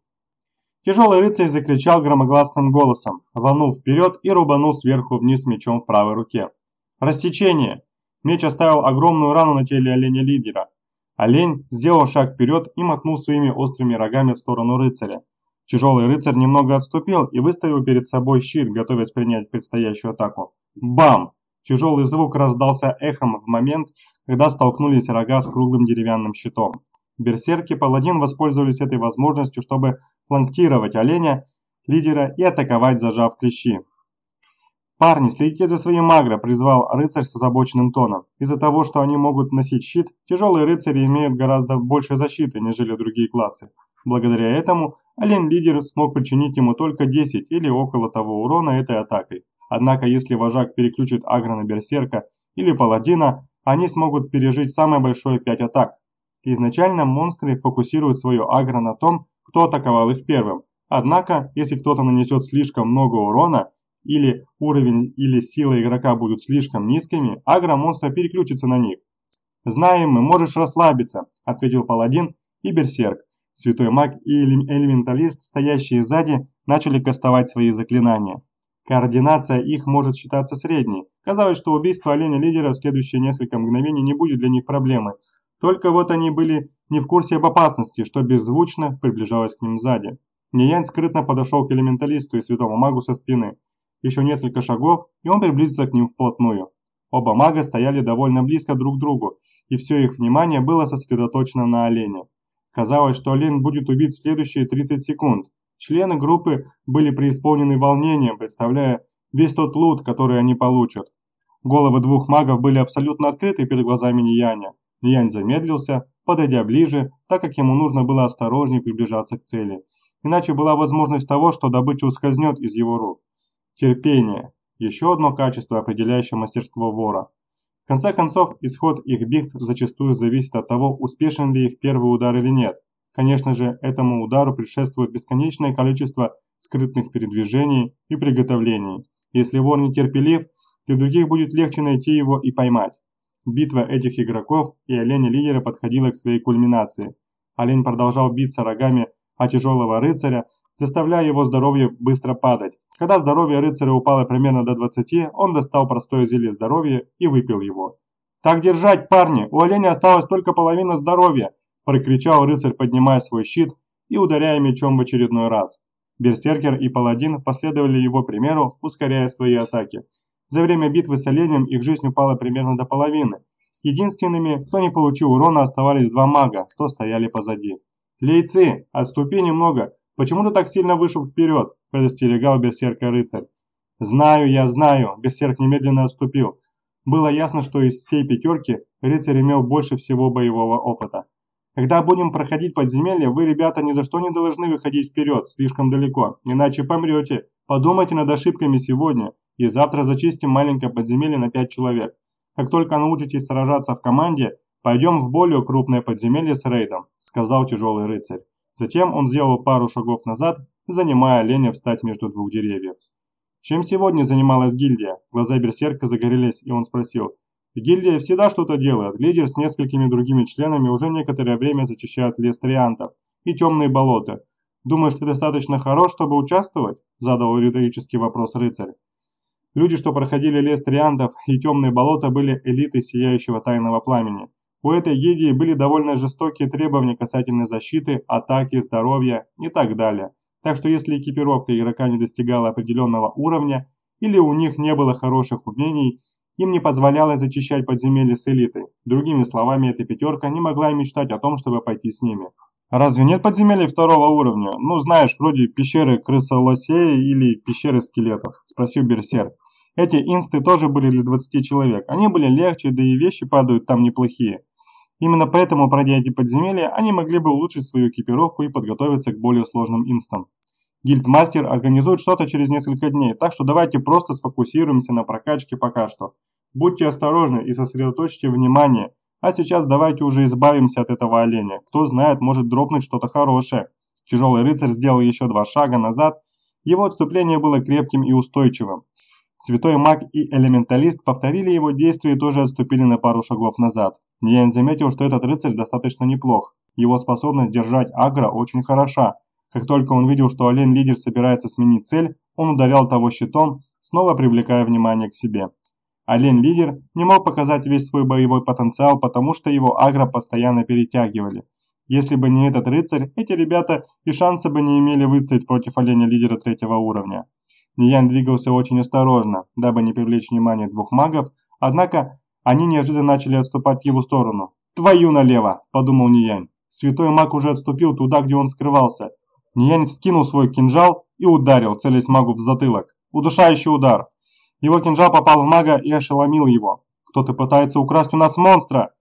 Тяжелый рыцарь закричал громогласным голосом, рванул вперед и рубанул сверху вниз мечом в правой руке. Рассечение! Меч оставил огромную рану на теле оленя-лидера. Олень сделал шаг вперед и мотнул своими острыми рогами в сторону рыцаря. Тяжелый рыцарь немного отступил и выставил перед собой щит, готовясь принять предстоящую атаку. Бам! Тяжелый звук раздался эхом в момент, когда столкнулись рога с круглым деревянным щитом. Берсерки-паладин воспользовались этой возможностью, чтобы фланктировать оленя, лидера и атаковать, зажав клещи. «Парни, следите за своим агро», – призвал рыцарь с озабоченным тоном. «Из-за того, что они могут носить щит, тяжелые рыцари имеют гораздо больше защиты, нежели другие классы. Благодаря этому олень-лидер смог причинить ему только 10 или около того урона этой атакой. Однако, если вожак переключит агро на берсерка или паладина, они смогут пережить самое большое 5 атак. Изначально монстры фокусируют свое агро на том, кто атаковал их первым. Однако, если кто-то нанесет слишком много урона, или уровень или сила игрока будут слишком низкими, агро монстра переключится на них. «Знаем мы, можешь расслабиться», – ответил паладин и берсерк. Святой маг и элементалист, стоящие сзади, начали кастовать свои заклинания. Координация их может считаться средней. Казалось, что убийство оленя-лидера в следующие несколько мгновений не будет для них проблемы. Только вот они были не в курсе об опасности, что беззвучно приближалось к ним сзади. Ниянь скрытно подошел к элементалисту и святому магу со спины. Еще несколько шагов, и он приблизится к ним вплотную. Оба мага стояли довольно близко друг к другу, и все их внимание было сосредоточено на олене. Казалось, что олень будет убит в следующие 30 секунд. Члены группы были преисполнены волнением, представляя весь тот лут, который они получат. Головы двух магов были абсолютно открыты перед глазами Нияня. Ниянь замедлился, подойдя ближе, так как ему нужно было осторожнее приближаться к цели. Иначе была возможность того, что добыча ускользнет из его рук. Терпение. Еще одно качество, определяющее мастерство вора. В конце концов, исход их битв зачастую зависит от того, успешен ли их первый удар или нет. Конечно же, этому удару предшествует бесконечное количество скрытных передвижений и приготовлений. Если вор нетерпелив, для других будет легче найти его и поймать. Битва этих игроков и оленя-лидера подходила к своей кульминации. Олень продолжал биться рогами о тяжелого рыцаря, заставляя его здоровье быстро падать. Когда здоровье рыцаря упало примерно до 20, он достал простое зелье здоровья и выпил его. «Так держать, парни! У оленя осталась только половина здоровья!» – прокричал рыцарь, поднимая свой щит и ударяя мечом в очередной раз. Берсеркер и паладин последовали его примеру, ускоряя свои атаки. За время битвы с оленем их жизнь упала примерно до половины. Единственными, кто не получил урона, оставались два мага, что стояли позади. «Лейцы, отступи немного! Почему ты так сильно вышел вперед?» – предостерегал берсерка рыцарь. «Знаю, я знаю!» – берсерк немедленно отступил. Было ясно, что из всей пятерки рыцарь имел больше всего боевого опыта. Когда будем проходить подземелье, вы, ребята, ни за что не должны выходить вперед, слишком далеко, иначе помрете. Подумайте над ошибками сегодня, и завтра зачистим маленькое подземелье на пять человек. Как только научитесь сражаться в команде, пойдем в более крупное подземелье с рейдом», – сказал тяжелый рыцарь. Затем он сделал пару шагов назад, занимая оленя встать между двух деревьев. Чем сегодня занималась гильдия? Глаза берсерка загорелись, и он спросил. Гильдия всегда что-то делает. Лидер с несколькими другими членами уже некоторое время зачищает лес триантов и темные болота. Думаешь, ты достаточно хорош, чтобы участвовать? Задал риторический вопрос рыцарь. Люди, что проходили лес триантов и темные болота, были элитой сияющего тайного пламени. У этой гильдии были довольно жестокие требования касательно защиты, атаки, здоровья и так далее. Так что если экипировка игрока не достигала определенного уровня, или у них не было хороших умений, им не позволяло зачищать подземелья с элитой. Другими словами, эта пятерка не могла и мечтать о том, чтобы пойти с ними. Разве нет подземелий второго уровня? Ну, знаешь, вроде пещеры крыса-лосея или пещеры скелетов? Спросил Берсерк. Эти инсты тоже были для 20 человек. Они были легче, да и вещи падают там неплохие. Именно поэтому, пройдя эти подземелья, они могли бы улучшить свою экипировку и подготовиться к более сложным инстам. Гильдмастер организует что-то через несколько дней, так что давайте просто сфокусируемся на прокачке пока что. Будьте осторожны и сосредоточьте внимание. А сейчас давайте уже избавимся от этого оленя. Кто знает, может дропнуть что-то хорошее. Тяжелый рыцарь сделал еще два шага назад. Его отступление было крепким и устойчивым. Святой маг и элементалист повторили его действия и тоже отступили на пару шагов назад. Ниянь заметил, что этот рыцарь достаточно неплох. Его способность держать агро очень хороша. Как только он видел, что олень-лидер собирается сменить цель, он ударял того щитом, снова привлекая внимание к себе. Олень-лидер не мог показать весь свой боевой потенциал, потому что его агро постоянно перетягивали. Если бы не этот рыцарь, эти ребята и шанса бы не имели выстоять против оленя-лидера третьего уровня. Ниян двигался очень осторожно, дабы не привлечь внимание двух магов, однако они неожиданно начали отступать в его сторону. «Твою налево!» – подумал Ниянь. Святой маг уже отступил туда, где он скрывался. Ниянь вскинул свой кинжал и ударил, целясь магу в затылок. Удушающий удар. Его кинжал попал в мага и ошеломил его. «Кто-то пытается украсть у нас монстра!»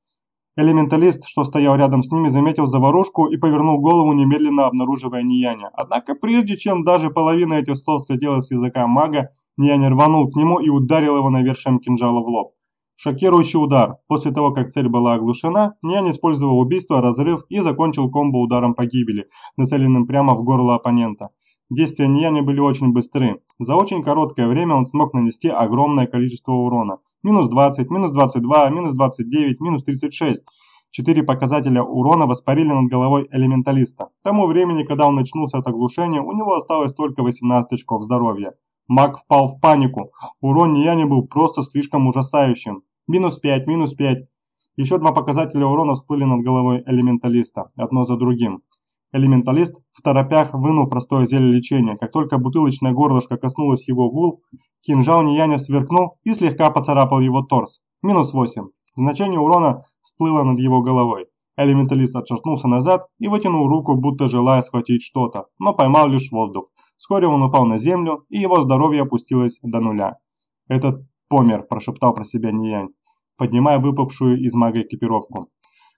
Элементалист, что стоял рядом с ними, заметил заварушку и повернул голову, немедленно обнаруживая Нияня. Однако прежде чем даже половина этих слов слетела с языка мага, Ниянь рванул к нему и ударил его навершием кинжала в лоб. Шокирующий удар. После того, как цель была оглушена, Ниан использовал убийство, разрыв и закончил комбо ударом погибели, нацеленным прямо в горло оппонента. Действия Нияни были очень быстры. За очень короткое время он смог нанести огромное количество урона. Минус 20, минус 22, минус 29, минус 36. Четыре показателя урона воспарили над головой элементалиста. К тому времени, когда он начнулся от оглушения, у него осталось только 18 очков здоровья. Маг впал в панику. Урон Нияни был просто слишком ужасающим. Минус 5, минус 5. Еще два показателя урона всплыли над головой элементалиста, одно за другим. Элементалист в торопях вынул простое зелье лечения. Как только бутылочное горлышко коснулось его гул, кинжал Нияня сверкнул и слегка поцарапал его торс. Минус 8. Значение урона всплыло над его головой. Элементалист отшатнулся назад и вытянул руку, будто желая схватить что-то, но поймал лишь воздух. Вскоре он упал на землю, и его здоровье опустилось до нуля. «Этот помер», – прошептал про себя Ниянь, поднимая выпавшую из мага экипировку.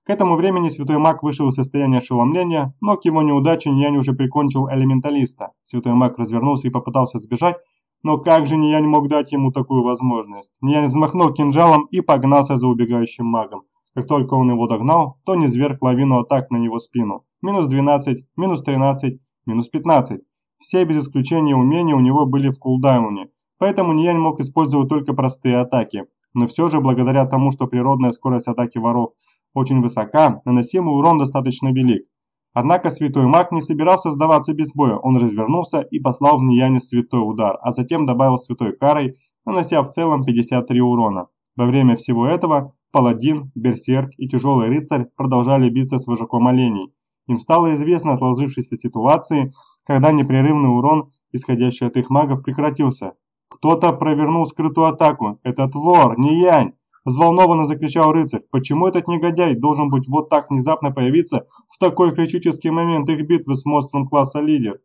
К этому времени святой маг вышел из состояния ошеломления, но к его неудаче Ниянь уже прикончил элементалиста. Святой маг развернулся и попытался сбежать, но как же Ниянь мог дать ему такую возможность? Ниянь взмахнул кинжалом и погнался за убегающим магом. Как только он его догнал, то низверг лавину атак на его спину. Минус 12, минус 13, минус 15. Все без исключения умения у него были в кулдауне, поэтому Ниянь мог использовать только простые атаки. Но все же, благодаря тому, что природная скорость атаки воров очень высока, наносимый урон достаточно велик. Однако святой маг не собирался сдаваться без боя, он развернулся и послал в Ниянь святой удар, а затем добавил святой карой, нанося в целом 53 урона. Во время всего этого паладин, берсерк и тяжелый рыцарь продолжали биться с вожаком оленей. Им стало известно о сложившейся ситуации, когда непрерывный урон, исходящий от их магов, прекратился. Кто-то провернул скрытую атаку. «Это вор, не янь!» Взволнованно закричал рыцарь. Почему этот негодяй должен быть вот так внезапно появиться в такой критический момент их битвы с монстром класса лидер?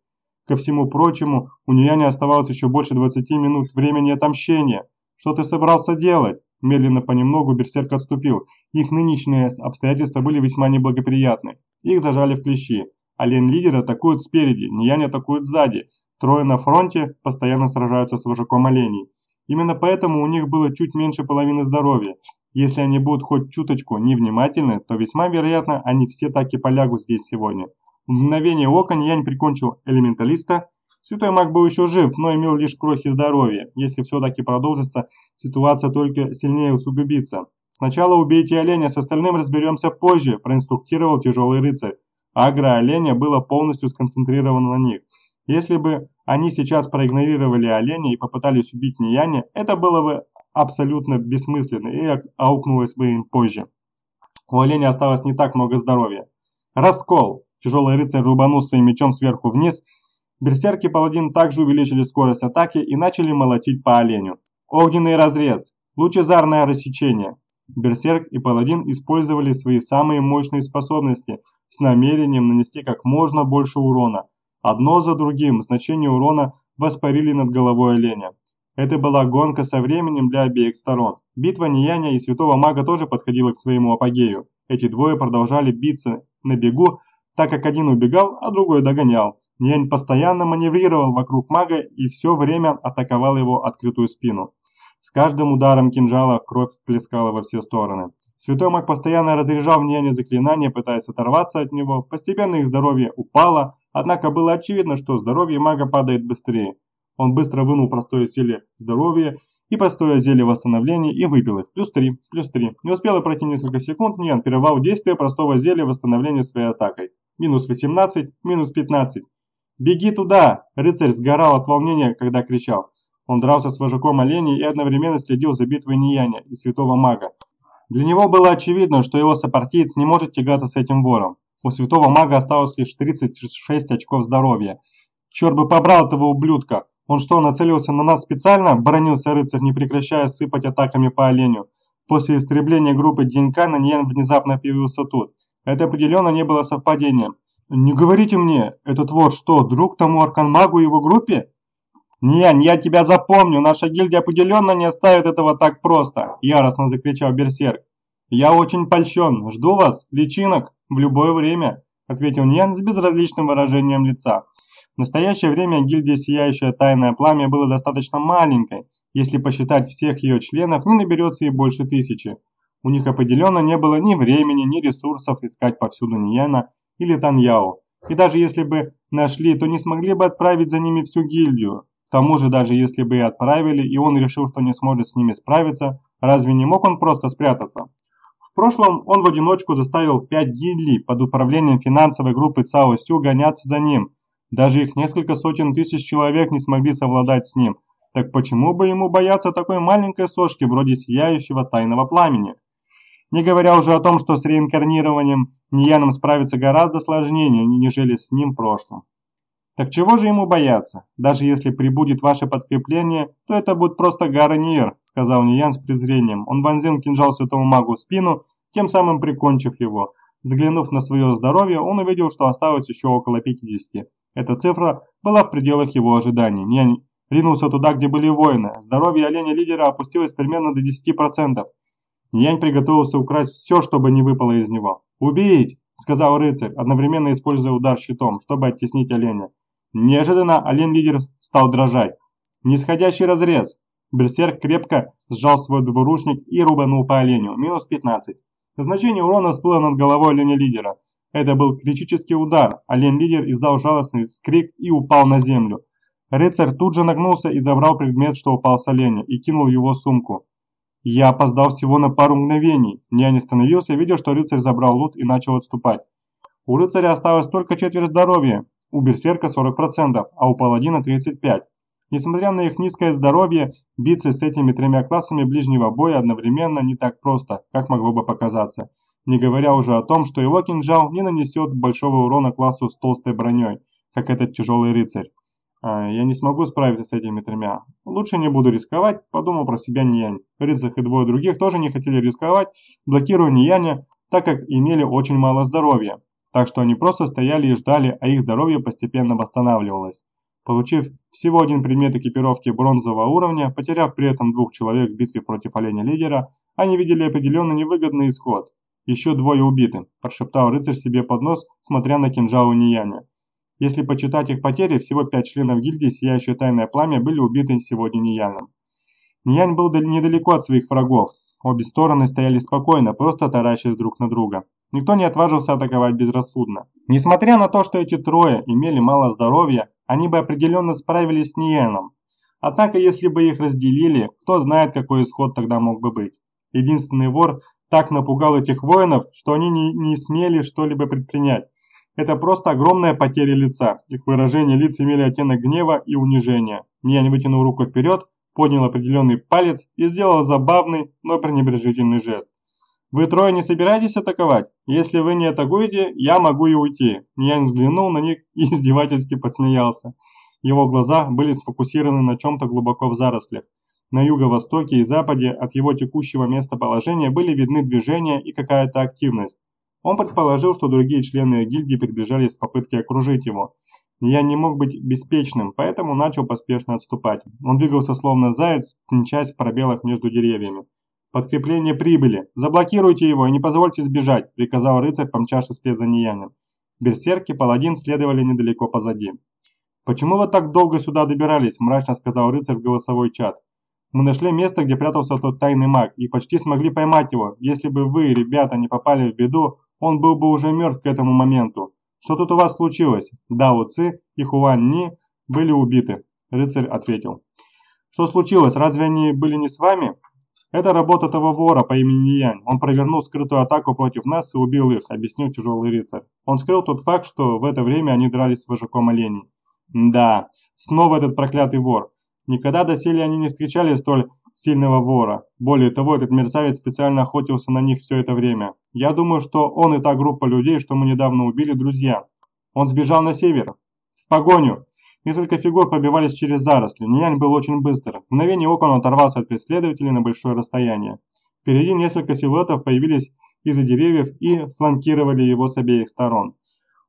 Ко всему прочему, у не оставалось еще больше 20 минут времени отомщения. Что ты собрался делать? Медленно понемногу Берсерк отступил. Их нынешние обстоятельства были весьма неблагоприятны. Их зажали в клещи. Олень-лидер атакует спереди, Ниянь атакует сзади. Трое на фронте постоянно сражаются с вожаком оленей. Именно поэтому у них было чуть меньше половины здоровья. Если они будут хоть чуточку невнимательны, то весьма вероятно они все так и полягут здесь сегодня. В мгновение ока Янь прикончил элементалиста. Святой маг был еще жив, но имел лишь крохи здоровья. Если все-таки продолжится, ситуация только сильнее усугубится. «Сначала убейте оленя, с остальным разберемся позже», – проинструктировал тяжелый рыцарь. Агро оленя было полностью сконцентрировано на них. Если бы они сейчас проигнорировали оленя и попытались убить Нияне, это было бы абсолютно бессмысленно и аукнулось бы им позже. У оленя осталось не так много здоровья. Раскол! Тяжелый рыцарь рубанул своим мечом сверху вниз. Берсерки паладин также увеличили скорость атаки и начали молотить по оленю. Огненный разрез. Лучезарное рассечение. Берсерк и паладин использовали свои самые мощные способности с намерением нанести как можно больше урона, Одно за другим значения урона воспарили над головой оленя. Это была гонка со временем для обеих сторон. Битва Нияня и Святого Мага тоже подходила к своему апогею. Эти двое продолжали биться на бегу, так как один убегал, а другой догонял. Ниянь постоянно маневрировал вокруг мага и все время атаковал его открытую спину. С каждым ударом кинжала кровь плескала во все стороны. Святой маг постоянно разряжал в Ниане заклинания, пытаясь оторваться от него. Постепенно их здоровье упало, Однако было очевидно, что здоровье мага падает быстрее. Он быстро вынул простое зелье здоровья и простое зелье восстановления и выпил их. Плюс 3, плюс 3. Не успело пройти несколько секунд, Ниан прервал действие простого зелья восстановления своей атакой. Минус 18, минус 15. «Беги туда!» Рыцарь сгорал от волнения, когда кричал. Он дрался с вожаком оленей и одновременно следил за битвой Нияня и святого мага. Для него было очевидно, что его сопартиец не может тягаться с этим вором. У святого мага осталось лишь 36 очков здоровья. Черт бы побрал этого ублюдка! Он что, нацелился на нас специально? Бронился рыцарь, не прекращая сыпать атаками по оленю. После истребления группы Денька Наньян внезапно появился тут. Это определенно не было совпадением. «Не говорите мне, этот вот что, друг тому Арканмагу и его группе?» «Нянь, я тебя запомню, наша гильдия определенно не оставит этого так просто!» Яростно закричал Берсерк. «Я очень польщен, жду вас, личинок!» «В любое время», – ответил Ньян с безразличным выражением лица. В настоящее время гильдия «Сияющее тайное пламя» была достаточно маленькой. Если посчитать всех ее членов, не наберется и больше тысячи. У них определенно не было ни времени, ни ресурсов искать повсюду Ньяна или Таньяо. И даже если бы нашли, то не смогли бы отправить за ними всю гильдию. К тому же, даже если бы и отправили, и он решил, что не сможет с ними справиться, разве не мог он просто спрятаться? В прошлом он в одиночку заставил пять гильдий под управлением финансовой группы Цао Сю гоняться за ним. Даже их несколько сотен тысяч человек не смогли совладать с ним. Так почему бы ему бояться такой маленькой сошки вроде сияющего тайного пламени? Не говоря уже о том, что с реинкарнированием Нияном справиться гораздо сложнее, нежели с ним в прошлом. Так чего же ему бояться? Даже если прибудет ваше подкрепление, то это будет просто Гарниер, сказал Ниян с презрением. Он вонзил кинжал святому магу в спину, тем самым прикончив его. Взглянув на свое здоровье, он увидел, что осталось еще около 50. Эта цифра была в пределах его ожиданий. Ниян ринулся туда, где были воины. Здоровье оленя-лидера опустилось примерно до 10%. Нянь приготовился украсть все, чтобы не выпало из него. «Убить!» – сказал рыцарь, одновременно используя удар щитом, чтобы оттеснить оленя. Неожиданно олень-лидер стал дрожать. Нисходящий разрез. Берсерк крепко сжал свой двуручник и рубанул по оленю. Минус 15. Значение урона всплыло над головой оленя-лидера. Это был критический удар. Олень-лидер издал жалостный вскрик и упал на землю. Рыцарь тут же нагнулся и забрал предмет, что упал с оленя, и кинул его в сумку. Я опоздал всего на пару мгновений. Я не остановился, видя, что рыцарь забрал лут и начал отступать. У рыцаря осталось только четверть здоровья, у берсерка 40%, а у паладина 35%. Несмотря на их низкое здоровье, биться с этими тремя классами ближнего боя одновременно не так просто, как могло бы показаться. Не говоря уже о том, что его кинжал не нанесет большого урона классу с толстой броней, как этот тяжелый рыцарь. А, я не смогу справиться с этими тремя. Лучше не буду рисковать, подумал про себя Ниянь. Рыцарь и двое других тоже не хотели рисковать, блокируя Нияня, так как имели очень мало здоровья. Так что они просто стояли и ждали, а их здоровье постепенно восстанавливалось. Получив всего один предмет экипировки бронзового уровня, потеряв при этом двух человек в битве против оленя-лидера, они видели определенно невыгодный исход. «Еще двое убиты», – прошептал рыцарь себе под нос, смотря на кинжал у Нияня. Если почитать их потери, всего пять членов гильдии «Сияющее тайное пламя» были убиты сегодня Нияном. Ниянь был недалеко от своих врагов. Обе стороны стояли спокойно, просто таращась друг на друга. Никто не отважился атаковать безрассудно. Несмотря на то, что эти трое имели мало здоровья, они бы определенно справились с Ниеном. Однако, если бы их разделили, кто знает, какой исход тогда мог бы быть. Единственный вор так напугал этих воинов, что они не, не смели что-либо предпринять. Это просто огромная потеря лица. Их выражения лиц имели оттенок гнева и унижения. Ниянь вытянул руку вперед, поднял определенный палец и сделал забавный, но пренебрежительный жест. «Вы трое не собираетесь атаковать? Если вы не атакуете, я могу и уйти». Ниянь взглянул на них и издевательски посмеялся. Его глаза были сфокусированы на чем-то глубоко в зарослях. На юго-востоке и западе от его текущего местоположения были видны движения и какая-то активность. Он предположил, что другие члены гильдии приближались в попытке окружить его. Я не мог быть беспечным, поэтому начал поспешно отступать. Он двигался словно заяц, тнчась в пробелах между деревьями. «Подкрепление прибыли! Заблокируйте его и не позвольте сбежать!» – приказал рыцарь, помчавшись вслед за Ниянем. Берсерки паладин следовали недалеко позади. «Почему вы так долго сюда добирались?» – мрачно сказал рыцарь в голосовой чат. Мы нашли место, где прятался тот тайный маг, и почти смогли поймать его. Если бы вы, ребята, не попали в беду, он был бы уже мертв к этому моменту. Что тут у вас случилось? Дао Ци и Хуан Ни были убиты, рыцарь ответил. Что случилось? Разве они были не с вами? Это работа того вора по имени Янь. Он провернул скрытую атаку против нас и убил их, объяснил тяжелый рыцарь. Он скрыл тот факт, что в это время они дрались с вожаком оленей. Да, снова этот проклятый вор. Никогда доселе они не встречали столь сильного вора. Более того, этот мерзавец специально охотился на них все это время. Я думаю, что он и та группа людей, что мы недавно убили, друзья. Он сбежал на север. В погоню. Несколько фигур пробивались через заросли. Нянь был очень быстр. В мгновение ока он оторвался от преследователей на большое расстояние. Впереди несколько силуэтов появились из-за деревьев и фланкировали его с обеих сторон.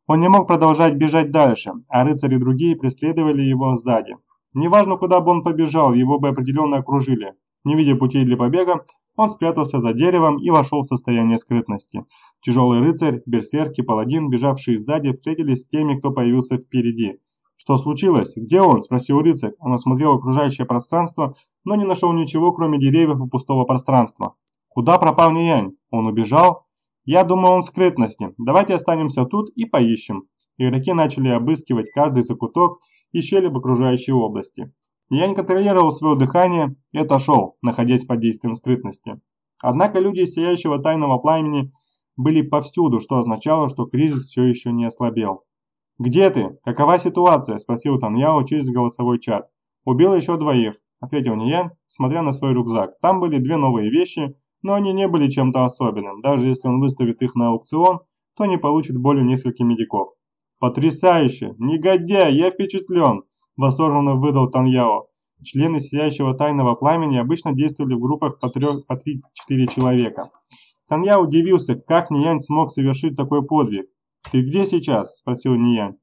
Он не мог продолжать бежать дальше, а рыцари другие преследовали его сзади. Неважно, куда бы он побежал, его бы определенно окружили. Не видя путей для побега, он спрятался за деревом и вошел в состояние скрытности. Тяжелый рыцарь, берсерк и паладин, бежавшие сзади, встретились с теми, кто появился впереди. «Что случилось? Где он?» – спросил рыцарь. Он осмотрел окружающее пространство, но не нашел ничего, кроме деревьев и пустого пространства. «Куда пропал Ниянь? Он убежал?» «Я думаю, он в скрытности. Давайте останемся тут и поищем». Игроки начали обыскивать каждый закуток и щели в окружающей области. Я контролировал свое дыхание и отошел, находясь под действием скрытности. Однако люди из Сияющего Тайного Пламени были повсюду, что означало, что кризис все еще не ослабел. «Где ты? Какова ситуация?» – спросил Таньяо через голосовой чат. «Убил еще двоих», – ответил Ниянь, смотря на свой рюкзак. Там были две новые вещи, но они не были чем-то особенным. Даже если он выставит их на аукцион, то не получит более нескольких медиков. «Потрясающе! Негодяй! Я впечатлен!» – восторженно выдал Таньяо. Члены Сияющего Тайного Пламени обычно действовали в группах по 3-4 человека. Танья удивился, как Ниянь смог совершить такой подвиг. «Ты где сейчас?» – спросил Ниянь.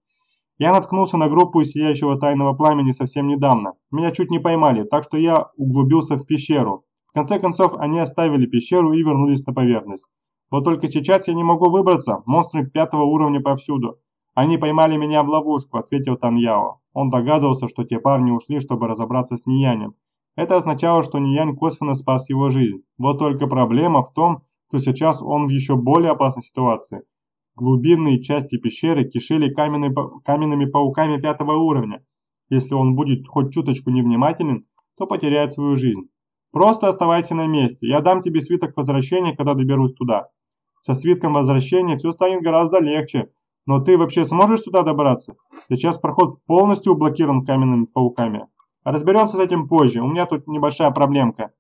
«Я наткнулся на группу из Сияющего Тайного Пламени совсем недавно. Меня чуть не поймали, так что я углубился в пещеру. В конце концов, они оставили пещеру и вернулись на поверхность. Вот только сейчас я не могу выбраться, монстры пятого уровня повсюду. «Они поймали меня в ловушку», — ответил Таньяо. Он догадывался, что те парни ушли, чтобы разобраться с Ниянем. Это означало, что Ниянь косвенно спас его жизнь. Вот только проблема в том, что сейчас он в еще более опасной ситуации. Глубинные части пещеры кишели каменной, каменными пауками пятого уровня. Если он будет хоть чуточку невнимателен, то потеряет свою жизнь. Просто оставайся на месте, я дам тебе свиток возвращения, когда доберусь туда. Со свитком возвращения все станет гораздо легче, но ты вообще сможешь сюда добраться? Сейчас проход полностью блокирован каменными пауками. Разберемся с этим позже, у меня тут небольшая проблемка.